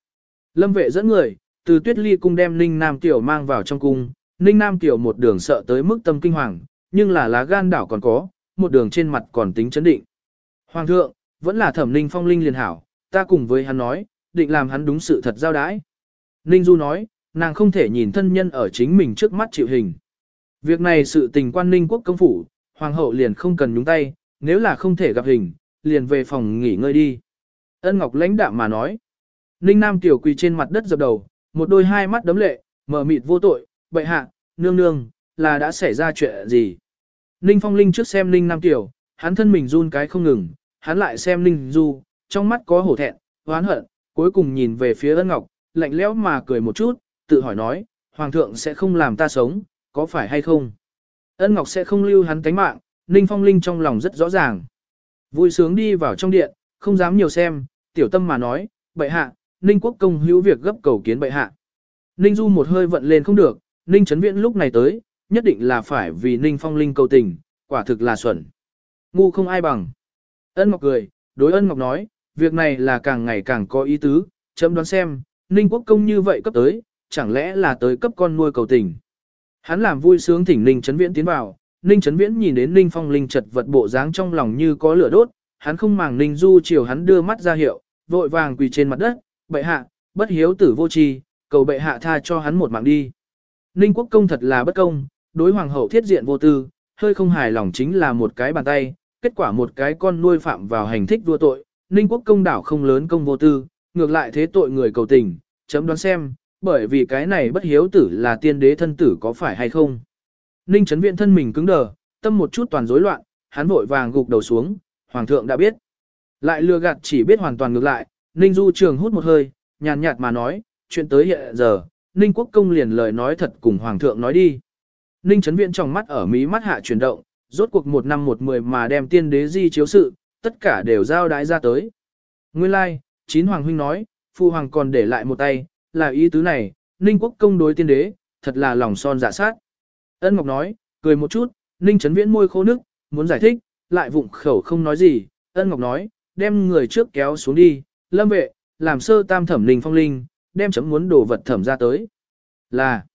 A: Lâm vệ dẫn người, từ tuyết ly cung đem Ninh Nam Tiểu mang vào trong cung, Ninh Nam Tiểu một đường sợ tới mức tâm kinh hoàng, nhưng là lá gan đảo còn có, một đường trên mặt còn tính chấn định. Hoàng thượng, vẫn là thẩm Ninh phong linh liền hảo, ta cùng với hắn nói, định làm hắn đúng sự thật giao đãi. Ninh Du nói, nàng không thể nhìn thân nhân ở chính mình trước mắt chịu hình. Việc này sự tình quan ninh quốc công phủ, hoàng hậu liền không cần nhúng tay, nếu là không thể gặp hình, liền về phòng nghỉ ngơi đi. Ân Ngọc lãnh đạm mà nói. Ninh Nam tiểu quỳ trên mặt đất dập đầu, một đôi hai mắt đấm lệ, mở mịt vô tội, bệ hạ, nương nương, là đã xảy ra chuyện gì. Ninh Phong Linh trước xem Ninh Nam tiểu, hắn thân mình run cái không ngừng, hắn lại xem Ninh Du, trong mắt có hổ thẹn, oán hận, cuối cùng nhìn về phía ân ngọc, lạnh lẽo mà cười một chút, tự hỏi nói, Hoàng thượng sẽ không làm ta sống, có phải hay không? Ân ngọc sẽ không lưu hắn tánh mạng, Ninh Phong Linh trong lòng rất rõ ràng. Vui sướng đi vào trong điện, không dám nhiều xem, tiểu tâm mà nói, bệ hạ, Ninh Quốc công hữu việc gấp cầu kiến bệ hạ. Ninh Du một hơi vận lên không được, Ninh Trấn Viễn lúc này tới, nhất định là phải vì Ninh Phong Linh cầu tình, quả thực là xuẩn. Ngu không ai bằng. Ân Ngọc cười, đối ân Ngọc nói, việc này là càng ngày càng có ý tứ, chấm đoán xem, Ninh Quốc công như vậy cấp tới, chẳng lẽ là tới cấp con nuôi cầu tình. Hắn làm vui sướng thỉnh Ninh Trấn Viễn tiến vào, Ninh Trấn Viễn nhìn đến Ninh Phong Linh chật vật bộ dáng trong lòng như có lửa đốt, hắn không màng Ninh Du chiều hắn đưa mắt ra hiệu, vội vàng quỳ trên mặt đất, bệ hạ, bất hiếu tử vô tri, cầu bệ hạ tha cho hắn một mạng đi. Ninh Quốc công thật là bất công, đối hoàng hậu thiết diện vô tư, hơi không hài lòng chính là một cái bàn tay, kết quả một cái con nuôi phạm vào hành thích vua tội, Ninh quốc công đảo không lớn công vô tư, ngược lại thế tội người cầu tình, chấm đoán xem, bởi vì cái này bất hiếu tử là tiên đế thân tử có phải hay không. Ninh chấn viện thân mình cứng đờ, tâm một chút toàn rối loạn, hắn vội vàng gục đầu xuống, hoàng thượng đã biết. Lại lừa gạt chỉ biết hoàn toàn ngược lại, Ninh du trường hút một hơi, nhàn nhạt mà nói, chuyện tới hiện giờ, Ninh quốc công liền lời nói thật cùng hoàng thượng nói đi. Ninh chấn Viễn trong mắt ở mí mắt hạ chuyển động, rốt cuộc một năm một mười mà đem tiên đế di chiếu sự, tất cả đều giao đái ra tới. Nguyên lai, like, chín hoàng huynh nói, phu hoàng còn để lại một tay, là ý tứ này, ninh quốc công đối tiên đế, thật là lòng son dạ sát. Ân Ngọc nói, cười một chút, ninh chấn viễn môi khô nước, muốn giải thích, lại vụng khẩu không nói gì, ân Ngọc nói, đem người trước kéo xuống đi, lâm vệ, làm sơ tam thẩm ninh phong linh, đem chấm muốn đồ vật thẩm ra tới. Là,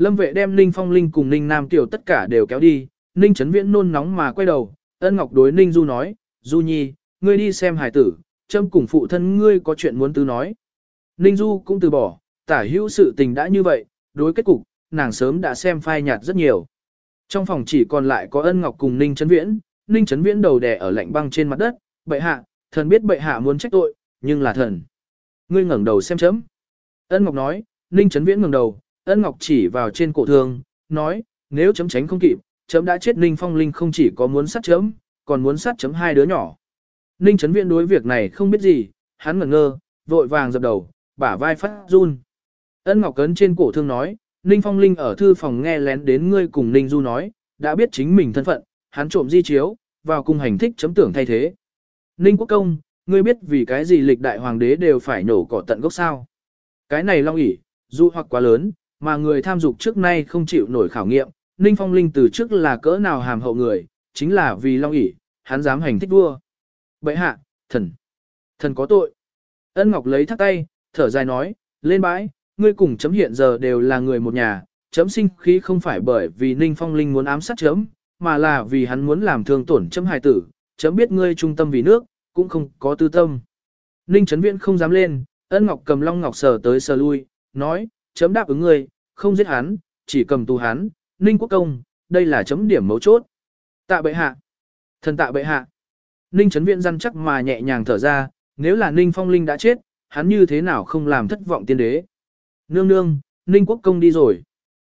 A: lâm vệ đem ninh phong linh cùng ninh nam tiểu tất cả đều kéo đi, ninh Trấn viễn nôn nóng mà quay đầu, ân Ngọc đối ninh du nói, Du Nhi, ngươi đi xem hải tử, châm cùng phụ thân ngươi có chuyện muốn tư nói. Ninh Du cũng từ bỏ, tả hữu sự tình đã như vậy, đối kết cục, nàng sớm đã xem phai nhạt rất nhiều. Trong phòng chỉ còn lại có ân ngọc cùng Ninh Trấn Viễn, Ninh Trấn Viễn đầu đè ở lạnh băng trên mặt đất, bệ hạ, thần biết bệ hạ muốn trách tội, nhưng là thần. Ngươi ngẩng đầu xem chấm. Ân ngọc nói, Ninh Trấn Viễn ngẩng đầu, ân ngọc chỉ vào trên cổ thương, nói, nếu chấm tránh không kịp, chấm đã chết Ninh Phong Linh không chỉ có muốn sát chấm, còn muốn sát chấm hai đứa nhỏ. Ninh Trấn Viễn đối việc này không biết gì, hắn ngẩn ngơ, vội vàng dập đầu, bả vai phát run. Ân Ngọc Cấn trên cổ thương nói, Ninh Phong Linh ở thư phòng nghe lén đến ngươi cùng Ninh Du nói, đã biết chính mình thân phận, hắn trộm di chiếu, vào cùng hành thích chấm tưởng thay thế. Ninh Quốc Công, ngươi biết vì cái gì lịch đại hoàng đế đều phải nổ cỏ tận gốc sao? Cái này long ỉ, du hoặc quá lớn, mà người tham dục trước nay không chịu nổi khảo nghiệm, Ninh Phong Linh từ trước là cỡ nào hàm hậu người, chính là vì long ỷ hắn dám hành thích vua. Bệ hạ, thần, thần có tội. Ân Ngọc lấy thắt tay, thở dài nói, lên bãi, ngươi cùng chấm hiện giờ đều là người một nhà, chấm sinh khí không phải bởi vì Ninh Phong Linh muốn ám sát chấm, mà là vì hắn muốn làm thương tổn chấm hài tử, chấm biết ngươi trung tâm vì nước, cũng không có tư tâm. Ninh Trấn Viễn không dám lên, ân Ngọc cầm Long Ngọc sờ tới sờ lui, nói, chấm đáp ứng ngươi, không giết hắn, chỉ cầm tù hắn, Ninh Quốc Công, đây là chấm điểm mấu chốt. Tạ bệ hạ. Thần tạ bệ hạ. Ninh Trấn Viễn răn chắc mà nhẹ nhàng thở ra, nếu là Ninh Phong Linh đã chết, hắn như thế nào không làm thất vọng tiên đế. Nương nương, Ninh quốc công đi rồi.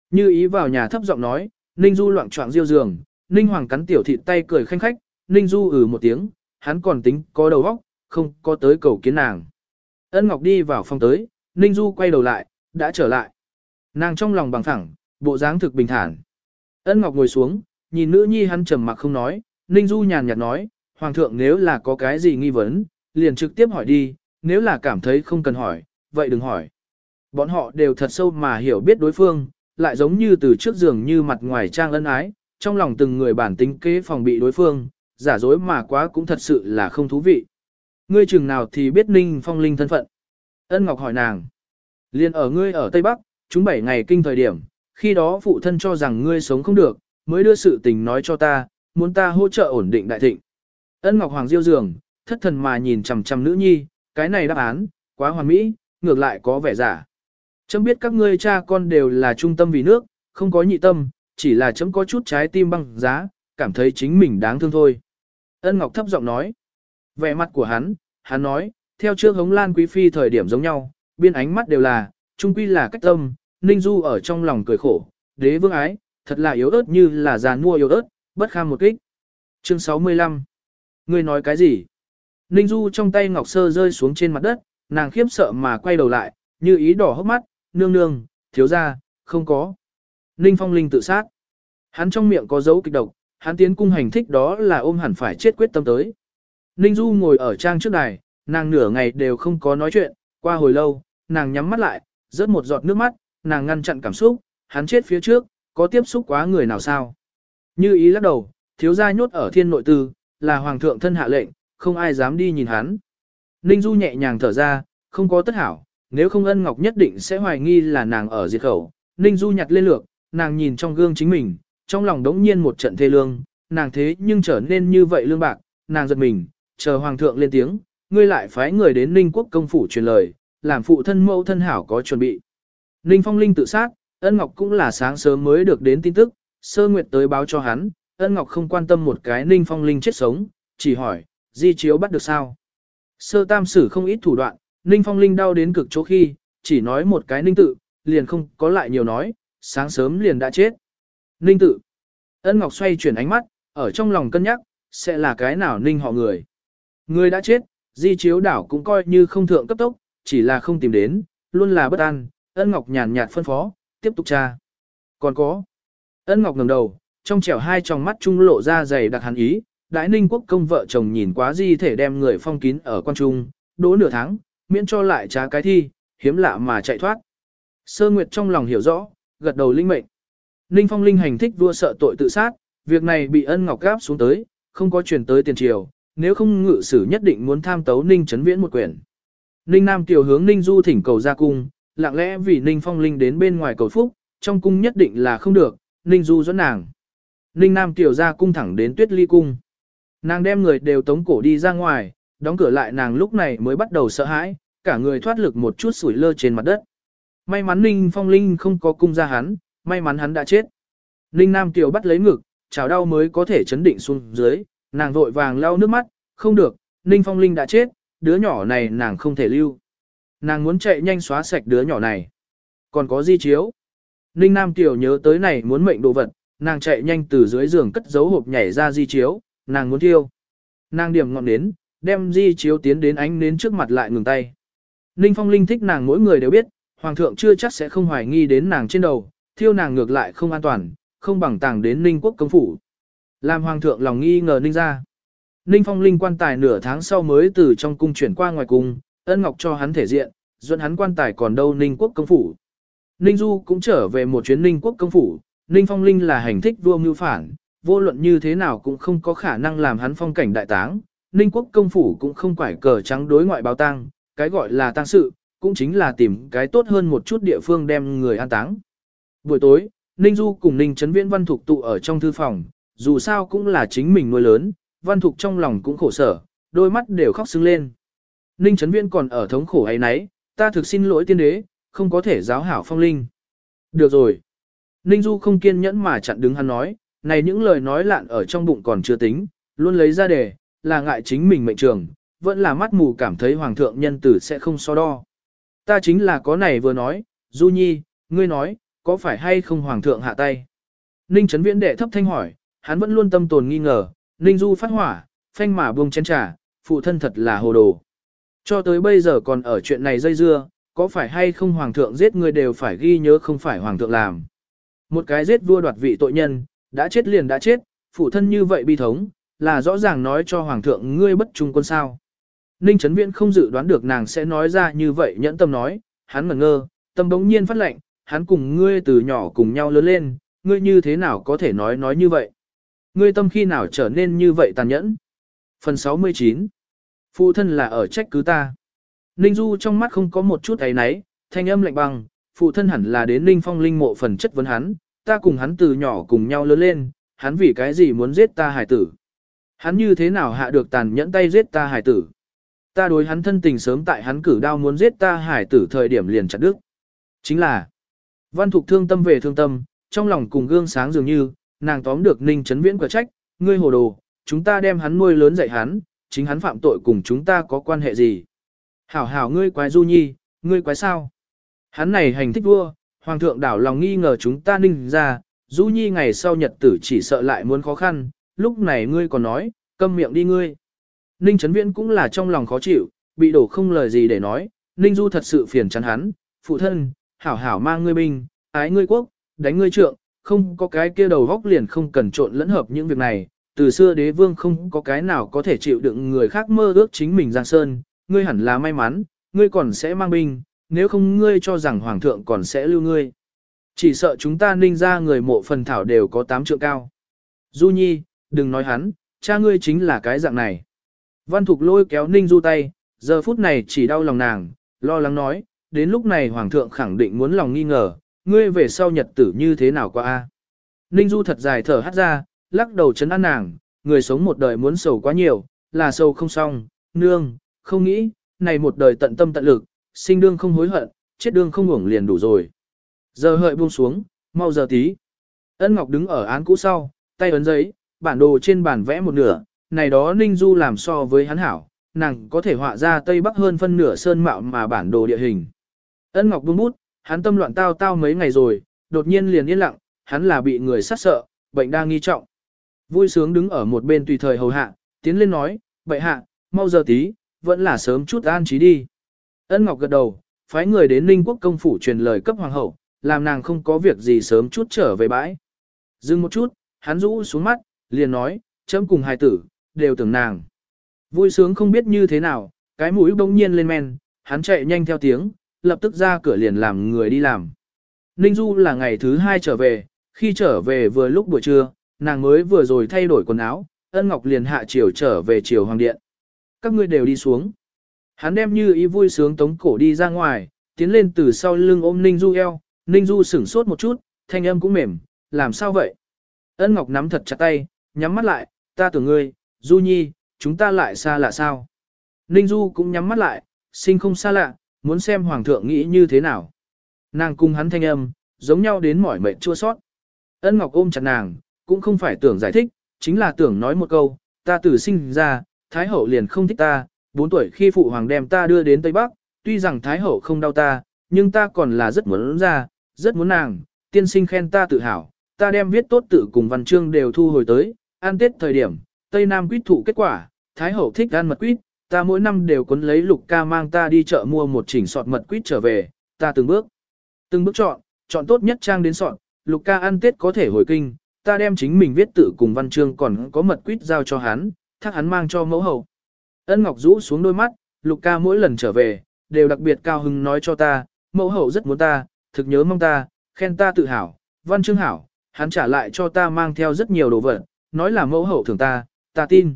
A: Như ý vào nhà thấp giọng nói, Ninh Du loạn choạng diêu giường, Ninh Hoàng cắn tiểu thịt tay cười khanh khách, Ninh Du ừ một tiếng, hắn còn tính có đầu óc, không có tới cầu kiến nàng. Ân Ngọc đi vào phòng tới, Ninh Du quay đầu lại, đã trở lại. Nàng trong lòng bằng thẳng, bộ dáng thực bình thản. Ân Ngọc ngồi xuống, nhìn nữ nhi hắn trầm mặc không nói, Ninh Du nhàn nhạt nói, Hoàng thượng nếu là có cái gì nghi vấn, liền trực tiếp hỏi đi, nếu là cảm thấy không cần hỏi, vậy đừng hỏi. Bọn họ đều thật sâu mà hiểu biết đối phương, lại giống như từ trước giường như mặt ngoài trang ân ái, trong lòng từng người bản tính kế phòng bị đối phương, giả dối mà quá cũng thật sự là không thú vị. Ngươi chừng nào thì biết Ninh Phong Linh thân phận. Ân Ngọc hỏi nàng. Liên ở ngươi ở Tây Bắc, chúng bảy ngày kinh thời điểm, khi đó phụ thân cho rằng ngươi sống không được, mới đưa sự tình nói cho ta, muốn ta hỗ trợ ổn định đại thịnh. Ân Ngọc Hoàng diêu giường, thất thần mà nhìn chằm chằm nữ nhi, cái này đáp án, quá hoàn mỹ, ngược lại có vẻ giả. Chấm biết các ngươi cha con đều là trung tâm vì nước, không có nhị tâm, chỉ là chấm có chút trái tim băng giá, cảm thấy chính mình đáng thương thôi. Ân Ngọc thấp giọng nói. Vẻ mặt của hắn, hắn nói, theo trước hống lan quý phi thời điểm giống nhau, biên ánh mắt đều là, trung quy là cách tâm, Ninh Du ở trong lòng cười khổ, đế vương ái, thật là yếu ớt như là già mua yếu ớt, bất kham một kích. Chương 65 Ngươi nói cái gì? Ninh Du trong tay ngọc sơ rơi xuống trên mặt đất, nàng khiếp sợ mà quay đầu lại, như ý đỏ hốc mắt, nương nương, thiếu ra, không có. Ninh Phong Linh tự sát. Hắn trong miệng có dấu kịch độc, hắn tiến cung hành thích đó là ôm hẳn phải chết quyết tâm tới. Ninh Du ngồi ở trang trước đài, nàng nửa ngày đều không có nói chuyện, qua hồi lâu, nàng nhắm mắt lại, rớt một giọt nước mắt, nàng ngăn chặn cảm xúc, hắn chết phía trước, có tiếp xúc quá người nào sao. Như ý lắc đầu, thiếu gia nhốt ở thiên nội tư, là hoàng thượng thân hạ lệnh, không ai dám đi nhìn hắn. Ninh Du nhẹ nhàng thở ra, không có tất hảo, nếu không ân ngọc nhất định sẽ hoài nghi là nàng ở diệt khẩu. Ninh Du nhặt lên lược, nàng nhìn trong gương chính mình, trong lòng đống nhiên một trận thê lương, nàng thế nhưng trở nên như vậy lương bạc, nàng giật mình, chờ hoàng thượng lên tiếng, ngươi lại phái người đến Ninh quốc công phủ truyền lời, làm phụ thân mẫu thân hảo có chuẩn bị. Ninh Phong Linh tự sát, ân ngọc cũng là sáng sớm mới được đến tin tức, sơ nguyệt tới báo cho hắn, ân ngọc không quan tâm một cái Ninh Phong Linh chết sống, chỉ hỏi, di chiếu bắt được sao? Sơ tam sử không ít thủ đoạn, Ninh Phong Linh đau đến cực chỗ khi, chỉ nói một cái Ninh tự, liền không có lại nhiều nói, sáng sớm liền đã chết. Ninh tự. Ân Ngọc xoay chuyển ánh mắt, ở trong lòng cân nhắc, sẽ là cái nào Ninh họ người. Người đã chết, di chiếu đảo cũng coi như không thượng cấp tốc, chỉ là không tìm đến, luôn là bất an. Ân Ngọc nhàn nhạt phân phó, tiếp tục tra. Còn có. Ân Ngọc ngẩng đầu, trong trẻo hai tròng mắt trung lộ ra dày đặc hắn ý, đại ninh quốc công vợ chồng nhìn quá di thể đem người phong kín ở quan trung, đỗ nửa tháng, miễn cho lại trá cái thi, hiếm lạ mà chạy thoát. Sơ Nguyệt trong lòng hiểu rõ, gật đầu linh mệnh. Ninh Phong linh hành thích vua sợ tội tự sát, việc này bị ân ngọc gáp xuống tới, không có truyền tới tiền triều, nếu không ngự sử nhất định muốn tham tấu Ninh Trấn Viễn một quyển. Ninh Nam tiểu hướng Ninh Du thỉnh cầu ra cung, lặng lẽ vì Ninh Phong linh đến bên ngoài cầu phúc, trong cung nhất định là không được, Ninh Du dẫn nàng. Ninh Nam tiểu ra cung thẳng đến Tuyết Ly cung. Nàng đem người đều tống cổ đi ra ngoài, đóng cửa lại nàng lúc này mới bắt đầu sợ hãi, cả người thoát lực một chút sủi lơ trên mặt đất. May mắn Ninh Phong Linh không có cung ra hắn, may mắn hắn đã chết. Ninh Nam Kiều bắt lấy ngực, chảo đau mới có thể chấn định xuống dưới, nàng vội vàng lau nước mắt, không được, Ninh Phong Linh đã chết, đứa nhỏ này nàng không thể lưu. Nàng muốn chạy nhanh xóa sạch đứa nhỏ này. Còn có di chiếu. Ninh Nam Kiều nhớ tới này muốn mệnh đồ vật, nàng chạy nhanh từ dưới giường cất giấu hộp nhảy ra di chiếu, nàng muốn thiêu. Nàng điểm ngọn nến, đem di chiếu tiến đến ánh nến trước mặt lại ngừng tay. Ninh Phong Linh thích nàng mỗi người đều biết, Hoàng thượng chưa chắc sẽ không hoài nghi đến nàng trên đầu, thiêu nàng ngược lại không an toàn, không bằng tàng đến Ninh quốc công phủ. Làm Hoàng thượng lòng nghi ngờ Ninh ra. Ninh Phong Linh quan tài nửa tháng sau mới từ trong cung chuyển qua ngoài cung, ân ngọc cho hắn thể diện, dẫn hắn quan tài còn đâu Ninh quốc công phủ. Ninh Du cũng trở về một chuyến Ninh quốc công phủ, Ninh Phong Linh là hành thích vua mưu phản, vô luận như thế nào cũng không có khả năng làm hắn phong cảnh đại táng. Ninh quốc công phủ cũng không quải cờ trắng đối ngoại báo tang, cái gọi là tang sự, cũng chính là tìm cái tốt hơn một chút địa phương đem người an táng. Buổi tối, Ninh Du cùng Ninh Trấn Viễn Văn thuộc tụ ở trong thư phòng, dù sao cũng là chính mình nuôi lớn, Văn Thục trong lòng cũng khổ sở, đôi mắt đều khóc sưng lên. Ninh Trấn Viễn còn ở thống khổ ấy nấy, ta thực xin lỗi tiên đế, không có thể giáo hảo phong linh. Được rồi. Ninh Du không kiên nhẫn mà chặn đứng hắn nói, này những lời nói lạn ở trong bụng còn chưa tính, luôn lấy ra đề, là ngại chính mình mệnh trường, vẫn là mắt mù cảm thấy hoàng thượng nhân tử sẽ không so đo. Ta chính là có này vừa nói, Du Nhi, ngươi nói, có phải hay không hoàng thượng hạ tay? Ninh Trấn Viễn đệ thấp thanh hỏi, hắn vẫn luôn tâm tồn nghi ngờ, Ninh Du phát hỏa, phanh mà buông chén trà, phụ thân thật là hồ đồ. Cho tới bây giờ còn ở chuyện này dây dưa, có phải hay không hoàng thượng giết người đều phải ghi nhớ không phải hoàng thượng làm. Một cái giết vua đoạt vị tội nhân, đã chết liền đã chết, phụ thân như vậy bi thống, là rõ ràng nói cho hoàng thượng ngươi bất trung quân sao. Ninh Trấn Viễn không dự đoán được nàng sẽ nói ra như vậy nhẫn tâm nói, hắn ngẩn ngơ, tâm bỗng nhiên phát lệnh, hắn cùng ngươi từ nhỏ cùng nhau lớn lên, ngươi như thế nào có thể nói nói như vậy. Ngươi tâm khi nào trở nên như vậy tàn nhẫn. Phần 69 Phụ thân là ở trách cứ ta. Ninh Du trong mắt không có một chút ấy náy, thanh âm lạnh băng, phụ thân hẳn là đến Ninh Phong Linh mộ phần chất vấn hắn, ta cùng hắn từ nhỏ cùng nhau lớn lên, hắn vì cái gì muốn giết ta hải tử. Hắn như thế nào hạ được tàn nhẫn tay giết ta hải tử. Ta đối hắn thân tình sớm tại hắn cử đao muốn giết ta hải tử thời điểm liền chặt đứt. Chính là, văn thục thương tâm về thương tâm, trong lòng cùng gương sáng dường như, nàng tóm được Ninh Trấn Viễn quả trách, ngươi hồ đồ, chúng ta đem hắn nuôi lớn dạy hắn, chính hắn phạm tội cùng chúng ta có quan hệ gì. Hảo hảo ngươi quái du nhi, ngươi quái sao? Hắn này hành thích vua, hoàng thượng đảo lòng nghi ngờ chúng ta ninh ra, du nhi ngày sau nhật tử chỉ sợ lại muốn khó khăn, lúc này ngươi còn nói, câm miệng đi ngươi. Ninh Trấn Viễn cũng là trong lòng khó chịu, bị đổ không lời gì để nói, Ninh Du thật sự phiền chán hắn, phụ thân, hảo hảo mang ngươi binh, ái ngươi quốc, đánh ngươi trượng, không có cái kia đầu góc liền không cần trộn lẫn hợp những việc này, từ xưa đế vương không có cái nào có thể chịu đựng người khác mơ ước chính mình giang sơn, ngươi hẳn là may mắn, ngươi còn sẽ mang binh, nếu không ngươi cho rằng hoàng thượng còn sẽ lưu ngươi. Chỉ sợ chúng ta ninh ra người mộ phần thảo đều có tám trượng cao. Du Nhi, đừng nói hắn, cha ngươi chính là cái dạng này. Văn Thục lôi kéo ninh du tay, giờ phút này chỉ đau lòng nàng, lo lắng nói, đến lúc này hoàng thượng khẳng định muốn lòng nghi ngờ, ngươi về sau nhật tử như thế nào qua a? Ninh du thật dài thở hắt ra, lắc đầu chấn an nàng, người sống một đời muốn sầu quá nhiều, là sầu không xong, nương, không nghĩ, này một đời tận tâm tận lực, sinh đương không hối hận, chết đương không hưởng liền đủ rồi. Giờ hợi buông xuống, mau giờ tí. Ân Ngọc đứng ở án cũ sau, tay ấn giấy, bản đồ trên bản vẽ một nửa, này đó Ninh Du làm so với hắn hảo, nàng có thể họa ra Tây Bắc hơn phân nửa sơn mạo mà bản đồ địa hình. Ân Ngọc buông bút, hắn tâm loạn tao tao mấy ngày rồi, đột nhiên liền yên lặng, hắn là bị người sát sợ, bệnh đang nghi trọng. Vui sướng đứng ở một bên tùy thời hầu hạ, tiến lên nói, bệ hạ, mau giờ tí, vẫn là sớm chút an trí đi. Ân Ngọc gật đầu, phái người đến Ninh Quốc công phủ truyền lời cấp hoàng hậu, làm nàng không có việc gì sớm chút trở về bãi. Dừng một chút, hắn rũ xuống mắt, liền nói, chấm cùng hài tử, đều tưởng nàng. Vui sướng không biết như thế nào, cái mũi bỗng nhiên lên men, hắn chạy nhanh theo tiếng, lập tức ra cửa liền làm người đi làm. Ninh Du là ngày thứ hai trở về, khi trở về vừa lúc buổi trưa, nàng mới vừa rồi thay đổi quần áo, ân ngọc liền hạ chiều trở về chiều hoàng điện. Các ngươi đều đi xuống. Hắn đem như ý vui sướng tống cổ đi ra ngoài, tiến lên từ sau lưng ôm Ninh Du eo, Ninh Du sửng sốt một chút, thanh âm cũng mềm, làm sao vậy? Ân Ngọc nắm thật chặt tay, nhắm mắt lại, ta tưởng ngươi, Du Nhi, chúng ta lại xa lạ sao? Ninh Du cũng nhắm mắt lại, sinh không xa lạ, muốn xem Hoàng thượng nghĩ như thế nào. Nàng cung hắn thanh âm, giống nhau đến mỏi mệt chua sót. Ân Ngọc ôm chặt nàng, cũng không phải tưởng giải thích, chính là tưởng nói một câu, ta từ sinh ra, Thái Hậu liền không thích ta, 4 tuổi khi Phụ Hoàng đem ta đưa đến Tây Bắc, tuy rằng Thái Hậu không đau ta, nhưng ta còn là rất muốn ra, rất muốn nàng, tiên sinh khen ta tự hào, ta đem viết tốt tự cùng văn chương đều thu hồi tới, an tết thời điểm, Tây Nam quyết thụ kết quả, Thái Hậu thích ăn mật quýt, ta mỗi năm đều cuốn lấy lục ca mang ta đi chợ mua một chỉnh sọt mật quýt trở về, ta từng bước, từng bước chọn, chọn tốt nhất trang đến sọt, lục ca ăn tết có thể hồi kinh, ta đem chính mình viết tự cùng văn chương còn có mật quýt giao cho hắn, thác hắn mang cho mẫu hậu. Ân Ngọc rũ xuống đôi mắt, lục ca mỗi lần trở về, đều đặc biệt cao hứng nói cho ta, mẫu hậu rất muốn ta, thực nhớ mong ta, khen ta tự hào, văn chương hảo, hắn trả lại cho ta mang theo rất nhiều đồ vật, nói là mẫu hậu thường ta, ta tin.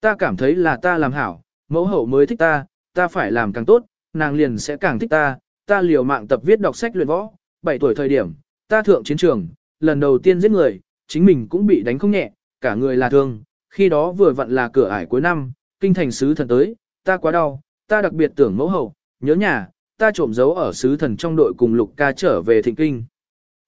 A: Ta cảm thấy là ta làm hảo, mẫu hậu mới thích ta, ta phải làm càng tốt, nàng liền sẽ càng thích ta, ta liều mạng tập viết đọc sách luyện võ, 7 tuổi thời điểm, ta thượng chiến trường, lần đầu tiên giết người, chính mình cũng bị đánh không nhẹ, cả người là thương, khi đó vừa vặn là cửa ải cuối năm, kinh thành sứ thần tới, ta quá đau, ta đặc biệt tưởng mẫu hậu, nhớ nhà, ta trộm giấu ở sứ thần trong đội cùng Lục ca trở về thịnh kinh.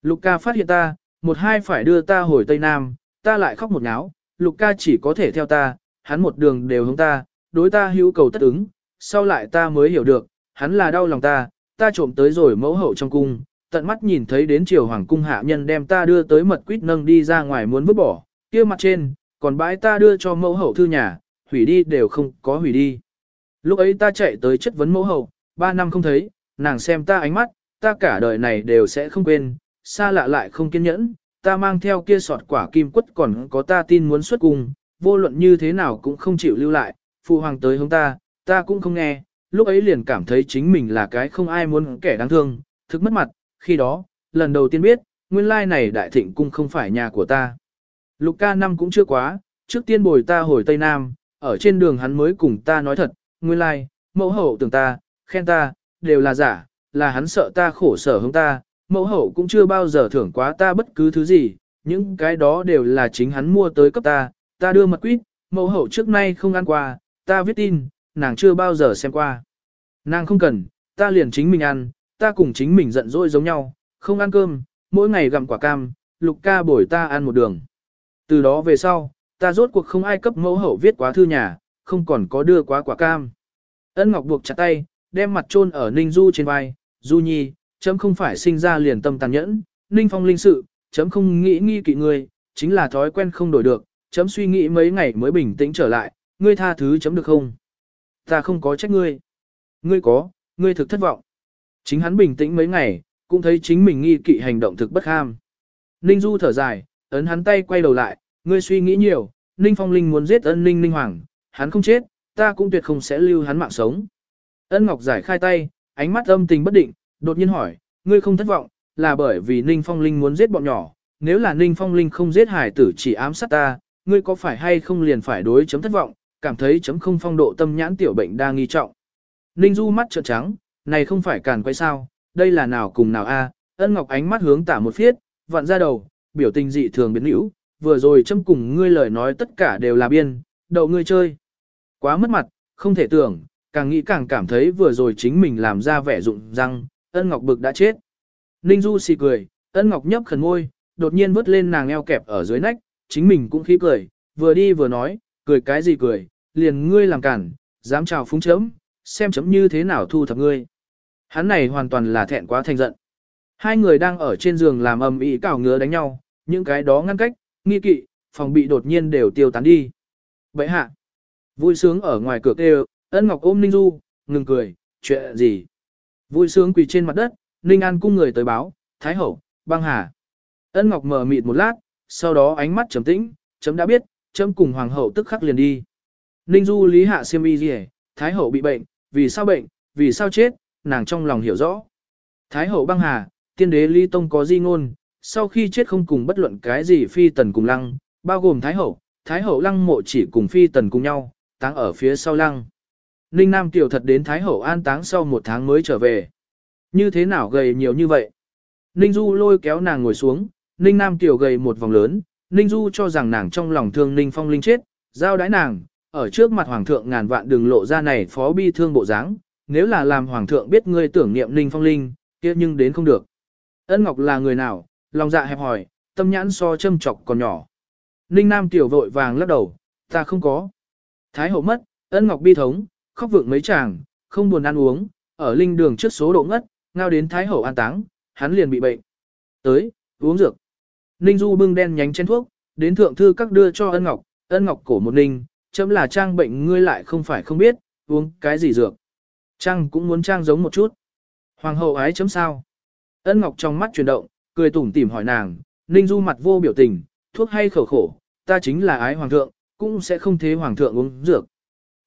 A: Lục ca phát hiện ta, một hai phải đưa ta hồi Tây Nam, ta lại khóc một náo, Lục ca chỉ có thể theo ta, hắn một đường đều hướng ta, đối ta hữu cầu tất ứng, sau lại ta mới hiểu được, hắn là đau lòng ta, ta trộm tới rồi mẫu hậu trong cung, tận mắt nhìn thấy đến triều hoàng cung hạ nhân đem ta đưa tới mật quýt nâng đi ra ngoài muốn vứt bỏ, kia mặt trên, còn bãi ta đưa cho mẫu hậu thư nhà, hủy đi đều không có hủy đi. Lúc ấy ta chạy tới chất vấn mẫu hậu, ba năm không thấy, nàng xem ta ánh mắt, ta cả đời này đều sẽ không quên, xa lạ lại không kiên nhẫn, ta mang theo kia sọt quả kim quất còn có ta tin muốn xuất cung, vô luận như thế nào cũng không chịu lưu lại, phụ hoàng tới hướng ta, ta cũng không nghe, lúc ấy liền cảm thấy chính mình là cái không ai muốn kẻ đáng thương, thực mất mặt, khi đó, lần đầu tiên biết, nguyên lai này đại thịnh cung không phải nhà của ta. Lục ca năm cũng chưa quá, trước tiên bồi ta hồi Tây Nam, ở trên đường hắn mới cùng ta nói thật, nguyên lai, mẫu hậu tưởng ta, khen ta, đều là giả, là hắn sợ ta khổ sở hướng ta, mẫu hậu cũng chưa bao giờ thưởng quá ta bất cứ thứ gì, những cái đó đều là chính hắn mua tới cấp ta, ta đưa mật quýt, mẫu hậu trước nay không ăn qua, ta viết tin, nàng chưa bao giờ xem qua. Nàng không cần, ta liền chính mình ăn, ta cùng chính mình giận dỗi giống nhau, không ăn cơm, mỗi ngày gặm quả cam, lục ca bồi ta ăn một đường. Từ đó về sau, ta rốt cuộc không ai cấp mẫu hậu viết quá thư nhà, không còn có đưa quá quả cam. Ân Ngọc buộc chặt tay, đem mặt chôn ở Ninh Du trên vai, Du Nhi, chấm không phải sinh ra liền tâm tàn nhẫn, Ninh Phong linh sự, chấm không nghĩ nghi kỵ người, chính là thói quen không đổi được, chấm suy nghĩ mấy ngày mới bình tĩnh trở lại, ngươi tha thứ chấm được không? Ta không có trách ngươi. Ngươi có, ngươi thực thất vọng. Chính hắn bình tĩnh mấy ngày, cũng thấy chính mình nghi kỵ hành động thực bất ham. Ninh Du thở dài, ấn hắn tay quay đầu lại, ngươi suy nghĩ nhiều, Ninh Phong Linh muốn giết ân Ninh Ninh Hoàng, hắn không chết, ta cũng tuyệt không sẽ lưu hắn mạng sống. Ân Ngọc giải khai tay, ánh mắt âm tình bất định, đột nhiên hỏi, ngươi không thất vọng, là bởi vì Ninh Phong Linh muốn giết bọn nhỏ, nếu là Ninh Phong Linh không giết hải tử chỉ ám sát ta, ngươi có phải hay không liền phải đối chấm thất vọng, cảm thấy chấm không phong độ tâm nhãn tiểu bệnh đang nghi trọng. Ninh Du mắt trợn trắng, này không phải càn quay sao, đây là nào cùng nào a? ân ngọc ánh mắt hướng tả một phiết, vặn ra đầu, biểu tình dị thường biến hữu, vừa rồi chấm cùng ngươi lời nói tất cả đều là biên, đậu ngươi chơi. Quá mất mặt, không thể tưởng, càng nghĩ càng cảm thấy vừa rồi chính mình làm ra vẻ rụng răng, ân ngọc bực đã chết. Ninh Du xì cười, ân ngọc nhấp khẩn môi, đột nhiên vứt lên nàng eo kẹp ở dưới nách, chính mình cũng khí cười, vừa đi vừa nói, cười cái gì cười, liền ngươi làm cản, dám chào phúng chấm, xem chấm như thế nào thu thập ngươi. Hắn này hoàn toàn là thẹn quá thành giận. Hai người đang ở trên giường làm ầm ĩ cào ngứa đánh nhau, những cái đó ngăn cách, nghi kỵ, phòng bị đột nhiên đều tiêu tán đi. Vậy hạ, vui sướng ở ngoài cửa kêu, ân ngọc ôm Ninh Du, ngừng cười, chuyện gì? Vui sướng quỳ trên mặt đất, Ninh An cung người tới báo, Thái Hậu, băng hà. Ân ngọc mở mịt một lát, sau đó ánh mắt trầm tĩnh, chấm đã biết, chấm cùng hoàng hậu tức khắc liền đi. Ninh Du lý hạ siêm y gì Thái Hậu bị bệnh, vì sao bệnh, vì sao chết, nàng trong lòng hiểu rõ. Thái hậu băng hà, tiên đế Lý tông có di ngôn, sau khi chết không cùng bất luận cái gì phi tần cùng lăng, bao gồm thái hậu, thái hậu lăng mộ chỉ cùng phi tần cùng nhau, táng ở phía sau lăng. Ninh Nam tiểu thật đến thái hậu an táng sau một tháng mới trở về. Như thế nào gầy nhiều như vậy? Ninh Du lôi kéo nàng ngồi xuống, Ninh Nam tiểu gầy một vòng lớn, Ninh Du cho rằng nàng trong lòng thương Ninh Phong Linh chết, giao đái nàng, ở trước mặt hoàng thượng ngàn vạn đừng lộ ra này phó bi thương bộ dáng, nếu là làm hoàng thượng biết ngươi tưởng niệm Ninh Phong Linh, kia nhưng đến không được. Ân Ngọc là người nào, lòng dạ hẹp hỏi, tâm nhãn so châm chọc còn nhỏ. Ninh Nam tiểu vội vàng lắc đầu, ta không có. Thái hậu mất, Ân Ngọc bi thống, khóc vượng mấy chàng, không buồn ăn uống, ở linh đường trước số độ ngất, ngao đến Thái hậu an táng, hắn liền bị bệnh. Tới, uống dược. Ninh Du bưng đen nhánh chén thuốc, đến thượng thư các đưa cho Ân Ngọc, Ân Ngọc cổ một ninh, chấm là trang bệnh ngươi lại không phải không biết, uống cái gì dược. Trang cũng muốn trang giống một chút. Hoàng hậu ái chấm sao. Ân Ngọc trong mắt chuyển động, cười tủm tỉm hỏi nàng, Ninh Du mặt vô biểu tình, thuốc hay khẩu khổ, ta chính là ái hoàng thượng, cũng sẽ không thế hoàng thượng uống dược.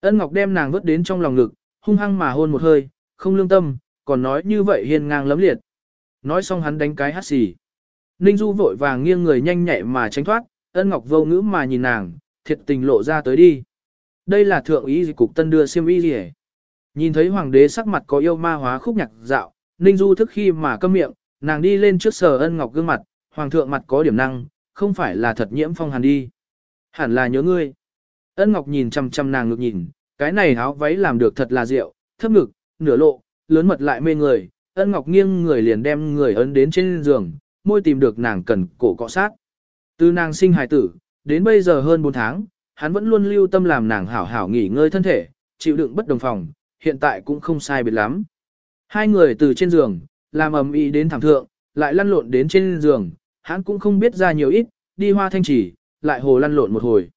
A: Ân Ngọc đem nàng vứt đến trong lòng ngực, hung hăng mà hôn một hơi, không lương tâm, còn nói như vậy hiên ngang lấm liệt. Nói xong hắn đánh cái hát xì. Ninh Du vội vàng nghiêng người nhanh nhẹ mà tránh thoát, ân Ngọc vô ngữ mà nhìn nàng, thiệt tình lộ ra tới đi. Đây là thượng ý cục tân đưa siêm y gì Nhìn thấy hoàng đế sắc mặt có yêu ma hóa khúc nhạc dạo, Ninh Du thức khi mà câm miệng, nàng đi lên trước sở ân ngọc gương mặt, hoàng thượng mặt có điểm năng, không phải là thật nhiễm phong hàn đi. Hẳn là nhớ ngươi. Ân ngọc nhìn chăm chăm nàng ngược nhìn, cái này áo váy làm được thật là rượu, thấp ngực, nửa lộ, lớn mật lại mê người. Ân ngọc nghiêng người liền đem người ấn đến trên giường, môi tìm được nàng cần cổ cọ sát. Từ nàng sinh hài tử, đến bây giờ hơn 4 tháng, hắn vẫn luôn lưu tâm làm nàng hảo hảo nghỉ ngơi thân thể, chịu đựng bất đồng phòng, hiện tại cũng không sai biệt lắm. Hai người từ trên giường, làm ầm ĩ đến thảm thượng, lại lăn lộn đến trên giường, hắn cũng không biết ra nhiều ít, đi hoa thanh chỉ, lại hồ lăn lộn một hồi.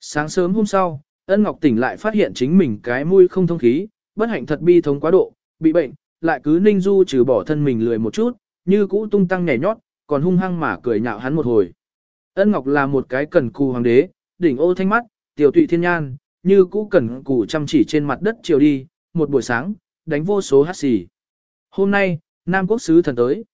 A: Sáng sớm hôm sau, ân ngọc tỉnh lại phát hiện chính mình cái mũi không thông khí, bất hạnh thật bi thống quá độ, bị bệnh, lại cứ ninh du trừ bỏ thân mình lười một chút, như cũ tung tăng nhảy nhót, còn hung hăng mà cười nhạo hắn một hồi. Ân ngọc là một cái cần cù hoàng đế, đỉnh ô thanh mắt, tiểu tụy thiên nhan, như cũ cần cù chăm chỉ trên mặt đất chiều đi, một buổi sáng, đánh vô số hát xì. Hôm nay, Nam quốc sứ thần tới.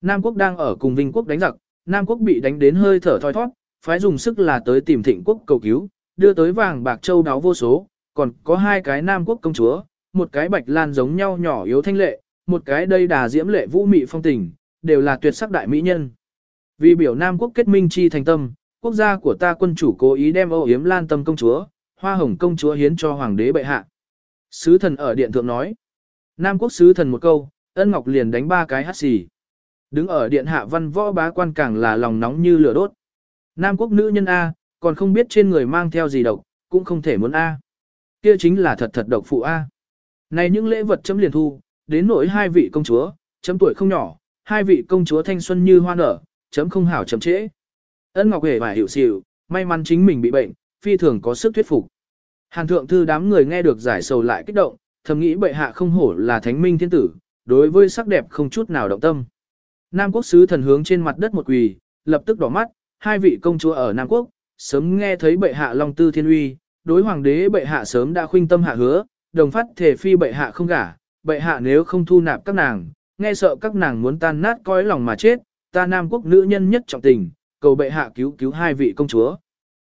A: Nam quốc đang ở cùng Vinh quốc đánh giặc, Nam quốc bị đánh đến hơi thở thoi thoát, phái dùng sức là tới tìm thịnh quốc cầu cứu, đưa tới vàng bạc châu đáo vô số, còn có hai cái Nam quốc công chúa, một cái bạch lan giống nhau nhỏ yếu thanh lệ, một cái đây đà diễm lệ vũ mị phong tình, đều là tuyệt sắc đại mỹ nhân. Vì biểu Nam quốc kết minh chi thành tâm, quốc gia của ta quân chủ cố ý đem Âu Yếm Lan Tâm công chúa, Hoa Hồng công chúa hiến cho hoàng đế bệ hạ. Sứ thần ở điện thượng nói. Nam quốc sứ thần một câu, ân ngọc liền đánh ba cái hát xì. Đứng ở điện hạ văn võ bá quan càng là lòng nóng như lửa đốt. Nam quốc nữ nhân A, còn không biết trên người mang theo gì độc, cũng không thể muốn A. Kia chính là thật thật độc phụ A. Này những lễ vật chấm liền thu, đến nỗi hai vị công chúa, chấm tuổi không nhỏ, hai vị công chúa thanh xuân như hoa nở, chấm không hảo chấm trễ. Ân Ngọc Hề và hiểu xỉu, may mắn chính mình bị bệnh, phi thường có sức thuyết phục. Hàn thượng thư đám người nghe được giải sầu lại kích động, thầm nghĩ bệ hạ không hổ là thánh minh thiên tử, đối với sắc đẹp không chút nào động tâm. Nam quốc sứ thần hướng trên mặt đất một quỳ, lập tức đỏ mắt, hai vị công chúa ở Nam quốc, sớm nghe thấy bệ hạ long tư thiên uy, đối hoàng đế bệ hạ sớm đã khuynh tâm hạ hứa, đồng phát thể phi bệ hạ không gả, bệ hạ nếu không thu nạp các nàng, nghe sợ các nàng muốn tan nát coi lòng mà chết, ta Nam quốc nữ nhân nhất trọng tình, cầu bệ hạ cứu cứu hai vị công chúa.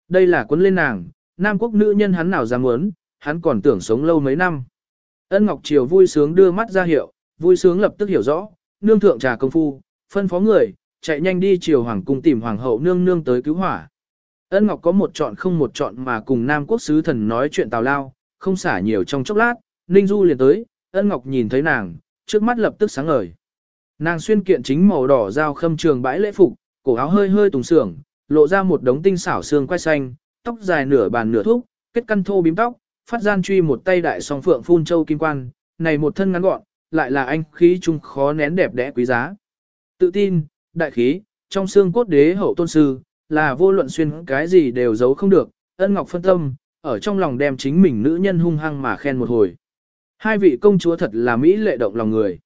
A: Đây là quân lên nàng, Nam quốc nữ nhân hắn nào dám muốn, hắn còn tưởng sống lâu mấy năm. Ân Ngọc Triều vui sướng đưa mắt ra hiệu, vui sướng lập tức hiểu rõ, nương thượng trà công phu, phân phó người, chạy nhanh đi triều hoàng cung tìm hoàng hậu nương nương tới cứu hỏa. Ân Ngọc có một chọn không một chọn mà cùng Nam quốc sứ thần nói chuyện tào lao, không xả nhiều trong chốc lát, Ninh Du liền tới, Ân Ngọc nhìn thấy nàng, trước mắt lập tức sáng ngời. Nàng xuyên kiện chính màu đỏ giao khâm trường bãi lễ phục, cổ áo hơi hơi tùng sưởng, lộ ra một đống tinh xảo xương quai xanh, tóc dài nửa bàn nửa thúc, kết căn thô bím tóc, phát gian truy một tay đại song phượng phun châu kim quan, này một thân ngắn gọn, lại là anh khí trung khó nén đẹp đẽ quý giá. Tự tin, đại khí, trong xương cốt đế hậu tôn sư, là vô luận xuyên cái gì đều giấu không được, ân ngọc phân tâm, ở trong lòng đem chính mình nữ nhân hung hăng mà khen một hồi. Hai vị công chúa thật là mỹ lệ động lòng người.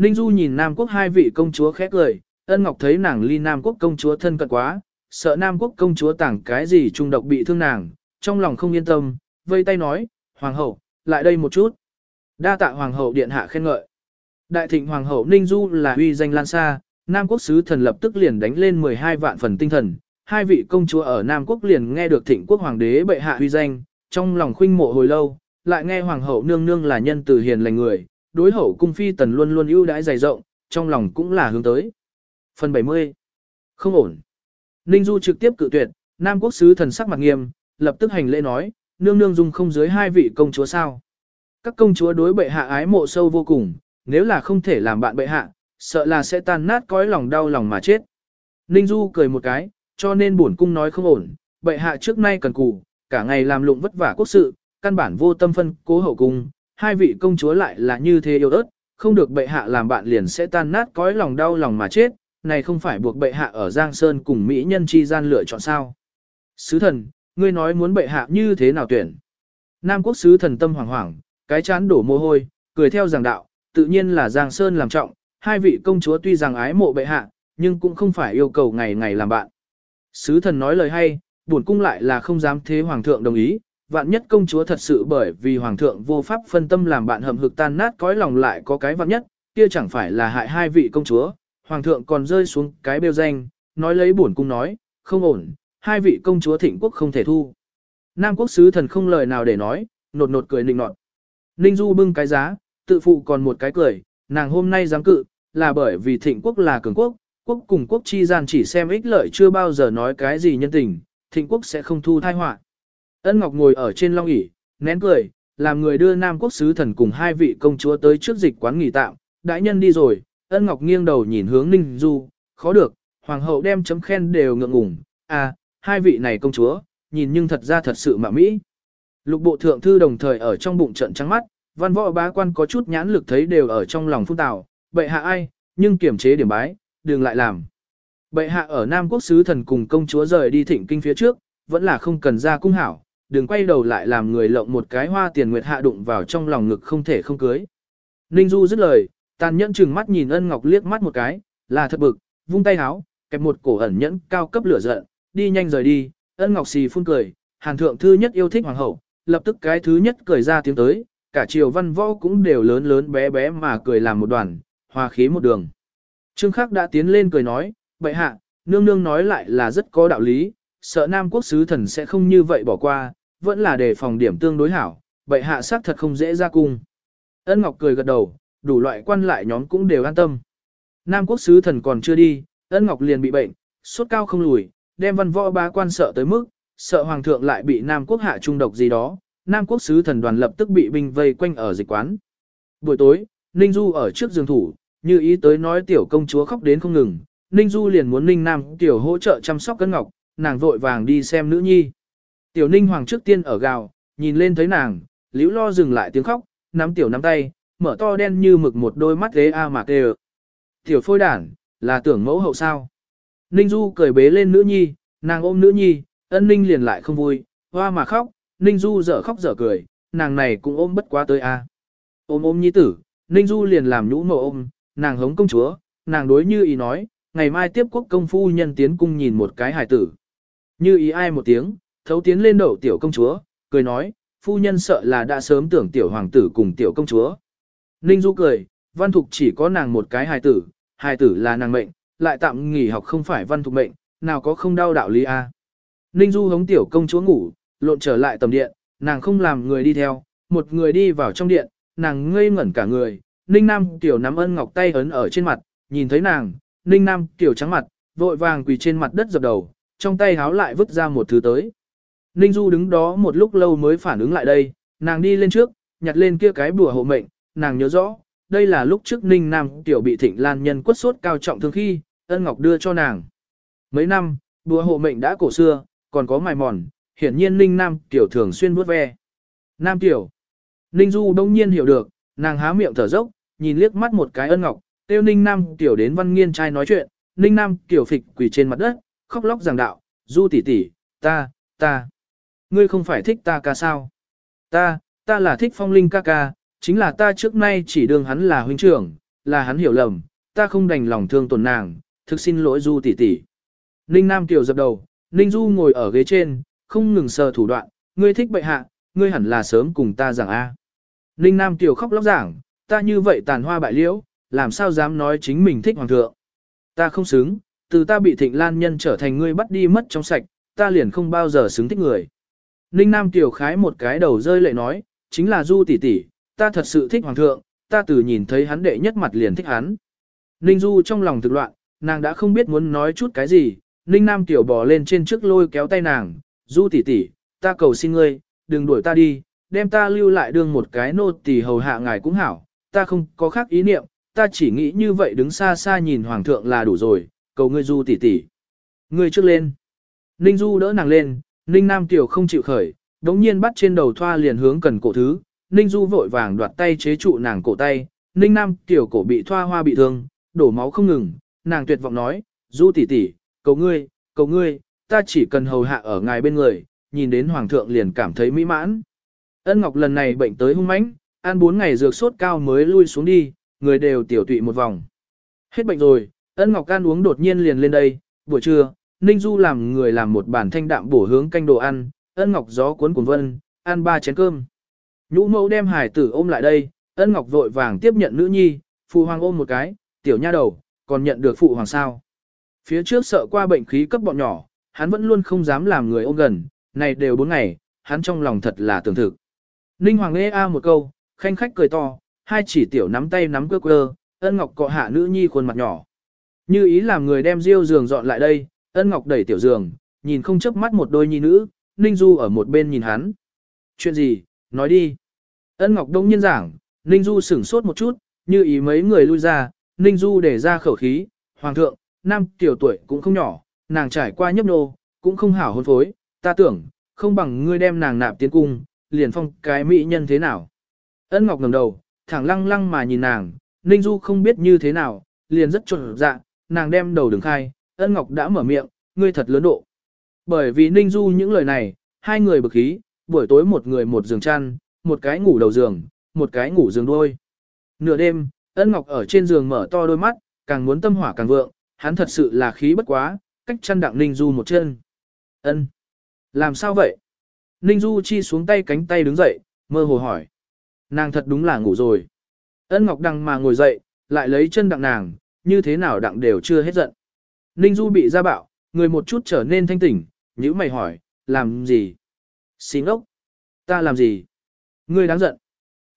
A: Ninh Du nhìn Nam Quốc hai vị công chúa khét lời, ân ngọc thấy nàng ly Nam Quốc công chúa thân cận quá, sợ Nam Quốc công chúa tảng cái gì trung độc bị thương nàng, trong lòng không yên tâm, vây tay nói, Hoàng hậu, lại đây một chút. Đa tạ Hoàng hậu điện hạ khen ngợi. Đại thịnh Hoàng hậu Ninh Du là uy danh lan xa, Nam Quốc sứ thần lập tức liền đánh lên 12 vạn phần tinh thần, hai vị công chúa ở Nam Quốc liền nghe được thịnh quốc hoàng đế bệ hạ uy danh, trong lòng khuynh mộ hồi lâu, lại nghe hoàng hậu nương nương là nhân từ hiền lành người, đối hậu cung phi tần luôn luôn ưu đãi dày rộng, trong lòng cũng là hướng tới. Phần 70 Không ổn. Ninh Du trực tiếp cự tuyệt, Nam Quốc sứ thần sắc mặt nghiêm, lập tức hành lễ nói, nương nương dung không dưới hai vị công chúa sao. Các công chúa đối bệ hạ ái mộ sâu vô cùng, nếu là không thể làm bạn bệ hạ, sợ là sẽ tan nát cõi lòng đau lòng mà chết. Ninh Du cười một cái, cho nên bổn cung nói không ổn, bệ hạ trước nay cần cù, cả ngày làm lụng vất vả quốc sự, căn bản vô tâm phân cố hậu cung, hai vị công chúa lại là như thế yêu ớt, không được bệ hạ làm bạn liền sẽ tan nát cõi lòng đau lòng mà chết, này không phải buộc bệ hạ ở Giang Sơn cùng Mỹ nhân chi gian lựa chọn sao. Sứ thần, ngươi nói muốn bệ hạ như thế nào tuyển? Nam quốc sứ thần tâm hoảng hoảng, cái chán đổ mồ hôi, cười theo giảng đạo, tự nhiên là Giang Sơn làm trọng, hai vị công chúa tuy rằng ái mộ bệ hạ, nhưng cũng không phải yêu cầu ngày ngày làm bạn. Sứ thần nói lời hay, buồn cung lại là không dám thế hoàng thượng đồng ý, vạn nhất công chúa thật sự bởi vì hoàng thượng vô pháp phân tâm làm bạn hầm hực tan nát cõi lòng lại có cái vạn nhất, kia chẳng phải là hại hai vị công chúa, hoàng thượng còn rơi xuống cái bêu danh, nói lấy buồn cung nói, không ổn, hai vị công chúa thịnh quốc không thể thu. Nam quốc sứ thần không lời nào để nói, nột nột cười nịnh nọt. Ninh Du bưng cái giá, tự phụ còn một cái cười, nàng hôm nay dám cự, là bởi vì thịnh quốc là cường quốc, quốc cùng quốc chi gian chỉ xem ích lợi chưa bao giờ nói cái gì nhân tình, thịnh quốc sẽ không thu thai họa. Ân Ngọc ngồi ở trên long ỷ nén cười, làm người đưa Nam quốc sứ thần cùng hai vị công chúa tới trước dịch quán nghỉ tạm, đại nhân đi rồi, Ân Ngọc nghiêng đầu nhìn hướng Ninh Du, khó được, hoàng hậu đem chấm khen đều ngượng ngùng, à, hai vị này công chúa, nhìn nhưng thật ra thật sự mà mỹ. Lục bộ thượng thư đồng thời ở trong bụng trận trắng mắt, Văn võ bá quan có chút nhãn lực thấy đều ở trong lòng phun tào, bệ hạ ai, nhưng kiểm chế điểm bái, đừng lại làm. Bệ hạ ở Nam Quốc sứ thần cùng công chúa rời đi thỉnh kinh phía trước, vẫn là không cần ra cung hảo, đừng quay đầu lại làm người lộng một cái hoa tiền nguyệt hạ đụng vào trong lòng ngực không thể không cưới. Ninh Du dứt lời, tàn nhẫn chừng mắt nhìn ân ngọc liếc mắt một cái, là thật bực, vung tay háo, kẹp một cổ ẩn nhẫn cao cấp lửa giận, đi nhanh rời đi, ân ngọc xì phun cười, hàn thượng thư nhất yêu thích hoàng hậu, lập tức cái thứ nhất cười ra tiếng tới, cả triều văn võ cũng đều lớn lớn bé bé mà cười làm một đoàn, hòa khí một đường. Trương Khắc đã tiến lên cười nói, bệ hạ, nương nương nói lại là rất có đạo lý, sợ Nam quốc sứ thần sẽ không như vậy bỏ qua, vẫn là đề phòng điểm tương đối hảo, bệ hạ xác thật không dễ ra cung. Ân Ngọc cười gật đầu, đủ loại quan lại nhóm cũng đều an tâm. Nam quốc sứ thần còn chưa đi, Ân Ngọc liền bị bệnh, sốt cao không lùi, đem văn võ bá quan sợ tới mức, sợ hoàng thượng lại bị Nam quốc hạ trung độc gì đó, Nam quốc sứ thần đoàn lập tức bị binh vây quanh ở dịch quán. Buổi tối, Ninh Du ở trước giường thủ, như ý tới nói tiểu công chúa khóc đến không ngừng, Ninh Du liền muốn Ninh Nam tiểu hỗ trợ chăm sóc Ân ngọc, nàng vội vàng đi xem nữ nhi. Tiểu Ninh Hoàng trước tiên ở gào, nhìn lên thấy nàng, liễu lo dừng lại tiếng khóc, nắm tiểu nắm tay, mở to đen như mực một đôi mắt ghế a mà kêu. Tiểu phôi đản, là tưởng mẫu hậu sao. Ninh Du cười bế lên nữ nhi, nàng ôm nữ nhi, ân ninh liền lại không vui, hoa mà khóc, Ninh Du dở khóc dở cười, nàng này cũng ôm bất quá tới a. Ôm ôm nhi tử, Ninh Du liền làm nhũ mộ ôm, nàng hống công chúa, nàng đối như ý nói, ngày mai tiếp quốc công phu nhân tiến cung nhìn một cái hài tử. Như ý ai một tiếng, thấu tiến lên đậu tiểu công chúa, cười nói, phu nhân sợ là đã sớm tưởng tiểu hoàng tử cùng tiểu công chúa. Ninh Du cười, văn thục chỉ có nàng một cái hài tử, hài tử là nàng mệnh, lại tạm nghỉ học không phải văn thục mệnh, nào có không đau đạo lý a. Ninh Du hống tiểu công chúa ngủ, lộn trở lại tầm điện, nàng không làm người đi theo, một người đi vào trong điện, nàng ngây ngẩn cả người, Ninh Nam tiểu nắm ân ngọc tay ấn ở trên mặt, nhìn thấy nàng, Ninh Nam tiểu trắng mặt, vội vàng quỳ trên mặt đất dập đầu, trong tay háo lại vứt ra một thứ tới. Ninh Du đứng đó một lúc lâu mới phản ứng lại đây, nàng đi lên trước, nhặt lên kia cái bùa hộ mệnh, nàng nhớ rõ, đây là lúc trước Ninh Nam tiểu bị Thịnh Lan nhân quất sốt cao trọng thương khi, ân ngọc đưa cho nàng. Mấy năm, bùa hộ mệnh đã cổ xưa, còn có mài mòn, hiển nhiên Ninh Nam tiểu thường xuyên vuốt ve. Nam tiểu. Ninh Du đông nhiên hiểu được, nàng há miệng thở dốc, nhìn liếc mắt một cái ân ngọc, tiêu Ninh Nam tiểu đến văn nghiên trai nói chuyện, Ninh Nam tiểu phịch quỳ trên mặt đất, khóc lóc giảng đạo, Du tỷ tỷ, ta, ta. Ngươi không phải thích ta ca sao? Ta, ta là thích phong linh ca ca, chính là ta trước nay chỉ đương hắn là huynh trưởng, là hắn hiểu lầm, ta không đành lòng thương tổn nàng, thực xin lỗi Du tỷ tỷ. Ninh Nam Kiều dập đầu, Ninh Du ngồi ở ghế trên, không ngừng sờ thủ đoạn, ngươi thích bệ hạ, ngươi hẳn là sớm cùng ta giảng A. Ninh Nam Kiều khóc lóc giảng, ta như vậy tàn hoa bại liễu, làm sao dám nói chính mình thích hoàng thượng. Ta không xứng, từ ta bị thịnh lan nhân trở thành ngươi bắt đi mất trong sạch, ta liền không bao giờ xứng thích người. Ninh Nam Tiểu khái một cái đầu rơi lệ nói, chính là Du tỷ tỷ, ta thật sự thích hoàng thượng, ta từ nhìn thấy hắn đệ nhất mặt liền thích hắn. Ninh Du trong lòng thực loạn, nàng đã không biết muốn nói chút cái gì, Ninh Nam Tiểu bò lên trên trước lôi kéo tay nàng, Du tỷ tỷ, ta cầu xin ngươi, đừng đuổi ta đi, đem ta lưu lại đương một cái nô tỳ hầu hạ ngài cũng hảo, ta không có khác ý niệm, ta chỉ nghĩ như vậy đứng xa xa nhìn hoàng thượng là đủ rồi, cầu ngươi Du tỷ tỷ. Ngươi trước lên. Ninh Du đỡ nàng lên, Ninh Nam Tiểu không chịu khởi, đống nhiên bắt trên đầu thoa liền hướng cần cổ thứ, Ninh Du vội vàng đoạt tay chế trụ nàng cổ tay, Ninh Nam Tiểu cổ bị thoa hoa bị thương, đổ máu không ngừng, nàng tuyệt vọng nói, Du tỷ tỷ, cầu ngươi, cầu ngươi, ta chỉ cần hầu hạ ở ngài bên người, nhìn đến hoàng thượng liền cảm thấy mỹ mãn. Ân Ngọc lần này bệnh tới hung mãnh, ăn 4 ngày dược sốt cao mới lui xuống đi, người đều tiểu tụy một vòng. Hết bệnh rồi, Ân Ngọc can uống đột nhiên liền lên đây, buổi trưa, Ninh Du làm người làm một bản thanh đạm bổ hướng canh đồ ăn, Ân Ngọc gió cuốn cuốn vân, ăn ba chén cơm. Nhũ mẫu đem hải tử ôm lại đây, Ân Ngọc vội vàng tiếp nhận nữ nhi, phụ hoàng ôm một cái, tiểu nha đầu, còn nhận được phụ hoàng sao. Phía trước sợ qua bệnh khí cấp bọn nhỏ, hắn vẫn luôn không dám làm người ôm gần, này đều bốn ngày, hắn trong lòng thật là tưởng thực. Ninh Hoàng nghe a một câu, khanh khách cười to, hai chỉ tiểu nắm tay nắm cơ cơ, ân ngọc cọ hạ nữ nhi khuôn mặt nhỏ. Như ý làm người đem riêu giường dọn lại đây, ân ngọc đẩy tiểu giường, nhìn không chớp mắt một đôi nhi nữ, Ninh Du ở một bên nhìn hắn. Chuyện gì, nói đi. Ân ngọc đông nhiên giảng, Ninh Du sửng sốt một chút, như ý mấy người lui ra, Ninh Du để ra khẩu khí, Hoàng thượng, nam tiểu tuổi cũng không nhỏ, nàng trải qua nhấp nô, cũng không hảo hôn phối, ta tưởng, không bằng ngươi đem nàng nạp tiến cung, liền phong cái mỹ nhân thế nào. Ân Ngọc ngẩng đầu, thẳng lăng lăng mà nhìn nàng, Ninh Du không biết như thế nào, liền rất chuẩn dạ, nàng đem đầu đường khai, Ân Ngọc đã mở miệng, ngươi thật lớn độ. Bởi vì Ninh Du những lời này, hai người bực khí, buổi tối một người một giường chăn, một cái ngủ đầu giường, một cái ngủ giường đôi. Nửa đêm, Ân Ngọc ở trên giường mở to đôi mắt, càng muốn tâm hỏa càng vượng, hắn thật sự là khí bất quá, cách chăn đặng Ninh Du một chân. Ân, Làm sao vậy? Ninh Du chi xuống tay cánh tay đứng dậy, mơ hồ hỏi. Nàng thật đúng là ngủ rồi. Ân Ngọc đằng mà ngồi dậy, lại lấy chân đặng nàng, như thế nào đặng đều chưa hết giận. Ninh Du bị ra bạo, người một chút trở nên thanh tỉnh, nhữ mày hỏi, làm gì? Xin ốc. Ta làm gì? Ngươi đáng giận.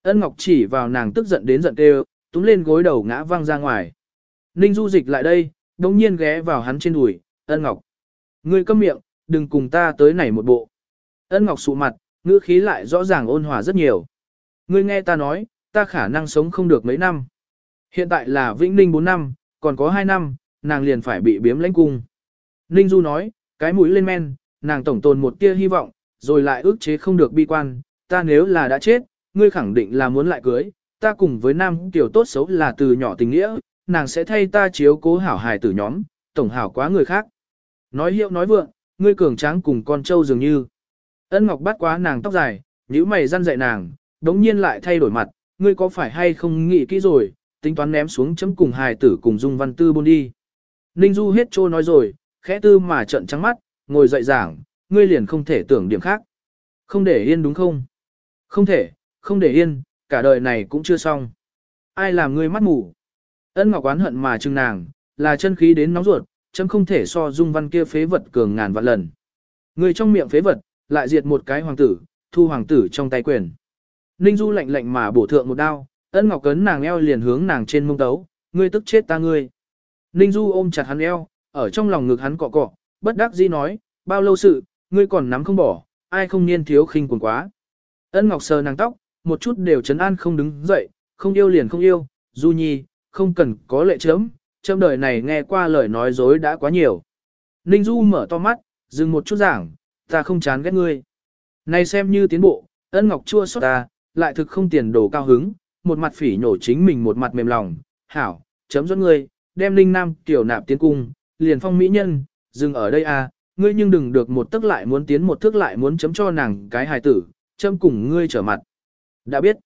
A: Ân Ngọc chỉ vào nàng tức giận đến giận kêu, túm lên gối đầu ngã văng ra ngoài. Ninh Du dịch lại đây, đồng nhiên ghé vào hắn trên đùi, Ân Ngọc. Ngươi câm miệng, đừng cùng ta tới này một bộ. Ân Ngọc sụ mặt, ngữ khí lại rõ ràng ôn hòa rất nhiều. Ngươi nghe ta nói, ta khả năng sống không được mấy năm. Hiện tại là Vĩnh Ninh 4 năm, còn có 2 năm, nàng liền phải bị biếm lãnh cung. Ninh Du nói, cái mũi lên men, nàng tổng tồn một tia hy vọng, rồi lại ước chế không được bi quan, ta nếu là đã chết, ngươi khẳng định là muốn lại cưới, ta cùng với nam tiểu tốt xấu là từ nhỏ tình nghĩa, nàng sẽ thay ta chiếu cố hảo hài tử nhóm, tổng hảo quá người khác. Nói hiệu nói vượng, ngươi cường tráng cùng con trâu dường như. Ân Ngọc bắt quá nàng tóc dài, nhíu mày răn dạy nàng, đống nhiên lại thay đổi mặt, ngươi có phải hay không nghĩ kỹ rồi, tính toán ném xuống chấm cùng hài tử cùng dung văn tư bôn đi. Ninh Du hết trô nói rồi, khẽ tư mà trận trắng mắt, ngồi dậy giảng, ngươi liền không thể tưởng điểm khác. Không để yên đúng không? Không thể, không để yên, cả đời này cũng chưa xong. Ai làm ngươi mắt mù? Ân Ngọc oán hận mà chừng nàng, là chân khí đến nóng ruột, chấm không thể so dung văn kia phế vật cường ngàn vạn lần. Ngươi trong miệng phế vật, lại diệt một cái hoàng tử, thu hoàng tử trong tay quyền. Ninh Du lạnh lạnh mà bổ thượng một đao, ân ngọc cấn nàng eo liền hướng nàng trên mông tấu, ngươi tức chết ta ngươi. Ninh Du ôm chặt hắn eo, ở trong lòng ngực hắn cọ cọ, bất đắc dĩ nói, bao lâu sự, ngươi còn nắm không bỏ, ai không niên thiếu khinh quần quá. Ân ngọc sờ nàng tóc, một chút đều chấn an không đứng dậy, không yêu liền không yêu, Du Nhi, không cần có lệ chấm, trong đời này nghe qua lời nói dối đã quá nhiều. Ninh Du mở to mắt, dừng một chút giảng, ta không chán ghét ngươi. Này xem như tiến bộ, ân ngọc chua xót ta, lại thực không tiền đồ cao hứng, một mặt phỉ nhổ chính mình một mặt mềm lòng, hảo, chấm dẫn ngươi, đem linh nam tiểu nạp tiến cung, liền phong mỹ nhân, dừng ở đây à, ngươi nhưng đừng được một tức lại muốn tiến một thước lại muốn chấm cho nàng cái hài tử, chấm cùng ngươi trở mặt. Đã biết,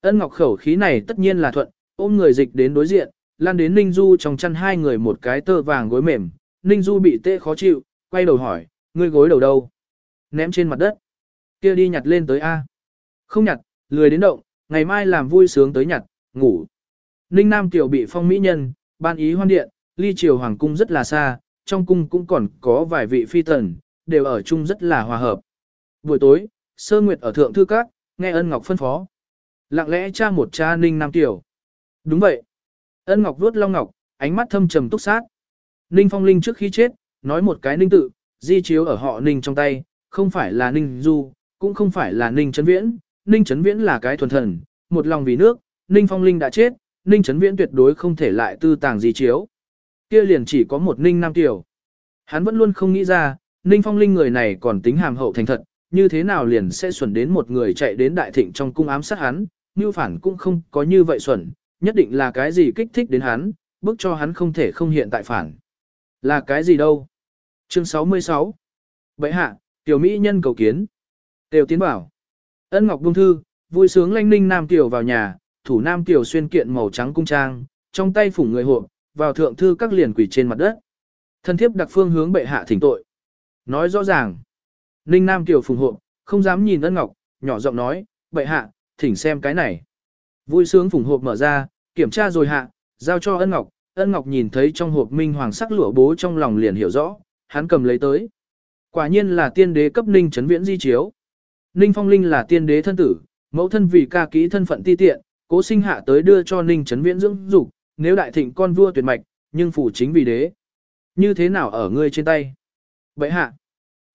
A: ân ngọc khẩu khí này tất nhiên là thuận, ôm người dịch đến đối diện, lan đến Ninh Du trong chăn hai người một cái tơ vàng gối mềm, Ninh Du bị tê khó chịu, quay đầu hỏi, ngươi gối đầu đâu? Ném trên mặt đất. kia đi nhặt lên tới A. Không nhặt, lười đến động, ngày mai làm vui sướng tới nhặt, ngủ. Ninh Nam Tiểu bị phong mỹ nhân, ban ý hoan điện, ly triều hoàng cung rất là xa, trong cung cũng còn có vài vị phi tần, đều ở chung rất là hòa hợp. Buổi tối, Sơ Nguyệt ở thượng thư các, nghe ân ngọc phân phó. Lặng lẽ cha một cha Ninh Nam Tiểu. Đúng vậy. Ân ngọc vuốt long ngọc, ánh mắt thâm trầm túc sát. Ninh Phong Linh trước khi chết, nói một cái ninh tự, di chiếu ở họ Ninh trong tay, không phải là Ninh Du, cũng không phải là Ninh chấn Viễn, Ninh chấn Viễn là cái thuần thần, một lòng vì nước, Ninh Phong Linh đã chết, Ninh Trấn Viễn tuyệt đối không thể lại tư tàng gì chiếu. Kia liền chỉ có một Ninh Nam Tiểu. Hắn vẫn luôn không nghĩ ra, Ninh Phong Linh người này còn tính hàm hậu thành thật, như thế nào liền sẽ xuẩn đến một người chạy đến đại thịnh trong cung ám sát hắn, như phản cũng không có như vậy xuẩn, nhất định là cái gì kích thích đến hắn, bức cho hắn không thể không hiện tại phản. Là cái gì đâu? Chương 66 Vậy hạ, tiểu mỹ nhân cầu kiến. Tiểu tiến bảo. Ân Ngọc Bung Thư, vui sướng lanh ninh Nam Tiểu vào nhà, thủ Nam Tiểu xuyên kiện màu trắng cung trang, trong tay phủng người hộ, vào thượng thư các liền quỷ trên mặt đất. Thân thiếp đặc phương hướng bệ hạ thỉnh tội. Nói rõ ràng. Ninh Nam Tiểu phùng hộ, không dám nhìn Ân Ngọc, nhỏ giọng nói, bệ hạ, thỉnh xem cái này. Vui sướng phùng hộp mở ra, kiểm tra rồi hạ, giao cho Ân Ngọc, Ân Ngọc nhìn thấy trong hộp minh hoàng sắc lụa bố trong lòng liền hiểu rõ, hắn cầm lấy tới. Quả nhiên là tiên đế cấp Ninh chấn viễn di chiếu. Ninh Phong Linh là tiên đế thân tử, mẫu thân vì ca kỹ thân phận ti tiện, cố sinh hạ tới đưa cho Ninh Trấn viễn dưỡng dục, nếu đại thịnh con vua tuyệt mạch, nhưng phủ chính vì đế. Như thế nào ở ngươi trên tay? Vậy hạ.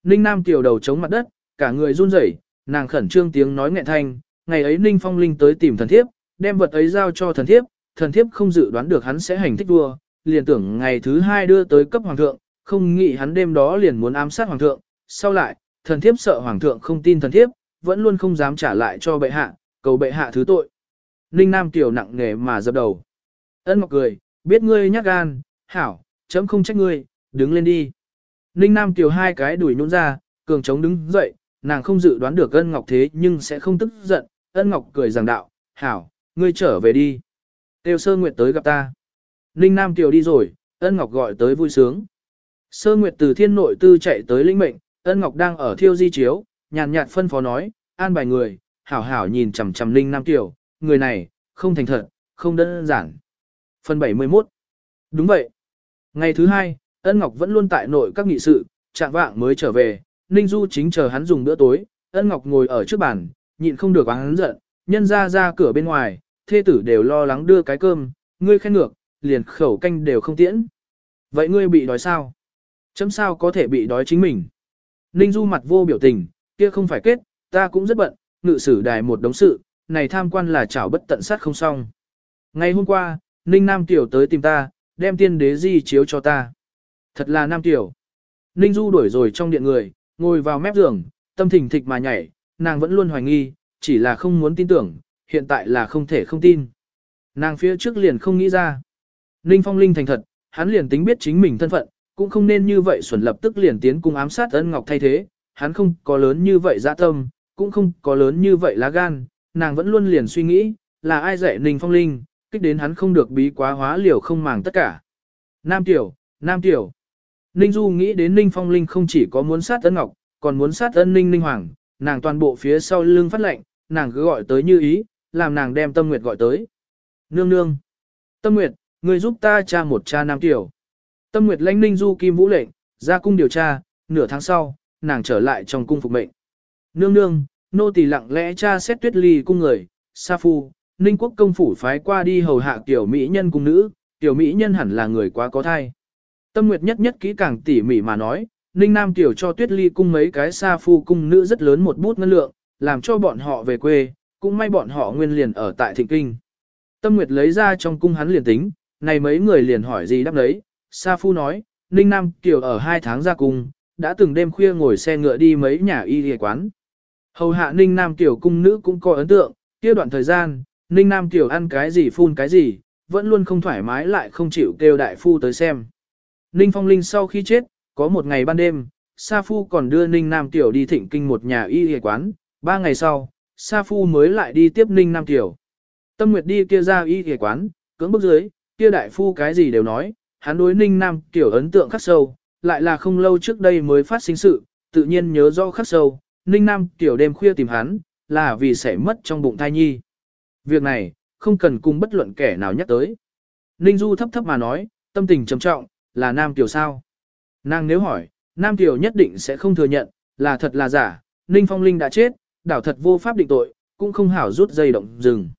A: Ninh Nam tiểu đầu chống mặt đất, cả người run rẩy, nàng khẩn trương tiếng nói nghẹn thanh, ngày ấy Ninh Phong Linh tới tìm thần thiếp, đem vật ấy giao cho thần thiếp, thần thiếp không dự đoán được hắn sẽ hành thích vua, liền tưởng ngày thứ hai đưa tới cấp hoàng thượng, không nghĩ hắn đêm đó liền muốn ám sát hoàng thượng, sau lại, thần thiếp sợ hoàng thượng không tin thần thiếp, vẫn luôn không dám trả lại cho bệ hạ, cầu bệ hạ thứ tội. Ninh Nam tiểu nặng nghề mà dập đầu. Ân Ngọc cười, biết ngươi nhát gan, hảo, chấm không trách ngươi, đứng lên đi. Ninh Nam tiểu hai cái đuổi nhún ra, cường chống đứng dậy, nàng không dự đoán được Ân Ngọc thế nhưng sẽ không tức giận. Ân Ngọc cười giảng đạo, hảo, ngươi trở về đi. Tiêu Sơ Nguyệt tới gặp ta. Ninh Nam tiểu đi rồi, Ân Ngọc gọi tới vui sướng. Sơ Nguyệt từ thiên nội tư chạy tới lĩnh mệnh, Ân Ngọc đang ở thiêu di chiếu, nhàn nhạt phân phó nói, an bài người, hảo hảo nhìn chằm chằm Ninh Nam Tiểu, người này, không thành thật, không đơn giản. Phần 71 Đúng vậy. Ngày thứ hai, Ân Ngọc vẫn luôn tại nội các nghị sự, trạng vạng mới trở về, Ninh Du chính chờ hắn dùng bữa tối, Ân Ngọc ngồi ở trước bàn, nhịn không được hắn giận, nhân ra ra cửa bên ngoài, thê tử đều lo lắng đưa cái cơm, ngươi khen ngược, liền khẩu canh đều không tiễn. Vậy ngươi bị đói sao? Chấm sao có thể bị đói chính mình? Ninh Du mặt vô biểu tình, kia không phải kết, ta cũng rất bận, ngự sử đài một đống sự, này tham quan là chảo bất tận sát không xong. Ngày hôm qua, Ninh Nam Tiểu tới tìm ta, đem tiên đế di chiếu cho ta. Thật là Nam Tiểu. Ninh Du đuổi rồi trong điện người, ngồi vào mép giường, tâm thình thịch mà nhảy, nàng vẫn luôn hoài nghi, chỉ là không muốn tin tưởng, hiện tại là không thể không tin. Nàng phía trước liền không nghĩ ra. Ninh Phong Linh thành thật, hắn liền tính biết chính mình thân phận, cũng không nên như vậy xuẩn lập tức liền tiến cung ám sát ân ngọc thay thế, hắn không có lớn như vậy dạ tâm, cũng không có lớn như vậy lá gan, nàng vẫn luôn liền suy nghĩ, là ai dạy Ninh Phong Linh, kích đến hắn không được bí quá hóa liều không màng tất cả. Nam Tiểu, Nam Tiểu. Ninh Du nghĩ đến Ninh Phong Linh không chỉ có muốn sát ân ngọc, còn muốn sát ân Ninh Ninh Hoàng, nàng toàn bộ phía sau lưng phát lệnh, nàng cứ gọi tới như ý, làm nàng đem Tâm Nguyệt gọi tới. Nương nương. Tâm Nguyệt, người giúp ta tra một cha Nam Tiểu. Tâm Nguyệt lãnh Ninh Du Kim Vũ lệnh, ra cung điều tra, nửa tháng sau, nàng trở lại trong cung phục mệnh. Nương nương, nô tỳ lặng lẽ tra xét tuyết ly cung người, sa phu, Ninh quốc công phủ phái qua đi hầu hạ tiểu mỹ nhân cung nữ, tiểu mỹ nhân hẳn là người quá có thai. Tâm Nguyệt nhất nhất kỹ càng tỉ mỉ mà nói, Ninh Nam tiểu cho tuyết ly cung mấy cái sa phu cung nữ rất lớn một bút ngân lượng, làm cho bọn họ về quê, cũng may bọn họ nguyên liền ở tại thịnh kinh. Tâm Nguyệt lấy ra trong cung hắn liền tính, này mấy người liền hỏi gì đáp lấy, Sa Phu nói, Ninh Nam tiểu ở hai tháng ra cung, đã từng đêm khuya ngồi xe ngựa đi mấy nhà y y quán. Hầu hạ Ninh Nam Tiểu cung nữ cũng có ấn tượng, kia đoạn thời gian, Ninh Nam Tiểu ăn cái gì phun cái gì, vẫn luôn không thoải mái lại không chịu kêu đại phu tới xem. Ninh Phong Linh sau khi chết, có một ngày ban đêm, Sa Phu còn đưa Ninh Nam Tiểu đi thịnh kinh một nhà y y quán, ba ngày sau, Sa Phu mới lại đi tiếp Ninh Nam Tiểu. Tâm Nguyệt đi kia ra y y quán, cưỡng bức dưới, kia đại phu cái gì đều nói, hắn đối Ninh Nam Tiểu ấn tượng khắc sâu, lại là không lâu trước đây mới phát sinh sự, tự nhiên nhớ rõ khắc sâu, Ninh Nam Tiểu đêm khuya tìm hắn, là vì sẽ mất trong bụng thai nhi. Việc này, không cần cùng bất luận kẻ nào nhắc tới. Ninh Du thấp thấp mà nói, tâm tình trầm trọng, là Nam Tiểu sao? Nàng nếu hỏi, Nam Tiểu nhất định sẽ không thừa nhận, là thật là giả, Ninh Phong Linh đã chết, đảo thật vô pháp định tội, cũng không hảo rút dây động dừng.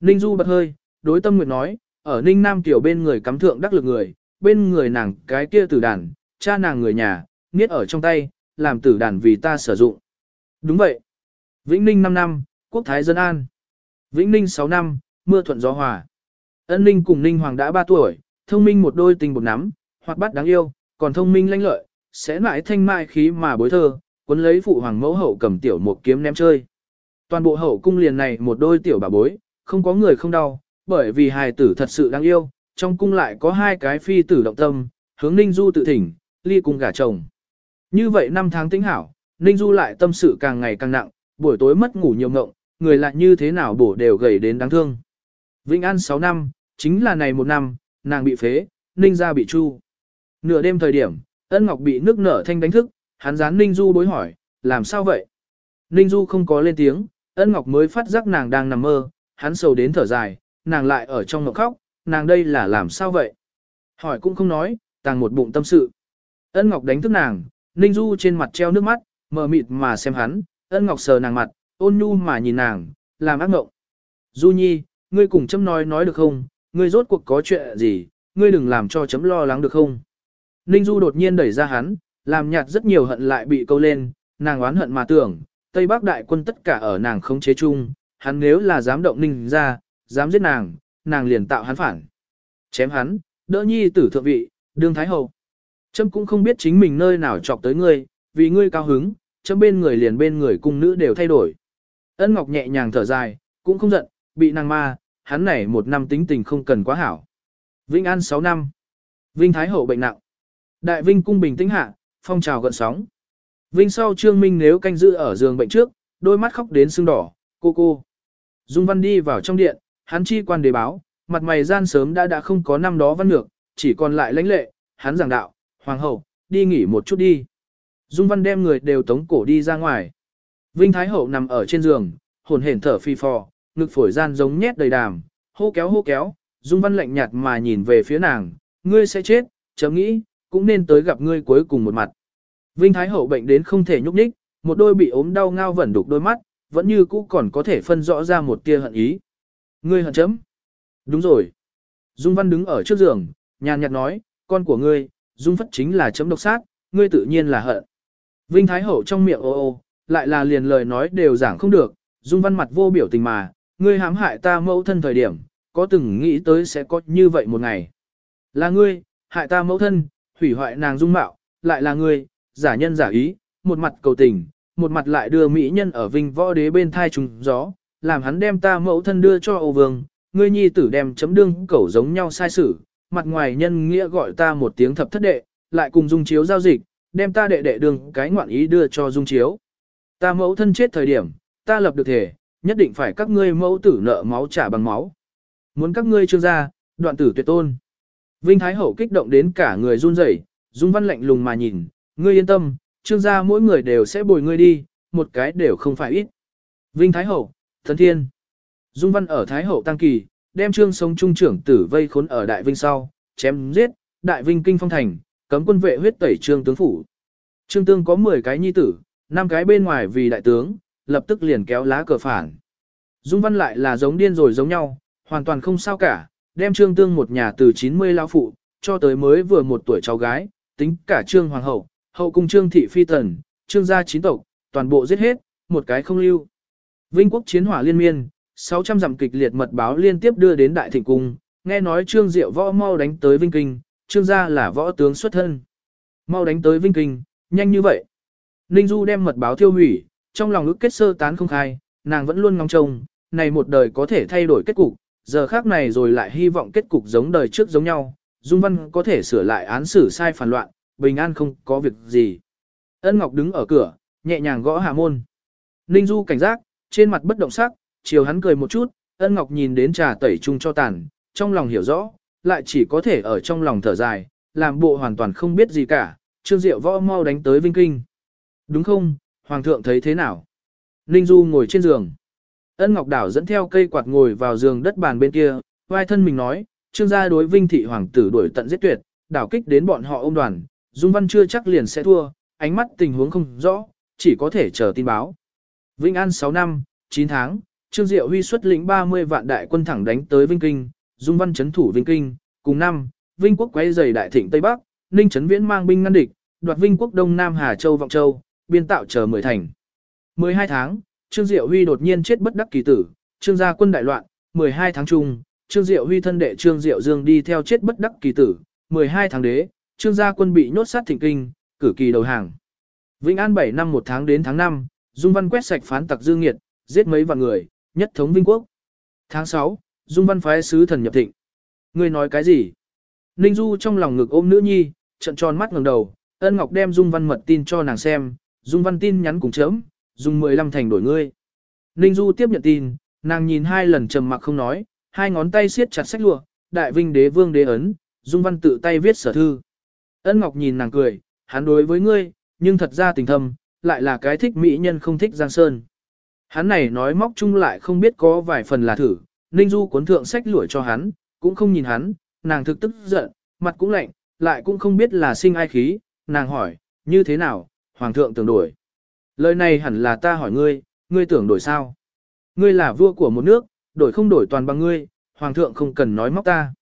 A: Ninh Du bật hơi, đối tâm nguyện nói, ở Ninh Nam Tiểu bên người cắm thượng đắc lực người, bên người nàng cái kia tử đàn, cha nàng người nhà, niết ở trong tay, làm tử đàn vì ta sử dụng. Đúng vậy. Vĩnh Ninh 5 năm, quốc thái dân an. Vĩnh Ninh 6 năm, mưa thuận gió hòa. Ân Ninh cùng Ninh Hoàng đã 3 tuổi, thông minh một đôi tình một nắm, hoặc bắt đáng yêu, còn thông minh lanh lợi, sẽ mãi thanh mai khí mà bối thơ, cuốn lấy phụ hoàng mẫu hậu cầm tiểu một kiếm ném chơi. Toàn bộ hậu cung liền này một đôi tiểu bà bối, không có người không đau, bởi vì hài tử thật sự đáng yêu, trong cung lại có hai cái phi tử động tâm, hướng Ninh Du tự thỉnh, ly cùng gả chồng. Như vậy năm tháng tính hảo, Ninh Du lại tâm sự càng ngày càng nặng, buổi tối mất ngủ nhiều ngộng, người lại như thế nào bổ đều gầy đến đáng thương. Vĩnh An 6 năm, chính là này một năm, nàng bị phế, Ninh ra bị chu. Nửa đêm thời điểm, ân ngọc bị nước nở thanh đánh thức, hắn dán Ninh Du bối hỏi, làm sao vậy? Ninh Du không có lên tiếng, ân ngọc mới phát giác nàng đang nằm mơ, hắn sầu đến thở dài, nàng lại ở trong ngực khóc, nàng đây là làm sao vậy? Hỏi cũng không nói, tàng một bụng tâm sự. Ân Ngọc đánh thức nàng, Ninh Du trên mặt treo nước mắt, mờ mịt mà xem hắn, Ân Ngọc sờ nàng mặt, ôn nhu mà nhìn nàng, làm ác ngộng. Du Nhi, ngươi cùng chấm nói nói được không, ngươi rốt cuộc có chuyện gì, ngươi đừng làm cho chấm lo lắng được không. Ninh Du đột nhiên đẩy ra hắn, làm nhạt rất nhiều hận lại bị câu lên, nàng oán hận mà tưởng, Tây Bắc đại quân tất cả ở nàng không chế chung, hắn nếu là dám động Ninh ra, dám giết nàng, nàng liền tạo hắn phản. Chém hắn, đỡ nhi tử thượng vị, đương thái hậu. Trâm cũng không biết chính mình nơi nào chọc tới ngươi, vì ngươi cao hứng, chấm bên người liền bên người cung nữ đều thay đổi. Ân Ngọc nhẹ nhàng thở dài, cũng không giận, bị nàng ma, hắn này một năm tính tình không cần quá hảo. Vinh An 6 năm. Vinh Thái Hậu bệnh nặng. Đại Vinh cung bình tĩnh hạ, phong trào gợn sóng. Vinh sau Trương Minh nếu canh giữ ở giường bệnh trước, đôi mắt khóc đến sưng đỏ, cô cô. Dung Văn đi vào trong điện, hắn chi quan đề báo, mặt mày gian sớm đã đã không có năm đó văn ngược, chỉ còn lại lãnh lệ, hắn giảng đạo, hoàng hậu, đi nghỉ một chút đi. Dung Văn đem người đều tống cổ đi ra ngoài. Vinh Thái Hậu nằm ở trên giường, hồn hển thở phi phò, ngực phổi gian giống nhét đầy đàm, hô kéo hô kéo, Dung Văn lạnh nhạt mà nhìn về phía nàng, ngươi sẽ chết, chấm nghĩ, cũng nên tới gặp ngươi cuối cùng một mặt. Vinh Thái Hậu bệnh đến không thể nhúc nhích, một đôi bị ốm đau ngao vẩn đục đôi mắt, vẫn như cũ còn có thể phân rõ ra một tia hận ý. Ngươi hận chấm. Đúng rồi. Dung Văn đứng ở trước giường, nhàn nhạt nói, con của ngươi, Dung Phất chính là chấm độc sát, ngươi tự nhiên là hận. Vinh Thái Hậu trong miệng ô ô, lại là liền lời nói đều giảng không được, Dung Văn mặt vô biểu tình mà, ngươi hãm hại ta mẫu thân thời điểm, có từng nghĩ tới sẽ có như vậy một ngày. Là ngươi, hại ta mẫu thân, hủy hoại nàng dung mạo, lại là ngươi, giả nhân giả ý, một mặt cầu tình, một mặt lại đưa mỹ nhân ở vinh võ đế bên thai trùng gió, làm hắn đem ta mẫu thân đưa cho Âu Vương, ngươi nhi tử đem chấm đương cẩu giống nhau sai sử, mặt ngoài nhân nghĩa gọi ta một tiếng thập thất đệ, lại cùng dung chiếu giao dịch, đem ta đệ đệ đường cái ngoạn ý đưa cho dung chiếu. Ta mẫu thân chết thời điểm, ta lập được thể, nhất định phải các ngươi mẫu tử nợ máu trả bằng máu. Muốn các ngươi trương gia, đoạn tử tuyệt tôn. Vinh Thái Hậu kích động đến cả người run rẩy, Dung Văn lạnh lùng mà nhìn, ngươi yên tâm, trương gia mỗi người đều sẽ bồi ngươi đi, một cái đều không phải ít. Vinh Thái Hậu, Thần Thiên. Dung Văn ở Thái Hậu Tăng Kỳ, đem trương sống trung trưởng tử vây khốn ở Đại Vinh sau, chém giết, Đại Vinh kinh phong thành, cấm quân vệ huyết tẩy trương tướng phủ. Trương Tương có 10 cái nhi tử, 5 cái bên ngoài vì đại tướng, lập tức liền kéo lá cờ phản. Dung Văn lại là giống điên rồi giống nhau, hoàn toàn không sao cả, đem Trương Tương một nhà từ 90 lao phụ, cho tới mới vừa một tuổi cháu gái, tính cả Trương Hoàng hậu, hậu cung Trương Thị Phi Tần, Trương gia chín tộc, toàn bộ giết hết, một cái không lưu. Vinh quốc chiến hỏa liên miên, 600 dặm kịch liệt mật báo liên tiếp đưa đến Đại Thịnh Cung, nghe nói Trương Diệu võ mau đánh tới Vinh Kinh, Trương gia là võ tướng xuất thân. Mau đánh tới Vinh Kinh, nhanh như vậy. Ninh Du đem mật báo thiêu hủy, trong lòng ức kết sơ tán không khai, nàng vẫn luôn ngóng trông, này một đời có thể thay đổi kết cục, giờ khác này rồi lại hy vọng kết cục giống đời trước giống nhau, Dung Văn có thể sửa lại án xử sai phản loạn, bình an không có việc gì. Ân Ngọc đứng ở cửa, nhẹ nhàng gõ hạ môn. Ninh Du cảnh giác, trên mặt bất động sắc, chiều hắn cười một chút, Ân Ngọc nhìn đến trà tẩy chung cho tàn, trong lòng hiểu rõ, lại chỉ có thể ở trong lòng thở dài, làm bộ hoàn toàn không biết gì cả, Trương Diệu võ mau đánh tới Vinh Kinh. Đúng không, Hoàng thượng thấy thế nào? Ninh Du ngồi trên giường. Ân Ngọc Đảo dẫn theo cây quạt ngồi vào giường đất bàn bên kia, vai thân mình nói, trương gia đối vinh thị hoàng tử đuổi tận giết tuyệt, đảo kích đến bọn họ ôm đoàn, Dung Văn chưa chắc liền sẽ thua, ánh mắt tình huống không rõ, chỉ có thể chờ tin báo. Vinh An 6 năm, 9 tháng, Trương Diệu Huy xuất lĩnh 30 vạn đại quân thẳng đánh tới Vinh Kinh, Dung Văn chấn thủ Vinh Kinh, cùng năm, Vinh quốc quay dày đại thịnh Tây Bắc, Ninh Trấn Viễn mang binh ngăn địch, đoạt Vinh quốc Đông Nam Hà Châu Vọng Châu, biên tạo chờ mười thành. 12 tháng, Trương Diệu Huy đột nhiên chết bất đắc kỳ tử, Trương gia quân đại loạn, 12 tháng chung, Trương Diệu Huy thân đệ Trương Diệu Dương đi theo chết bất đắc kỳ tử, 12 tháng đế, Trương gia quân bị nhốt sát thịnh kinh, cử kỳ đầu hàng. Vĩnh An 7 năm 1 tháng đến tháng 5, Dung Văn quét sạch phán tặc dương nghiệt, giết mấy vạn người, nhất thống Vinh quốc. Tháng 6, Dung Văn phái sứ thần nhập thịnh. Ngươi nói cái gì? Ninh Du trong lòng ngực ôm nữ nhi, trận tròn mắt ngẩng đầu, Ân Ngọc đem Dung Văn mật tin cho nàng xem, Dung Văn tin nhắn cùng chấm, dùng 15 thành đổi ngươi. Ninh Du tiếp nhận tin, nàng nhìn hai lần trầm mặc không nói, hai ngón tay siết chặt sách lụa, đại vinh đế vương đế ấn, Dung Văn tự tay viết sở thư. Ân Ngọc nhìn nàng cười, hắn đối với ngươi, nhưng thật ra tình thâm, lại là cái thích mỹ nhân không thích Giang Sơn. Hắn này nói móc chung lại không biết có vài phần là thử, Ninh Du cuốn thượng sách lụa cho hắn, cũng không nhìn hắn, nàng thực tức giận, mặt cũng lạnh, lại cũng không biết là sinh ai khí, nàng hỏi, như thế nào, Hoàng thượng tưởng đổi. Lời này hẳn là ta hỏi ngươi, ngươi tưởng đổi sao? Ngươi là vua của một nước, đổi không đổi toàn bằng ngươi, hoàng thượng không cần nói móc ta.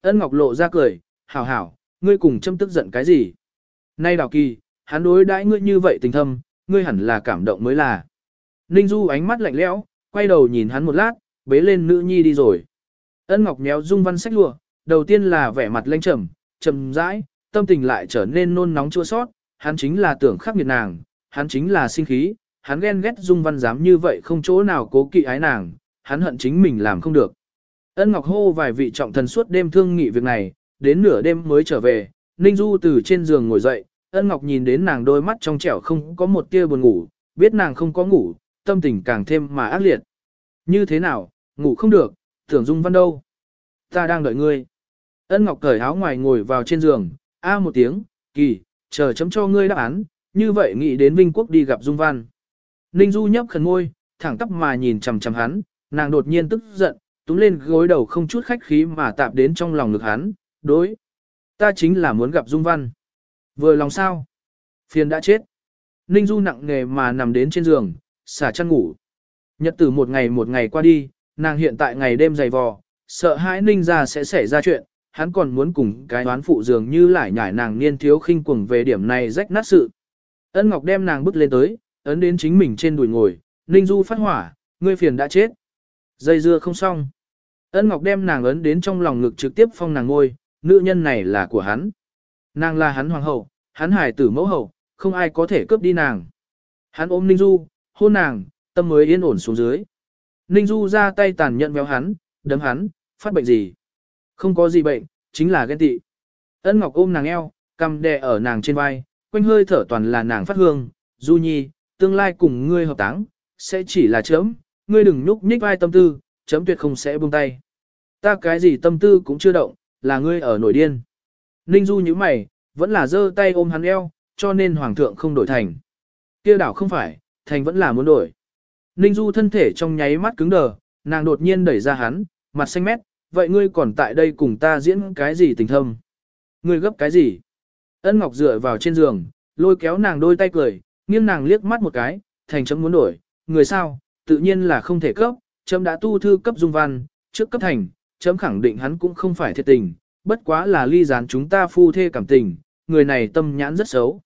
A: Ân Ngọc lộ ra cười, hảo hảo, ngươi cùng châm tức giận cái gì? Nay đào kỳ, hắn đối đãi ngươi như vậy tình thâm, ngươi hẳn là cảm động mới là. Ninh Du ánh mắt lạnh lẽo, quay đầu nhìn hắn một lát, bế lên nữ nhi đi rồi. Ân Ngọc méo dung văn sách lụa, đầu tiên là vẻ mặt lênh trầm, trầm rãi, tâm tình lại trở nên nôn nóng chua sót, hắn chính là tưởng khắc nghiệt nàng, hắn chính là sinh khí, hắn ghen ghét Dung Văn dám như vậy không chỗ nào cố kỵ ái nàng, hắn hận chính mình làm không được. Ân Ngọc hô vài vị trọng thần suốt đêm thương nghị việc này, đến nửa đêm mới trở về, Ninh Du từ trên giường ngồi dậy, Ân Ngọc nhìn đến nàng đôi mắt trong trẻo không có một tia buồn ngủ, biết nàng không có ngủ, tâm tình càng thêm mà ác liệt. Như thế nào, ngủ không được, tưởng Dung Văn đâu? Ta đang đợi ngươi. Ân Ngọc cởi áo ngoài ngồi vào trên giường, a một tiếng, kỳ, chờ chấm cho ngươi đáp án, như vậy nghĩ đến Vinh Quốc đi gặp Dung Văn. Ninh Du nhấp khẩn môi, thẳng tắp mà nhìn chằm chằm hắn, nàng đột nhiên tức giận, túm lên gối đầu không chút khách khí mà tạp đến trong lòng ngực hắn, đối. Ta chính là muốn gặp Dung Văn. Vừa lòng sao? Phiền đã chết. Ninh Du nặng nề mà nằm đến trên giường, xả chăn ngủ. Nhật tử một ngày một ngày qua đi, nàng hiện tại ngày đêm dày vò, sợ hãi Ninh ra sẽ xảy ra chuyện, hắn còn muốn cùng cái đoán phụ dường như lại nhải nàng niên thiếu khinh cuồng về điểm này rách nát sự. Ân Ngọc đem nàng bước lên tới, ấn đến chính mình trên đùi ngồi, Ninh Du phát hỏa, ngươi phiền đã chết. Dây dưa không xong. Ân Ngọc đem nàng ấn đến trong lòng ngực trực tiếp phong nàng ngôi, nữ nhân này là của hắn. Nàng là hắn hoàng hậu, hắn hải tử mẫu hậu, không ai có thể cướp đi nàng. Hắn ôm Ninh Du, hôn nàng, tâm mới yên ổn xuống dưới. Ninh Du ra tay tàn nhẫn véo hắn, đấm hắn, phát bệnh gì? Không có gì bệnh, chính là ghen tị. Ân Ngọc ôm nàng eo, cầm đè ở nàng trên vai, quanh hơi thở toàn là nàng phát hương. Du Nhi, tương lai cùng ngươi hợp táng, sẽ chỉ là chấm, ngươi đừng nhúc nhích vai tâm tư, chấm tuyệt không sẽ buông tay. Ta cái gì tâm tư cũng chưa động, là ngươi ở nổi điên. Ninh Du như mày, vẫn là giơ tay ôm hắn eo, cho nên hoàng thượng không đổi thành. Kia đảo không phải, thành vẫn là muốn đổi. Ninh Du thân thể trong nháy mắt cứng đờ, nàng đột nhiên đẩy ra hắn, mặt xanh mét, vậy ngươi còn tại đây cùng ta diễn cái gì tình thâm? Ngươi gấp cái gì? Ân Ngọc dựa vào trên giường, lôi kéo nàng đôi tay cười, nghiêng nàng liếc mắt một cái, thành chấm muốn đổi, người sao, tự nhiên là không thể cấp, chấm đã tu thư cấp dung văn, trước cấp thành, chấm khẳng định hắn cũng không phải thiệt tình, bất quá là ly gián chúng ta phu thê cảm tình, người này tâm nhãn rất xấu.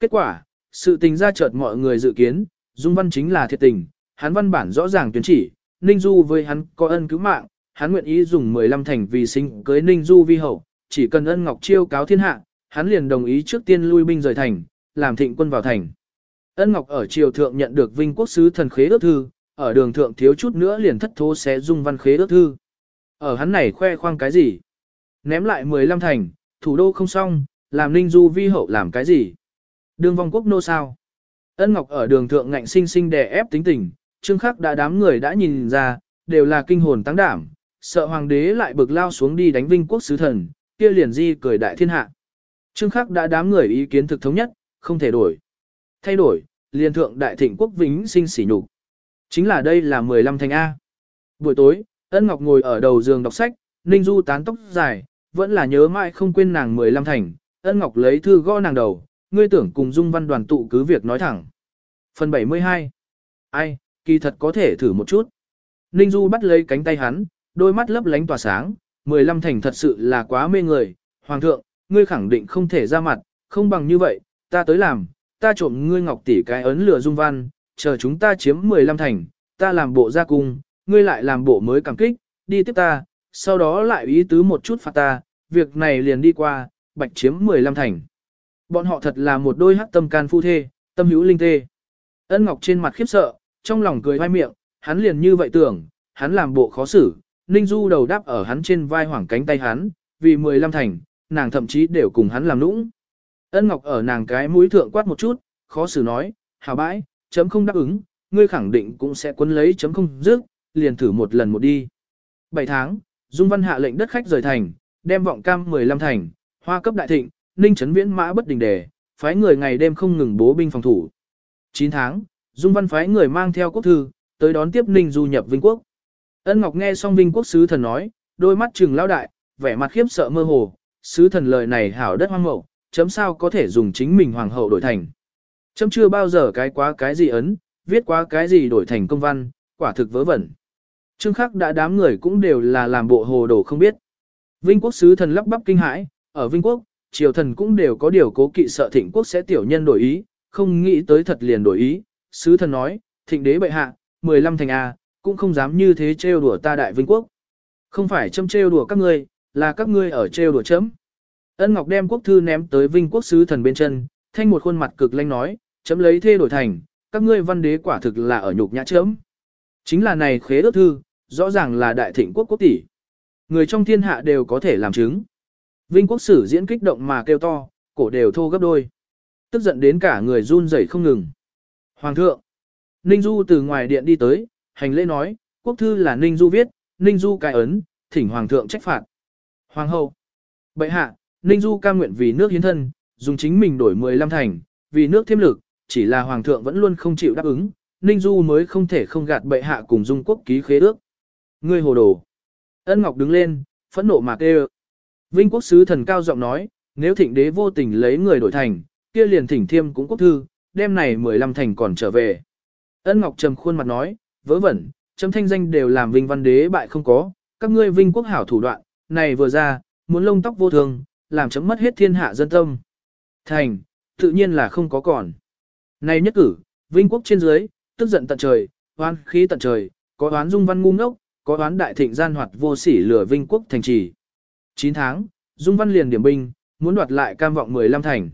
A: Kết quả, sự tình ra chợt mọi người dự kiến, dung văn chính là thiệt tình, hắn văn bản rõ ràng tuyến chỉ, Ninh Du với hắn có ân cứu mạng, hắn nguyện ý dùng 15 thành vì sinh cưới Ninh Du vi hậu, chỉ cần ân ngọc chiêu cáo thiên hạ, hắn liền đồng ý trước tiên lui binh rời thành, làm thịnh quân vào thành. Ân Ngọc ở triều thượng nhận được vinh quốc sứ thần khế ước thư, ở đường thượng thiếu chút nữa liền thất thố xé dung văn khế ước thư. Ở hắn này khoe khoang cái gì? Ném lại 15 thành, thủ đô không xong, làm ninh du vi hậu làm cái gì? Đường vong quốc nô sao? Ân Ngọc ở đường thượng ngạnh sinh sinh đè ép tính tình, trương khắc đã đám người đã nhìn ra, đều là kinh hồn tăng đảm, sợ hoàng đế lại bực lao xuống đi đánh vinh quốc sứ thần, kia liền di cười đại thiên hạ. Trương khắc đã đám người ý kiến thực thống nhất, không thể đổi. Thay đổi, liền thượng đại thịnh quốc vĩnh sinh sỉ nhục. Chính là đây là 15 thành A. Buổi tối, Ân Ngọc ngồi ở đầu giường đọc sách, Ninh Du tán tóc dài, vẫn là nhớ mãi không quên nàng 15 thành. Ân Ngọc lấy thư gõ nàng đầu, ngươi tưởng cùng Dung Văn đoàn tụ cứ việc nói thẳng. Phần 72 Ai, kỳ thật có thể thử một chút. Ninh Du bắt lấy cánh tay hắn, đôi mắt lấp lánh tỏa sáng, 15 thành thật sự là quá mê người. Hoàng thượng, ngươi khẳng định không thể ra mặt, không bằng như vậy, ta tới làm, ta trộm ngươi ngọc tỷ cái ấn lửa dung văn, chờ chúng ta chiếm 15 thành, ta làm bộ ra cung, ngươi lại làm bộ mới cảm kích, đi tiếp ta, sau đó lại ý tứ một chút phạt ta, việc này liền đi qua, bạch chiếm 15 thành. Bọn họ thật là một đôi hắc tâm can phu thê, tâm hữu linh tê. Ân Ngọc trên mặt khiếp sợ, trong lòng cười hoai miệng, hắn liền như vậy tưởng, hắn làm bộ khó xử, Ninh Du đầu đáp ở hắn trên vai hoảng cánh tay hắn, vì 15 thành, nàng thậm chí đều cùng hắn làm nũng. Ân Ngọc ở nàng cái mũi thượng quát một chút, khó xử nói, hào bãi, chấm không đáp ứng, ngươi khẳng định cũng sẽ quấn lấy chấm không dứt, liền thử một lần một đi. 7 tháng, Dung Văn hạ lệnh đất khách rời thành, đem vọng cam 15 thành, hoa cấp đại thịnh, ninh trấn viễn mã bất đình đề, phái người ngày đêm không ngừng bố binh phòng thủ. 9 tháng, Dung Văn phái người mang theo quốc thư, tới đón tiếp Ninh du nhập Vinh Quốc. Ân Ngọc nghe xong Vinh Quốc sứ thần nói, đôi mắt trừng lao đại, vẻ mặt khiếp sợ mơ hồ, sứ thần lời này hảo đất hoang mậu, chấm sao có thể dùng chính mình hoàng hậu đổi thành. Chấm chưa bao giờ cái quá cái gì ấn, viết quá cái gì đổi thành công văn, quả thực vớ vẩn. Trương khắc đã đám người cũng đều là làm bộ hồ đồ không biết. Vinh quốc sứ thần lắp bắp kinh hãi, ở Vinh quốc, triều thần cũng đều có điều cố kỵ sợ thịnh quốc sẽ tiểu nhân đổi ý, không nghĩ tới thật liền đổi ý. Sứ thần nói, thịnh đế bệ hạ, 15 thành A, cũng không dám như thế trêu đùa ta đại Vinh quốc. Không phải châm trêu đùa các ngươi, là các ngươi ở trêu đùa chấm. Ân Ngọc đem quốc thư ném tới Vinh quốc sứ thần bên chân, thanh một khuôn mặt cực lanh nói, chấm lấy thê đổi thành, các ngươi văn đế quả thực là ở nhục nhã chấm. Chính là này khế ước thư, rõ ràng là đại thịnh quốc quốc tỷ. Người trong thiên hạ đều có thể làm chứng. Vinh quốc sử diễn kích động mà kêu to, cổ đều thô gấp đôi. Tức giận đến cả người run rẩy không ngừng. Hoàng thượng. Ninh Du từ ngoài điện đi tới, hành lễ nói, quốc thư là Ninh Du viết, Ninh Du cai ấn, thỉnh Hoàng thượng trách phạt. Hoàng hậu. Bệ hạ, Ninh Du cam nguyện vì nước hiến thân, dùng chính mình đổi 15 thành, vì nước thêm lực, chỉ là Hoàng thượng vẫn luôn không chịu đáp ứng, Ninh Du mới không thể không gạt bệ hạ cùng dung quốc ký khế ước. Ngươi hồ đồ. Ân Ngọc đứng lên, phẫn nộ mà kêu. Vinh quốc sứ thần cao giọng nói, nếu thịnh đế vô tình lấy người đổi thành, kia liền thỉnh thiêm cũng quốc thư, đêm này 15 thành còn trở về. Ân Ngọc trầm khuôn mặt nói, vớ vẩn, chấm thanh danh đều làm vinh văn đế bại không có, các ngươi vinh quốc hảo thủ đoạn, này vừa ra, muốn lông tóc vô thường, làm chấm mất hết thiên hạ dân tâm. Thành, tự nhiên là không có còn. Này nhất cử, vinh quốc trên dưới, tức giận tận trời, oán khí tận trời, có oán dung văn ngu ngốc, có oán đại thịnh gian hoạt vô sỉ lửa vinh quốc thành trì. 9 tháng, dung văn liền điểm binh, muốn đoạt lại cam vọng 15 thành.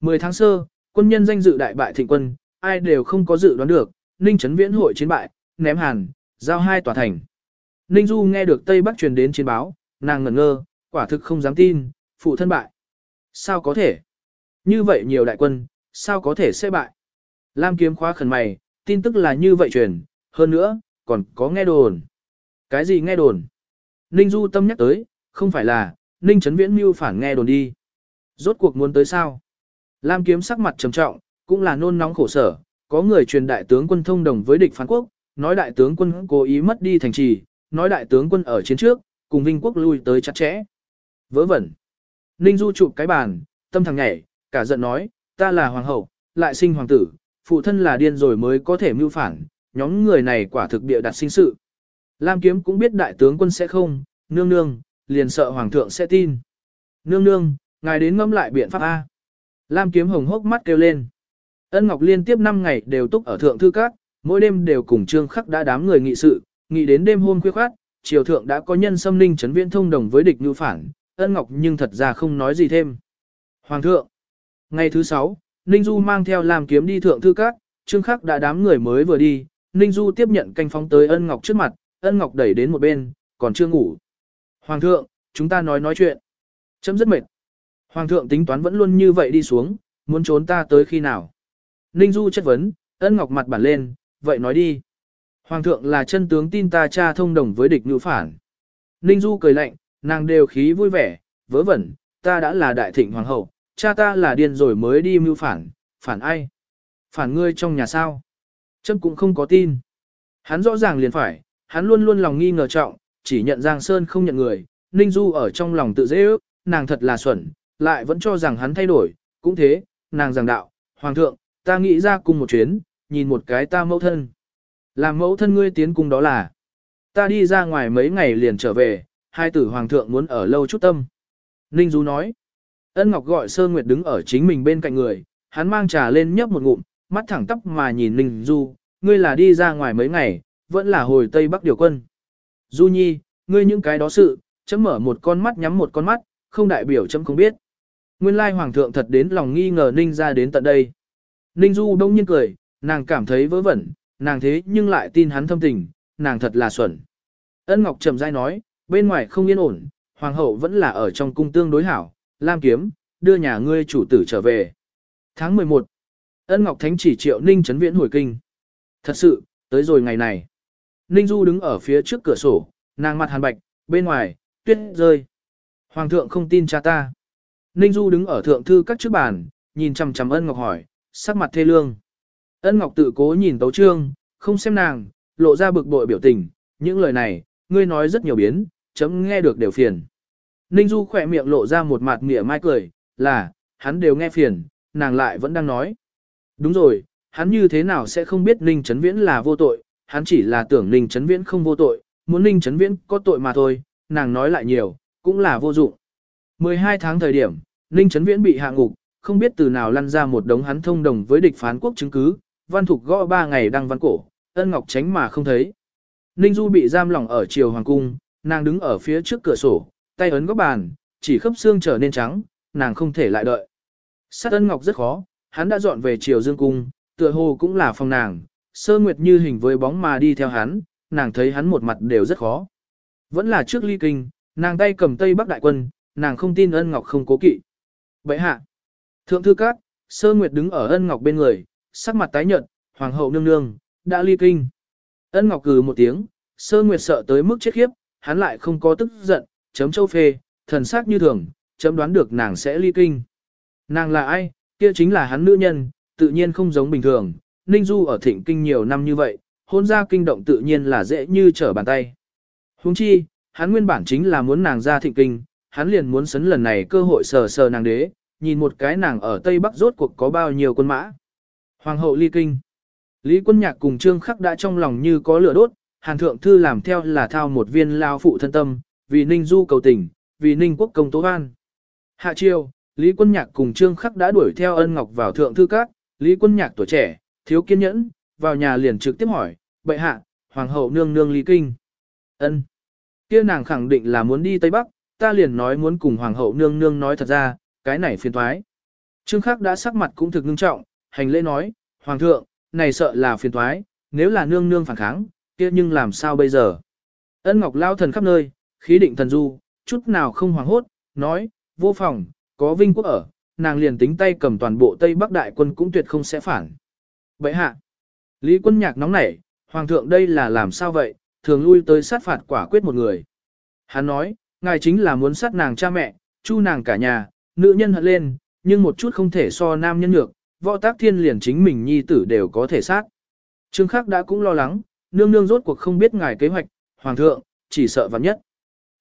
A: 10 tháng sơ, quân nhân danh dự đại bại thịnh quân, ai đều không có dự đoán được, Ninh Trấn Viễn hội chiến bại, ném hàn, giao hai tòa thành. Ninh Du nghe được Tây Bắc truyền đến chiến báo, nàng ngẩn ngơ, quả thực không dám tin, phụ thân bại. Sao có thể? Như vậy nhiều đại quân, sao có thể sẽ bại? Lam kiếm khóa khẩn mày, tin tức là như vậy truyền, hơn nữa, còn có nghe đồn. Cái gì nghe đồn? Ninh Du tâm nhắc tới, không phải là, Ninh Trấn Viễn mưu phản nghe đồn đi. Rốt cuộc muốn tới sao? Lam kiếm sắc mặt trầm trọng, cũng là nôn nóng khổ sở, có người truyền đại tướng quân thông đồng với địch phán quốc, nói đại tướng quân cố ý mất đi thành trì, nói đại tướng quân ở chiến trước, cùng Vinh quốc lui tới chặt chẽ. Vớ vẩn. Ninh Du chụp cái bàn, tâm thằng nhảy, cả giận nói, ta là hoàng hậu, lại sinh hoàng tử, phụ thân là điên rồi mới có thể mưu phản, nhóm người này quả thực địa đặt sinh sự. Lam Kiếm cũng biết đại tướng quân sẽ không, nương nương, liền sợ hoàng thượng sẽ tin. Nương nương, ngài đến ngâm lại biện pháp A. Lam Kiếm hồng hốc mắt kêu lên. Ân Ngọc liên tiếp 5 ngày đều túc ở thượng thư các, mỗi đêm đều cùng Trương Khắc đã đám người nghị sự, nghị đến đêm hôm khuya khoát, triều thượng đã có nhân xâm ninh chấn viễn thông đồng với địch nhu phản, Ân Ngọc nhưng thật ra không nói gì thêm. Hoàng thượng, ngày thứ 6, Ninh Du mang theo Lam kiếm đi thượng thư các, Trương Khắc đã đám người mới vừa đi, Ninh Du tiếp nhận canh phóng tới Ân Ngọc trước mặt, Ân Ngọc đẩy đến một bên, còn chưa ngủ. Hoàng thượng, chúng ta nói nói chuyện. Chấm rất mệt. Hoàng thượng tính toán vẫn luôn như vậy đi xuống, muốn trốn ta tới khi nào. Ninh Du chất vấn, ân ngọc mặt bản lên, vậy nói đi. Hoàng thượng là chân tướng tin ta cha thông đồng với địch ngữ phản. Ninh Du cười lạnh, nàng đều khí vui vẻ, vớ vẩn, ta đã là đại thịnh hoàng hậu, cha ta là điên rồi mới đi mưu phản, phản ai? Phản ngươi trong nhà sao? Chân cũng không có tin. Hắn rõ ràng liền phải, hắn luôn luôn lòng nghi ngờ trọng, chỉ nhận Giang Sơn không nhận người, Ninh Du ở trong lòng tự dễ ước, nàng thật là xuẩn, lại vẫn cho rằng hắn thay đổi, cũng thế, nàng giảng đạo, Hoàng thượng, ta nghĩ ra cùng một chuyến, nhìn một cái ta mẫu thân. Làm mẫu thân ngươi tiến cung đó là, ta đi ra ngoài mấy ngày liền trở về, hai tử hoàng thượng muốn ở lâu chút tâm. Ninh Du nói, ân ngọc gọi Sơn Nguyệt đứng ở chính mình bên cạnh người, hắn mang trà lên nhấp một ngụm, mắt thẳng tóc mà nhìn Ninh Du, ngươi là đi ra ngoài mấy ngày, vẫn là hồi Tây Bắc điều quân. Du Nhi, ngươi những cái đó sự, chấm mở một con mắt nhắm một con mắt, không đại biểu chấm không biết. Nguyên lai hoàng thượng thật đến lòng nghi ngờ Ninh ra đến tận đây. Ninh Du đông nhiên cười, nàng cảm thấy vớ vẩn, nàng thế nhưng lại tin hắn thâm tình, nàng thật là xuẩn. Ân Ngọc trầm dai nói, bên ngoài không yên ổn, hoàng hậu vẫn là ở trong cung tương đối hảo, Lam Kiếm, đưa nhà ngươi chủ tử trở về. Tháng 11, Ân Ngọc Thánh chỉ triệu Ninh chấn viễn hồi kinh. Thật sự, tới rồi ngày này. Ninh Du đứng ở phía trước cửa sổ, nàng mặt hàn bạch, bên ngoài, tuyết rơi. Hoàng thượng không tin cha ta. Ninh Du đứng ở thượng thư các trước bàn, nhìn chằm chằm ân ngọc hỏi, sắc mặt thê lương. Ân ngọc tự cố nhìn tấu trương, không xem nàng, lộ ra bực bội biểu tình, những lời này, ngươi nói rất nhiều biến, chấm nghe được đều phiền. Ninh Du khỏe miệng lộ ra một mặt mỉa mai cười, là, hắn đều nghe phiền, nàng lại vẫn đang nói. Đúng rồi, hắn như thế nào sẽ không biết Ninh Trấn Viễn là vô tội, hắn chỉ là tưởng Ninh Trấn Viễn không vô tội, muốn Ninh Trấn Viễn có tội mà thôi, nàng nói lại nhiều, cũng là vô dụng. 12 tháng thời điểm, Ninh Trấn Viễn bị hạ ngục, không biết từ nào lăn ra một đống hắn thông đồng với địch phán quốc chứng cứ, văn thục gõ ba ngày đăng văn cổ, ân ngọc tránh mà không thấy. Ninh Du bị giam lỏng ở triều hoàng cung, nàng đứng ở phía trước cửa sổ, tay ấn góc bàn, chỉ khớp xương trở nên trắng, nàng không thể lại đợi. Sát ân ngọc rất khó, hắn đã dọn về triều dương cung, tựa hồ cũng là phòng nàng, sơ nguyệt như hình với bóng mà đi theo hắn, nàng thấy hắn một mặt đều rất khó. Vẫn là trước ly kinh, nàng tay cầm tây bắc đại quân, nàng không tin ân ngọc không cố kỵ. Bệ hạ. Thượng thư các, sơ nguyệt đứng ở ân ngọc bên người, sắc mặt tái nhợt, hoàng hậu nương nương, đã ly kinh. Ân ngọc cừ một tiếng, sơ nguyệt sợ tới mức chết khiếp, hắn lại không có tức giận, chấm châu phê, thần sắc như thường, chấm đoán được nàng sẽ ly kinh. Nàng là ai, kia chính là hắn nữ nhân, tự nhiên không giống bình thường, Ninh Du ở thịnh kinh nhiều năm như vậy, hôn ra kinh động tự nhiên là dễ như trở bàn tay. Huống chi, hắn nguyên bản chính là muốn nàng ra thịnh kinh, hắn liền muốn sấn lần này cơ hội sờ sờ nàng đế, nhìn một cái nàng ở Tây Bắc rốt cuộc có bao nhiêu quân mã. Hoàng hậu ly kinh. Lý quân nhạc cùng trương khắc đã trong lòng như có lửa đốt, hàn thượng thư làm theo là thao một viên lao phụ thân tâm, vì ninh du cầu tình, vì ninh quốc công tố an. Hạ triều, Lý quân nhạc cùng trương khắc đã đuổi theo ân ngọc vào thượng thư các, Lý quân nhạc tuổi trẻ, thiếu kiên nhẫn, vào nhà liền trực tiếp hỏi, bệ hạ, hoàng hậu nương nương ly kinh. ân kia nàng khẳng định là muốn đi Tây Bắc, ta liền nói muốn cùng hoàng hậu nương nương nói thật ra, cái này phiền thoái. Trương Khắc đã sắc mặt cũng thực ngưng trọng, hành lễ nói, Hoàng thượng, này sợ là phiền thoái, nếu là nương nương phản kháng, kia nhưng làm sao bây giờ? Ân Ngọc lao thần khắp nơi, khí định thần du, chút nào không hoảng hốt, nói, vô phòng, có vinh quốc ở, nàng liền tính tay cầm toàn bộ Tây Bắc đại quân cũng tuyệt không sẽ phản. Vậy hạ, Lý quân nhạc nóng nảy, Hoàng thượng đây là làm sao vậy, thường lui tới sát phạt quả quyết một người. Hắn nói, ngài chính là muốn sát nàng cha mẹ, chu nàng cả nhà, nữ nhân hận lên, nhưng một chút không thể so nam nhân nhược, võ tác thiên liền chính mình nhi tử đều có thể sát. Trương Khắc đã cũng lo lắng, nương nương rốt cuộc không biết ngài kế hoạch, hoàng thượng, chỉ sợ vạn nhất.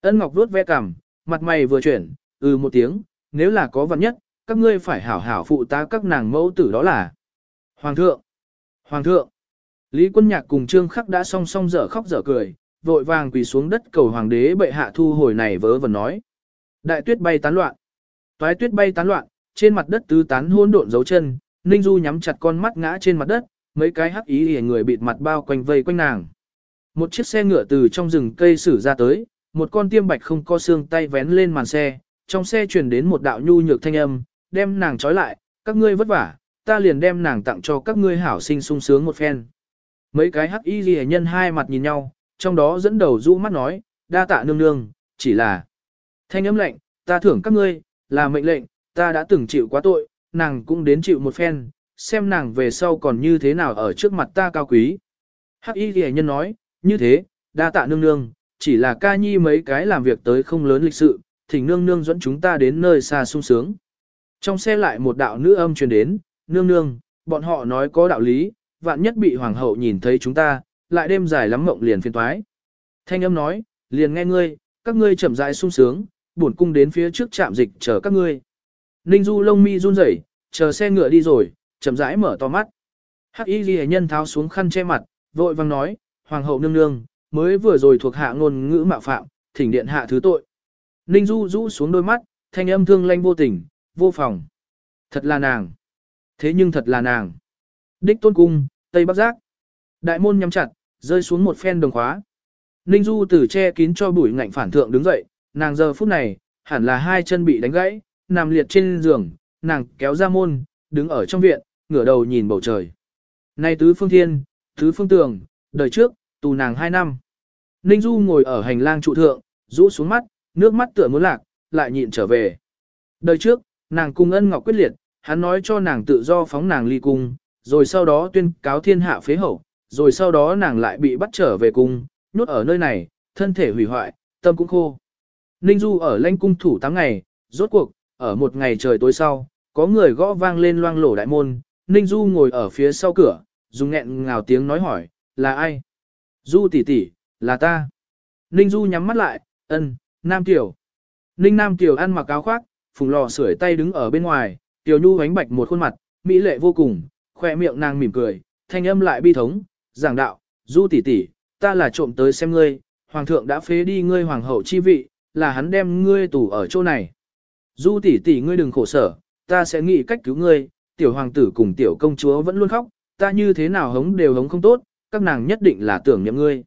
A: Ân Ngọc vuốt ve cằm, mặt mày vừa chuyển, ừ một tiếng, nếu là có vạn nhất, các ngươi phải hảo hảo phụ tá các nàng mẫu tử đó là. Hoàng thượng, hoàng thượng, Lý Quân Nhạc cùng Trương Khắc đã song song dở khóc dở cười, vội vàng quỳ xuống đất cầu hoàng đế bệ hạ thu hồi này vớ vẩn nói. Đại tuyết bay tán loạn. Toái tuyết bay tán loạn, trên mặt đất tứ tán hỗn độn dấu chân, Ninh Du nhắm chặt con mắt ngã trên mặt đất, mấy cái hắc ý hề người bịt mặt bao quanh vây quanh nàng. Một chiếc xe ngựa từ trong rừng cây xử ra tới, một con tiêm bạch không co xương tay vén lên màn xe, trong xe truyền đến một đạo nhu nhược thanh âm, đem nàng trói lại, các ngươi vất vả, ta liền đem nàng tặng cho các ngươi hảo sinh sung sướng một phen. Mấy cái hắc y ghi nhân hai mặt nhìn nhau, trong đó dẫn đầu rũ mắt nói, đa tạ nương nương, chỉ là thanh âm lệnh, ta thưởng các ngươi, là mệnh lệnh, ta đã từng chịu quá tội, nàng cũng đến chịu một phen, xem nàng về sau còn như thế nào ở trước mặt ta cao quý. Hắc y ghi nhân nói, như thế, đa tạ nương nương, chỉ là ca nhi mấy cái làm việc tới không lớn lịch sự, thỉnh nương nương dẫn chúng ta đến nơi xa sung sướng. Trong xe lại một đạo nữ âm truyền đến, nương nương, bọn họ nói có đạo lý, vạn nhất bị hoàng hậu nhìn thấy chúng ta, lại đêm dài lắm mộng liền phiền toái. Thanh âm nói, liền nghe ngươi, các ngươi chậm rãi sung sướng, bổn cung đến phía trước trạm dịch chờ các ngươi. Ninh Du lông mi run rẩy, chờ xe ngựa đi rồi, chậm rãi mở to mắt. Hắc Y Lệ nhân tháo xuống khăn che mặt, vội vang nói, hoàng hậu nương nương, mới vừa rồi thuộc hạ ngôn ngữ mạo phạm, thỉnh điện hạ thứ tội. Ninh Du rũ xuống đôi mắt, thanh âm thương lanh vô tình, vô phòng. Thật là nàng. Thế nhưng thật là nàng. Đích tôn cung, Tây Bắc Giác. Đại môn nhắm chặt, rơi xuống một phen đồng khóa. Ninh Du từ che kín cho bụi ngạnh phản thượng đứng dậy, nàng giờ phút này, hẳn là hai chân bị đánh gãy, nằm liệt trên giường, nàng kéo ra môn, đứng ở trong viện, ngửa đầu nhìn bầu trời. Nay tứ phương thiên, tứ phương tường, đời trước, tù nàng hai năm. Ninh Du ngồi ở hành lang trụ thượng, rũ xuống mắt, nước mắt tựa muốn lạc, lại nhịn trở về. Đời trước, nàng cùng ân ngọc quyết liệt, hắn nói cho nàng tự do phóng nàng ly cung, rồi sau đó tuyên cáo thiên hạ phế hậu, rồi sau đó nàng lại bị bắt trở về cung, nhốt ở nơi này, thân thể hủy hoại, tâm cũng khô. Ninh Du ở lãnh cung thủ 8 ngày, rốt cuộc, ở một ngày trời tối sau, có người gõ vang lên loang lổ đại môn, Ninh Du ngồi ở phía sau cửa, dùng nghẹn ngào tiếng nói hỏi, là ai? Du tỷ tỷ, là ta. Ninh Du nhắm mắt lại, ân, Nam Tiểu. Ninh Nam Tiểu ăn mặc áo khoác, phùng lò sưởi tay đứng ở bên ngoài, Tiểu Nhu ánh bạch một khuôn mặt, mỹ lệ vô cùng, khoe miệng nàng mỉm cười, thanh âm lại bi thống, giảng đạo, Du tỷ tỷ, ta là trộm tới xem ngươi, hoàng thượng đã phế đi ngươi hoàng hậu chi vị, là hắn đem ngươi tù ở chỗ này. Du tỷ tỷ ngươi đừng khổ sở, ta sẽ nghĩ cách cứu ngươi, tiểu hoàng tử cùng tiểu công chúa vẫn luôn khóc, ta như thế nào hống đều hống không tốt, các nàng nhất định là tưởng niệm ngươi.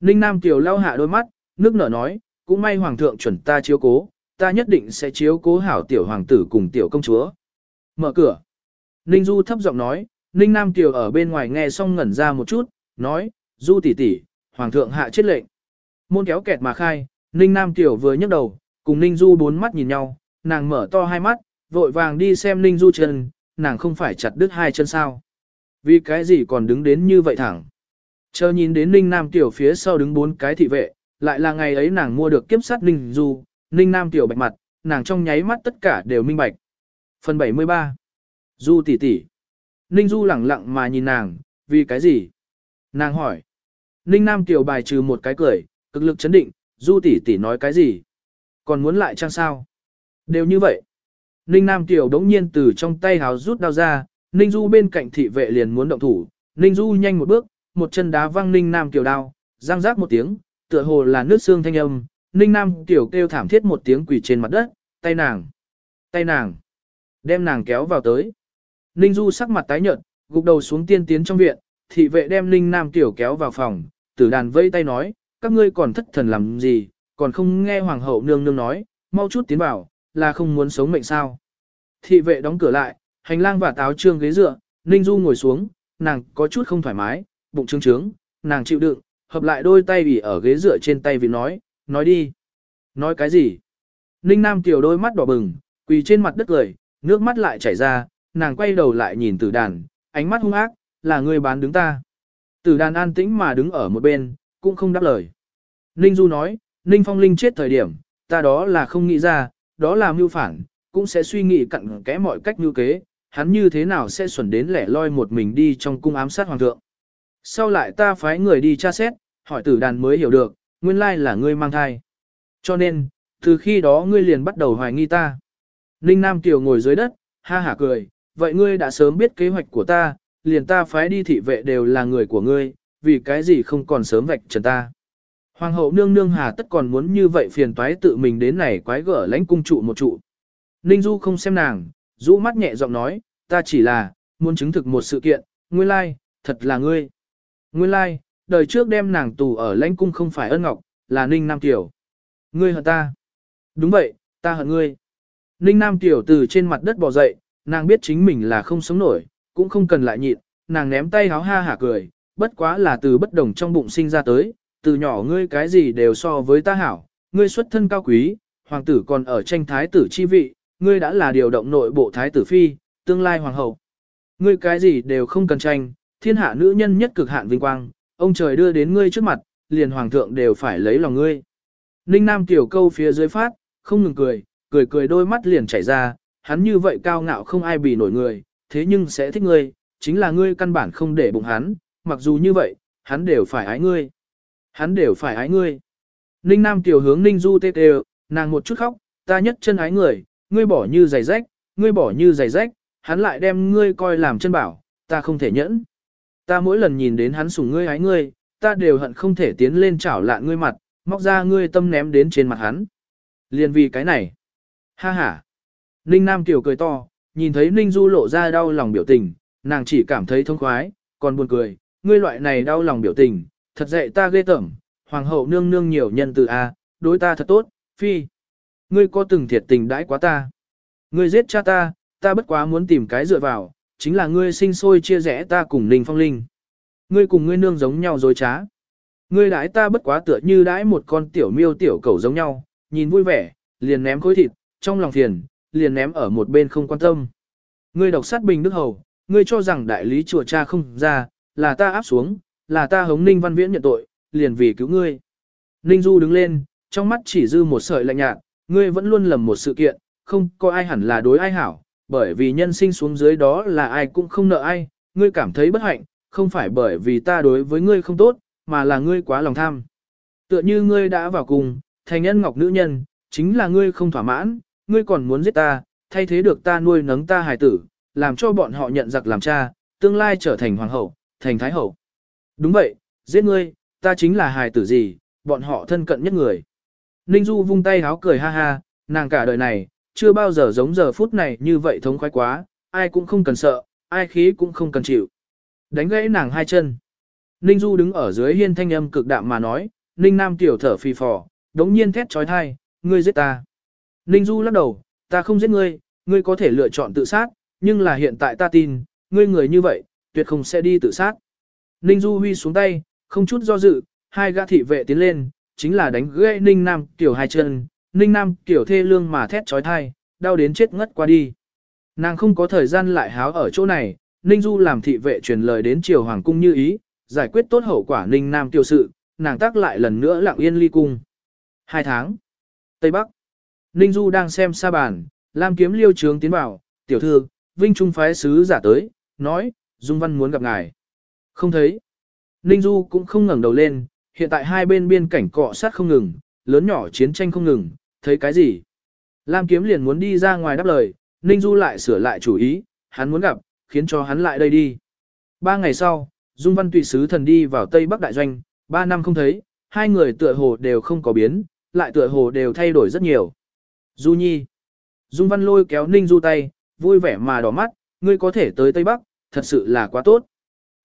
A: Ninh Nam tiểu lau hạ đôi mắt, nước nở nói, cũng may hoàng thượng chuẩn ta chiếu cố, ta nhất định sẽ chiếu cố hảo tiểu hoàng tử cùng tiểu công chúa. Mở cửa. Ninh Du thấp giọng nói, Ninh Nam Kiều ở bên ngoài nghe xong ngẩn ra một chút, nói, Du tỷ tỷ, hoàng thượng hạ chết lệnh. Môn kéo kẹt mà khai, Ninh Nam Tiểu vừa nhấc đầu, cùng Ninh Du bốn mắt nhìn nhau, nàng mở to hai mắt, vội vàng đi xem Ninh Du chân, nàng không phải chặt đứt hai chân sao. Vì cái gì còn đứng đến như vậy thẳng. Chờ nhìn đến Ninh Nam Tiểu phía sau đứng bốn cái thị vệ, lại là ngày ấy nàng mua được kiếp sát Ninh Du, Ninh Nam Tiểu bạch mặt, nàng trong nháy mắt tất cả đều minh bạch. Phần 73 Du tỷ tỷ Ninh Du lẳng lặng mà nhìn nàng, vì cái gì? Nàng hỏi. Ninh Nam Tiểu bài trừ một cái cười, cực lực chấn định, Du tỷ tỷ nói cái gì? Còn muốn lại chăng sao? Đều như vậy. Ninh Nam Tiểu đống nhiên từ trong tay háo rút đao ra, Ninh Du bên cạnh thị vệ liền muốn động thủ, Ninh Du nhanh một bước, một chân đá văng Ninh Nam Tiểu đao, răng rác một tiếng, tựa hồ là nước xương thanh âm, Ninh Nam Tiểu kêu thảm thiết một tiếng quỳ trên mặt đất, tay nàng, tay nàng, đem nàng kéo vào tới. Ninh Du sắc mặt tái nhợt, gục đầu xuống tiên tiến trong viện, thị vệ đem Ninh Nam Tiểu kéo vào phòng, tử đàn vây tay nói, các ngươi còn thất thần làm gì, còn không nghe hoàng hậu nương nương nói, mau chút tiến vào, là không muốn sống mệnh sao. Thị vệ đóng cửa lại, hành lang và táo trương ghế dựa, Ninh Du ngồi xuống, nàng có chút không thoải mái, bụng trướng trướng, nàng chịu đựng, hợp lại đôi tay bị ở ghế dựa trên tay vì nói, nói đi. Nói cái gì? Ninh Nam tiểu đôi mắt đỏ bừng, quỳ trên mặt đất cười, nước mắt lại chảy ra, nàng quay đầu lại nhìn tử đàn, ánh mắt hung ác, là người bán đứng ta. Tử đàn an tĩnh mà đứng ở một bên, cũng không đáp lời. Ninh Du nói, Ninh Phong Linh chết thời điểm, ta đó là không nghĩ ra, đó là mưu phản, cũng sẽ suy nghĩ cặn kẽ mọi cách mưu kế, hắn như thế nào sẽ xuẩn đến lẻ loi một mình đi trong cung ám sát hoàng thượng. Sau lại ta phái người đi tra xét, hỏi tử đàn mới hiểu được, nguyên lai là ngươi mang thai. Cho nên, từ khi đó ngươi liền bắt đầu hoài nghi ta. Ninh Nam Kiều ngồi dưới đất, ha hả cười, vậy ngươi đã sớm biết kế hoạch của ta, liền ta phái đi thị vệ đều là người của ngươi, vì cái gì không còn sớm vạch trần ta. Hoàng hậu nương nương hà tất còn muốn như vậy phiền toái tự mình đến này quái gở lãnh cung trụ một trụ. Ninh Du không xem nàng, rũ mắt nhẹ giọng nói, ta chỉ là, muốn chứng thực một sự kiện, nguyên lai, thật là ngươi. Nguyên lai, đời trước đem nàng tù ở lãnh cung không phải ân ngọc, là Ninh Nam Tiểu. Ngươi hận ta. Đúng vậy, ta hận ngươi. Ninh Nam Tiểu từ trên mặt đất bò dậy, nàng biết chính mình là không sống nổi, cũng không cần lại nhịn, nàng ném tay háo ha hả cười, bất quá là từ bất đồng trong bụng sinh ra tới, từ nhỏ ngươi cái gì đều so với ta hảo, ngươi xuất thân cao quý, hoàng tử còn ở tranh thái tử chi vị, ngươi đã là điều động nội bộ thái tử phi, tương lai hoàng hậu. Ngươi cái gì đều không cần tranh, thiên hạ nữ nhân nhất cực hạn vinh quang, ông trời đưa đến ngươi trước mặt, liền hoàng thượng đều phải lấy lòng ngươi. Ninh Nam tiểu câu phía dưới phát, không ngừng cười, cười cười đôi mắt liền chảy ra, hắn như vậy cao ngạo không ai bì nổi người, thế nhưng sẽ thích ngươi, chính là ngươi căn bản không để bụng hắn, mặc dù như vậy, hắn đều phải ái ngươi. Hắn đều phải ái ngươi. Ninh Nam tiểu hướng Ninh Du tê tê, nàng một chút khóc, ta nhất chân ái người, ngươi bỏ như giày rách, ngươi bỏ như giày rách, hắn lại đem ngươi coi làm chân bảo, ta không thể nhẫn. Ta mỗi lần nhìn đến hắn sủng ngươi ái ngươi, ta đều hận không thể tiến lên chảo lạn ngươi mặt, móc ra ngươi tâm ném đến trên mặt hắn. Liên vì cái này. Ha ha. Ninh Nam Kiều cười to, nhìn thấy Ninh Du lộ ra đau lòng biểu tình, nàng chỉ cảm thấy thông khoái, còn buồn cười, ngươi loại này đau lòng biểu tình, thật dạy ta ghê tởm, hoàng hậu nương nương nhiều nhân từ a, đối ta thật tốt, phi. Ngươi có từng thiệt tình đãi quá ta. Ngươi giết cha ta, ta bất quá muốn tìm cái dựa vào, chính là ngươi sinh sôi chia rẽ ta cùng Ninh Phong Linh. Ngươi cùng ngươi nương giống nhau dối trá. Ngươi đãi ta bất quá tựa như đãi một con tiểu miêu tiểu cẩu giống nhau, nhìn vui vẻ, liền ném khối thịt, trong lòng phiền, liền ném ở một bên không quan tâm. Ngươi độc sát bình đức hầu, ngươi cho rằng đại lý chùa cha không ra, là ta áp xuống, là ta hống Ninh Văn Viễn nhận tội, liền vì cứu ngươi. Ninh Du đứng lên, trong mắt chỉ dư một sợi lạnh nhạt, ngươi vẫn luôn lầm một sự kiện, không có ai hẳn là đối ai hảo, bởi vì nhân sinh xuống dưới đó là ai cũng không nợ ai, ngươi cảm thấy bất hạnh, không phải bởi vì ta đối với ngươi không tốt, mà là ngươi quá lòng tham. Tựa như ngươi đã vào cùng, thành nhân ngọc nữ nhân, chính là ngươi không thỏa mãn, ngươi còn muốn giết ta, thay thế được ta nuôi nấng ta hài tử, làm cho bọn họ nhận giặc làm cha, tương lai trở thành hoàng hậu, thành thái hậu. Đúng vậy, giết ngươi, ta chính là hài tử gì, bọn họ thân cận nhất người. Ninh Du vung tay háo cười ha ha, nàng cả đời này, chưa bao giờ giống giờ phút này như vậy thống khoái quá, ai cũng không cần sợ, ai khí cũng không cần chịu. Đánh gãy nàng hai chân. Ninh Du đứng ở dưới hiên thanh âm cực đạm mà nói, Ninh Nam tiểu thở phì phò, đống nhiên thét trói thai, ngươi giết ta. Ninh Du lắc đầu, ta không giết ngươi, ngươi có thể lựa chọn tự sát, nhưng là hiện tại ta tin, ngươi người như vậy, tuyệt không sẽ đi tự sát. Ninh Du Huy xuống tay, không chút do dự, hai gã thị vệ tiến lên, chính là đánh gãy Ninh Nam tiểu hai chân, Ninh Nam tiểu thê lương mà thét trói thai, đau đến chết ngất qua đi. Nàng không có thời gian lại háo ở chỗ này, Ninh Du làm thị vệ truyền lời đến triều hoàng cung như ý, giải quyết tốt hậu quả Ninh Nam tiểu sự, nàng tác lại lần nữa lặng yên ly cung. Hai tháng. Tây Bắc. Ninh Du đang xem sa bàn, Lam kiếm liêu trướng tiến vào, tiểu thư, Vinh Trung phái sứ giả tới, nói, Dung Văn muốn gặp ngài. Không thấy. Ninh Du cũng không ngẩng đầu lên, hiện tại hai bên biên cảnh cọ sát không ngừng, lớn nhỏ chiến tranh không ngừng, thấy cái gì? Lam kiếm liền muốn đi ra ngoài đáp lời, Ninh Du lại sửa lại chủ ý, hắn muốn gặp, khiến cho hắn lại đây đi. Ba ngày sau, Dung Văn tùy sứ thần đi vào Tây Bắc Đại Doanh, ba năm không thấy, hai người tựa hồ đều không có biến, lại tựa hồ đều thay đổi rất nhiều. Du Nhi. Dung Văn lôi kéo Ninh Du tay, vui vẻ mà đỏ mắt, ngươi có thể tới Tây Bắc, thật sự là quá tốt.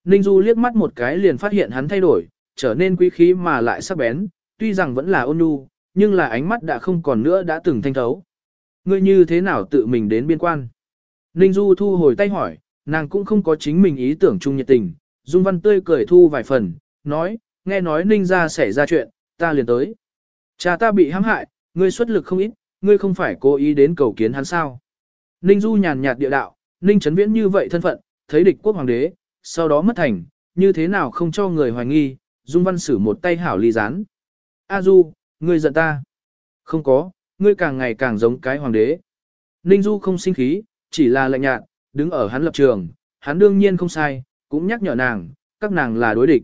A: Ninh Du liếc mắt một cái liền phát hiện hắn thay đổi, trở nên quý khí mà lại sắc bén, tuy rằng vẫn là ôn nhu, nhưng là ánh mắt đã không còn nữa đã từng thanh thấu. Ngươi như thế nào tự mình đến biên quan? Ninh Du thu hồi tay hỏi, nàng cũng không có chính mình ý tưởng chung nhiệt tình, Dung Văn tươi cười thu vài phần, nói, nghe nói Ninh ra xảy ra chuyện, ta liền tới. Cha ta bị hãm hại, ngươi xuất lực không ít, ngươi không phải cố ý đến cầu kiến hắn sao. Ninh Du nhàn nhạt địa đạo, Ninh Trấn Viễn như vậy thân phận, thấy địch quốc hoàng đế, sau đó mất thành, như thế nào không cho người hoài nghi, Dung Văn sử một tay hảo ly gián. A Du, ngươi giận ta. Không có, ngươi càng ngày càng giống cái hoàng đế. Ninh Du không sinh khí, chỉ là lạnh nhạt, đứng ở hắn lập trường, hắn đương nhiên không sai, cũng nhắc nhở nàng, các nàng là đối địch.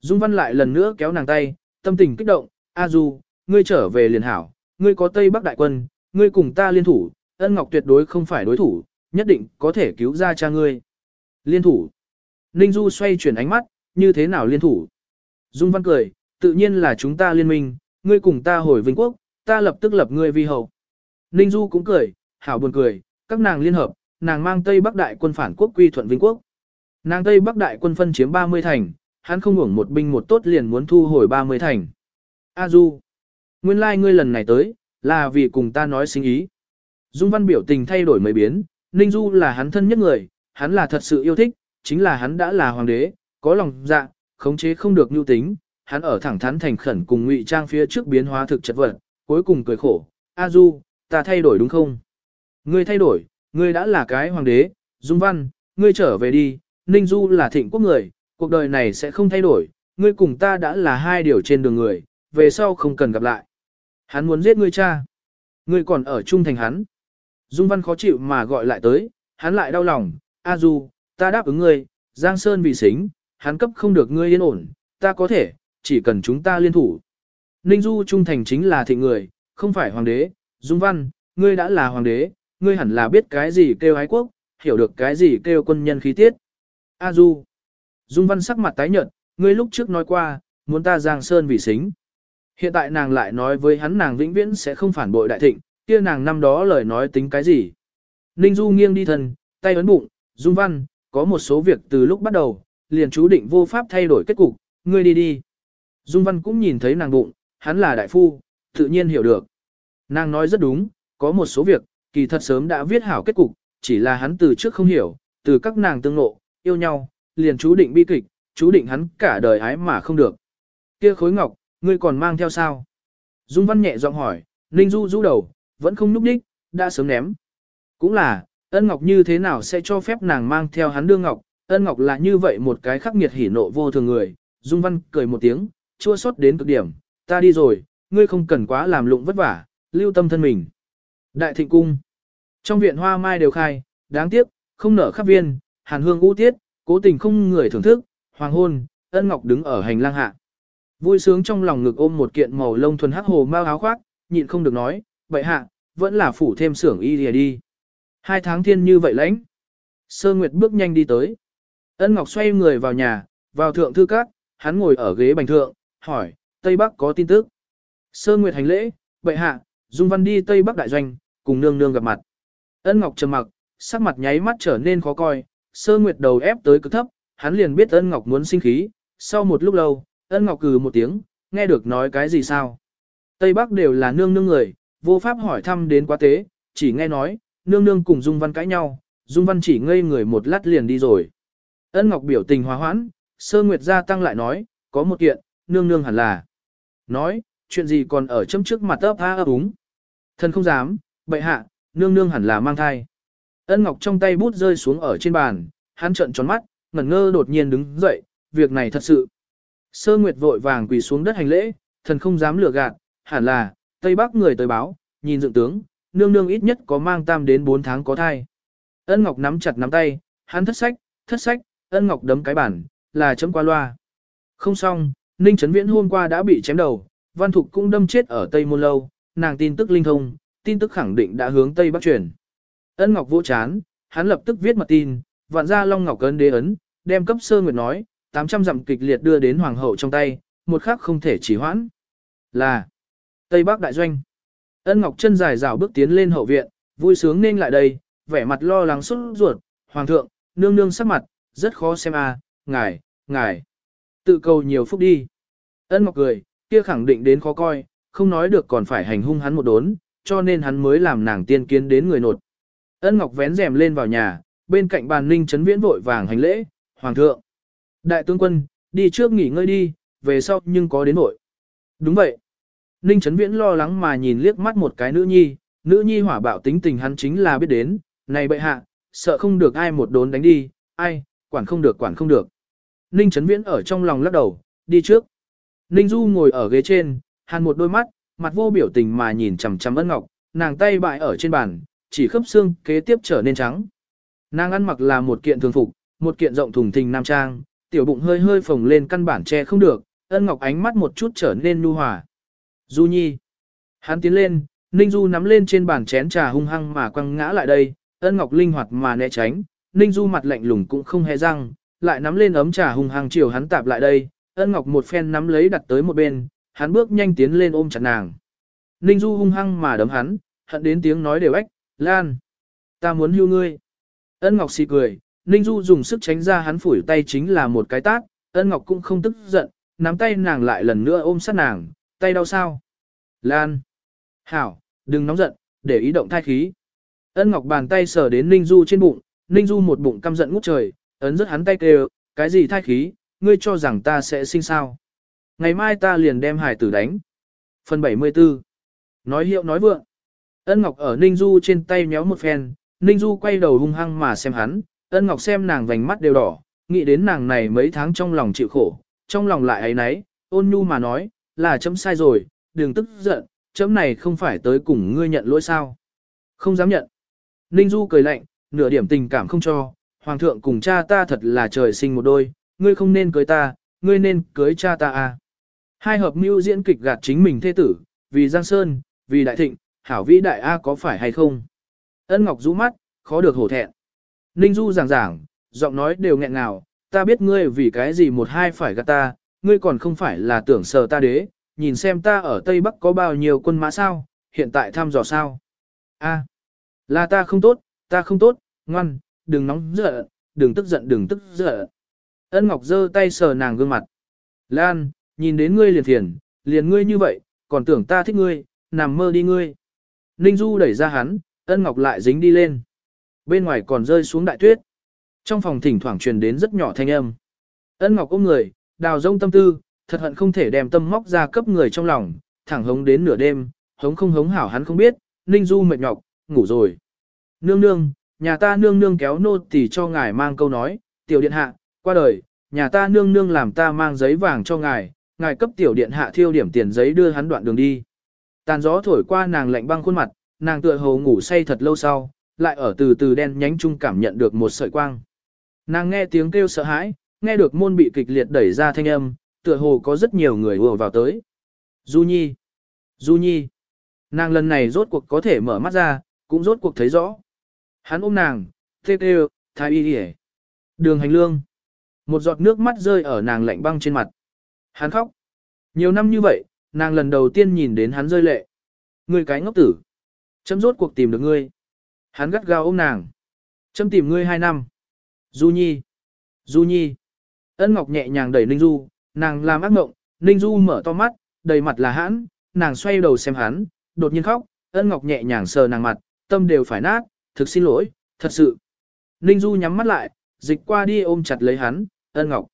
A: Dung Văn lại lần nữa kéo nàng tay, tâm tình kích động, A Du, ngươi trở về liền hảo, ngươi có Tây Bắc đại quân, ngươi cùng ta liên thủ, ân ngọc tuyệt đối không phải đối thủ, nhất định có thể cứu ra cha ngươi. Liên thủ. Ninh Du xoay chuyển ánh mắt, như thế nào liên thủ? Dung Văn cười, tự nhiên là chúng ta liên minh, ngươi cùng ta hồi Vinh Quốc, ta lập tức lập ngươi vi hậu. Ninh Du cũng cười, hảo buồn cười, các nàng liên hợp, nàng mang Tây Bắc đại quân phản quốc quy thuận Vinh Quốc. Nàng Tây Bắc đại quân phân chiếm 30 thành, hắn không hưởng một binh một tốt liền muốn thu hồi 30 thành. A Du, nguyên lai like ngươi lần này tới, là vì cùng ta nói sinh ý. Dung Văn biểu tình thay đổi mấy biến, Ninh Du là hắn thân nhất người, hắn là thật sự yêu thích, chính là hắn đã là hoàng đế, có lòng dạ, khống chế không được nhu tính, hắn ở thẳng thắn thành khẩn cùng ngụy trang phía trước biến hóa thực chất vật, cuối cùng cười khổ, A Du, ta thay đổi đúng không? Ngươi thay đổi, ngươi đã là cái hoàng đế, Dung Văn, ngươi trở về đi, Ninh Du là thịnh quốc người, cuộc đời này sẽ không thay đổi, ngươi cùng ta đã là hai điều trên đường người, về sau không cần gặp lại. Hắn muốn giết ngươi cha. Ngươi còn ở trung thành hắn. Dung Văn khó chịu mà gọi lại tới, hắn lại đau lòng, A Du, ta đáp ứng ngươi, Giang Sơn vì xính, hắn cấp không được ngươi yên ổn, ta có thể, chỉ cần chúng ta liên thủ. Ninh Du trung thành chính là thịnh người, không phải hoàng đế, Dung Văn, ngươi đã là hoàng đế, ngươi hẳn là biết cái gì kêu ái quốc, hiểu được cái gì kêu quân nhân khí tiết. A Du. Dung Văn sắc mặt tái nhợt, ngươi lúc trước nói qua, muốn ta Giang Sơn vì xính. Hiện tại nàng lại nói với hắn nàng vĩnh viễn sẽ không phản bội đại thịnh, kia nàng năm đó lời nói tính cái gì. Ninh Du nghiêng đi thân, tay ấn bụng, Dung Văn, có một số việc từ lúc bắt đầu, liền chú định vô pháp thay đổi kết cục, ngươi đi đi. Dung Văn cũng nhìn thấy nàng bụng, hắn là đại phu, tự nhiên hiểu được. Nàng nói rất đúng, có một số việc, kỳ thật sớm đã viết hảo kết cục, chỉ là hắn từ trước không hiểu, từ các nàng tương nộ, yêu nhau, liền chú định bi kịch, chú định hắn cả đời ái mà không được. Kia khối ngọc, ngươi còn mang theo sao? Dung Văn nhẹ giọng hỏi, Ninh Du rũ đầu, vẫn không núp đích, đã sớm ném. Cũng là, ân ngọc như thế nào sẽ cho phép nàng mang theo hắn đưa ngọc, ân ngọc là như vậy một cái khắc nghiệt hỉ nộ vô thường người. Dung Văn cười một tiếng, chua xót đến cực điểm, ta đi rồi, ngươi không cần quá làm lụng vất vả, lưu tâm thân mình. Đại thịnh cung. Trong viện hoa mai đều khai, đáng tiếc, không nở khắp viên, hàn hương u tiết, cố tình không người thưởng thức, hoàng hôn, ân ngọc đứng ở hành lang hạ. Vui sướng trong lòng ngực ôm một kiện màu lông thuần hắc hồ mau áo khoác, nhịn không được nói, vậy hạ, vẫn là phủ thêm xưởng y lìa đi. Hai tháng thiên như vậy lãnh. Sơ Nguyệt bước nhanh đi tới. Ân Ngọc xoay người vào nhà, vào thượng thư các, hắn ngồi ở ghế bành thượng, hỏi, Tây Bắc có tin tức. Sơ Nguyệt hành lễ, bệ hạ, Dung Văn đi Tây Bắc đại doanh, cùng nương nương gặp mặt. Ân Ngọc trầm mặc, sắc mặt nháy mắt trở nên khó coi, Sơ Nguyệt đầu ép tới cực thấp, hắn liền biết Ân Ngọc muốn sinh khí, sau một lúc lâu, Ân Ngọc cừ một tiếng, nghe được nói cái gì sao? Tây Bắc đều là nương nương người, vô pháp hỏi thăm đến quá tế, chỉ nghe nói, nương nương cùng Dung Văn cãi nhau, Dung Văn chỉ ngây người một lát liền đi rồi. Ân Ngọc biểu tình hòa hoãn, Sơ Nguyệt gia tăng lại nói, có một kiện, nương nương hẳn là. Nói, chuyện gì còn ở chấm trước mặt ấp a ấp úng. Thần không dám, bệ hạ, nương nương hẳn là mang thai. Ân Ngọc trong tay bút rơi xuống ở trên bàn, hắn trợn tròn mắt, ngẩn ngơ đột nhiên đứng dậy, việc này thật sự. Sơ Nguyệt vội vàng quỳ xuống đất hành lễ, thần không dám lừa gạt, hẳn là, Tây Bắc người tới báo, nhìn dựng tướng, nương nương ít nhất có mang tam đến 4 tháng có thai. Ân Ngọc nắm chặt nắm tay, hắn thất sách, thất sách, Ân Ngọc đấm cái bản, là chấm qua loa. Không xong, Ninh Trấn Viễn hôm qua đã bị chém đầu, Văn Thục cũng đâm chết ở Tây Môn Lâu, nàng tin tức linh thông, tin tức khẳng định đã hướng Tây Bắc chuyển. Ân Ngọc vỗ chán, hắn lập tức viết mật tin, vạn ra Long Ngọc ấn đế ấn, đem cấp sơ nguyệt nói, 800 dặm kịch liệt đưa đến hoàng hậu trong tay, một khắc không thể chỉ hoãn. Là Tây Bắc đại doanh. Ân Ngọc chân dài dạo bước tiến lên hậu viện, vui sướng nên lại đây, vẻ mặt lo lắng xuất ruột, hoàng thượng, nương nương sắc mặt, rất khó xem a, à, ngài, ngài. Tự cầu nhiều phúc đi. Ân Ngọc cười, kia khẳng định đến khó coi, không nói được còn phải hành hung hắn một đốn, cho nên hắn mới làm nàng tiên kiến đến người nột. Ân Ngọc vén rèm lên vào nhà, bên cạnh bàn ninh chấn viễn vội vàng hành lễ, hoàng thượng. Đại tướng quân, đi trước nghỉ ngơi đi, về sau nhưng có đến nội. Đúng vậy. Ninh Trấn viễn lo lắng mà nhìn liếc mắt một cái nữ nhi, nữ nhi hỏa bạo tính tình hắn chính là biết đến, này bệ hạ, sợ không được ai một đốn đánh đi, ai, quản không được quản không được. Ninh Trấn viễn ở trong lòng lắc đầu, đi trước. Ninh Du ngồi ở ghế trên, hàn một đôi mắt, mặt vô biểu tình mà nhìn chằm chằm ân ngọc, nàng tay bại ở trên bàn, chỉ khớp xương kế tiếp trở nên trắng. Nàng ăn mặc là một kiện thường phục, một kiện rộng thùng thình nam trang, tiểu bụng hơi hơi phồng lên căn bản che không được, ân ngọc ánh mắt một chút trở nên nu hòa. Du nhi. Hắn tiến lên, Ninh Du nắm lên trên bàn chén trà hung hăng mà quăng ngã lại đây, ân ngọc linh hoạt mà né tránh, Ninh Du mặt lạnh lùng cũng không hề răng, lại nắm lên ấm trà hung hăng chiều hắn tạp lại đây, ân ngọc một phen nắm lấy đặt tới một bên, hắn bước nhanh tiến lên ôm chặt nàng. Ninh Du hung hăng mà đấm hắn, hận đến tiếng nói đều ếch, Lan. Ta muốn hưu ngươi. Ân Ngọc xì cười, Ninh Du dùng sức tránh ra hắn phủi tay chính là một cái tát, Ân Ngọc cũng không tức giận, nắm tay nàng lại lần nữa ôm sát nàng, tay đau sao. Lan. Hảo, đừng nóng giận, để ý động thai khí. Ân Ngọc bàn tay sờ đến Ninh Du trên bụng, Ninh Du một bụng căm giận ngút trời, ấn rất hắn tay kêu, cái gì thai khí, ngươi cho rằng ta sẽ sinh sao. Ngày mai ta liền đem hải tử đánh. Phần 74 Nói hiệu nói vượng. Ân Ngọc ở Ninh Du trên tay méo một phen, Ninh Du quay đầu hung hăng mà xem hắn, Ân Ngọc xem nàng vành mắt đều đỏ, nghĩ đến nàng này mấy tháng trong lòng chịu khổ, trong lòng lại ấy nấy, ôn nhu mà nói, là chấm sai rồi, đừng tức giận, chấm này không phải tới cùng ngươi nhận lỗi sao. Không dám nhận. Ninh Du cười lạnh, nửa điểm tình cảm không cho, hoàng thượng cùng cha ta thật là trời sinh một đôi, ngươi không nên cưới ta, ngươi nên cưới cha ta à. Hai hợp mưu diễn kịch gạt chính mình thê tử, vì Giang Sơn, vì Đại Thịnh, hảo vĩ đại A có phải hay không? Ân Ngọc rũ mắt, khó được hổ thẹn. Ninh Du giảng giảng, giọng nói đều nghẹn ngào, ta biết ngươi vì cái gì một hai phải gạt ta, ngươi còn không phải là tưởng sờ ta đế, nhìn xem ta ở Tây Bắc có bao nhiêu quân mã sao, hiện tại thăm dò sao. A, là ta không tốt, ta không tốt, ngoan, đừng nóng giận, đừng tức giận đừng tức giận. Ân Ngọc giơ tay sờ nàng gương mặt. Lan, nhìn đến ngươi liền thiền, liền ngươi như vậy, còn tưởng ta thích ngươi, nằm mơ đi ngươi. Ninh Du đẩy ra hắn, ân ngọc lại dính đi lên. Bên ngoài còn rơi xuống đại tuyết. Trong phòng thỉnh thoảng truyền đến rất nhỏ thanh âm. Ân ngọc ôm người, đào rông tâm tư, thật hận không thể đem tâm móc ra cấp người trong lòng, thẳng hống đến nửa đêm, hống không hống hảo hắn không biết, Ninh Du mệt nhọc, ngủ rồi. Nương nương, nhà ta nương nương kéo nô tỳ cho ngài mang câu nói, tiểu điện hạ, qua đời, nhà ta nương nương làm ta mang giấy vàng cho ngài, ngài cấp tiểu điện hạ thiêu điểm tiền giấy đưa hắn đoạn đường đi. Tàn gió thổi qua nàng lạnh băng khuôn mặt, nàng tựa hồ ngủ say thật lâu sau, lại ở từ từ đen nhánh chung cảm nhận được một sợi quang. Nàng nghe tiếng kêu sợ hãi, nghe được môn bị kịch liệt đẩy ra thanh âm, tựa hồ có rất nhiều người ùa vào tới. Du Nhi! Du Nhi! Nàng lần này rốt cuộc có thể mở mắt ra, cũng rốt cuộc thấy rõ. Hắn ôm nàng, tê tê, thái y hề. Đường hành lương. Một giọt nước mắt rơi ở nàng lạnh băng trên mặt. Hắn khóc. Nhiều năm như vậy, nàng lần đầu tiên nhìn đến hắn rơi lệ. Ngươi cái ngốc tử. Chấm rốt cuộc tìm được ngươi. Hắn gắt gao ôm nàng. Châm tìm ngươi hai năm. Du Nhi. Du Nhi. Ân Ngọc nhẹ nhàng đẩy Ninh Du, nàng làm ác mộng, Ninh Du mở to mắt, đầy mặt là hãn, nàng xoay đầu xem hắn, đột nhiên khóc, Ân Ngọc nhẹ nhàng sờ nàng mặt, tâm đều phải nát, thực xin lỗi, thật sự. Ninh Du nhắm mắt lại, dịch qua đi ôm chặt lấy hắn, Ân Ngọc.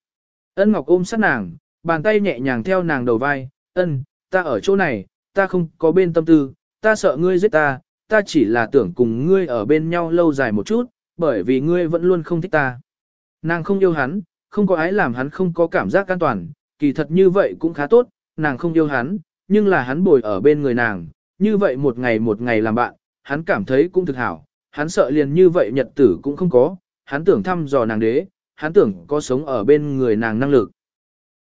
A: Ân Ngọc ôm sát nàng, bàn tay nhẹ nhàng theo nàng đầu vai, ân, ta ở chỗ này, ta không có bên tâm tư, ta sợ ngươi giết ta, ta chỉ là tưởng cùng ngươi ở bên nhau lâu dài một chút, bởi vì ngươi vẫn luôn không thích ta. Nàng không yêu hắn, không có ái làm hắn không có cảm giác an toàn, kỳ thật như vậy cũng khá tốt, nàng không yêu hắn, nhưng là hắn bồi ở bên người nàng, như vậy một ngày một ngày làm bạn, hắn cảm thấy cũng thực hảo, hắn sợ liền như vậy nhật tử cũng không có, hắn tưởng thăm dò nàng đế, hắn tưởng có sống ở bên người nàng năng lực.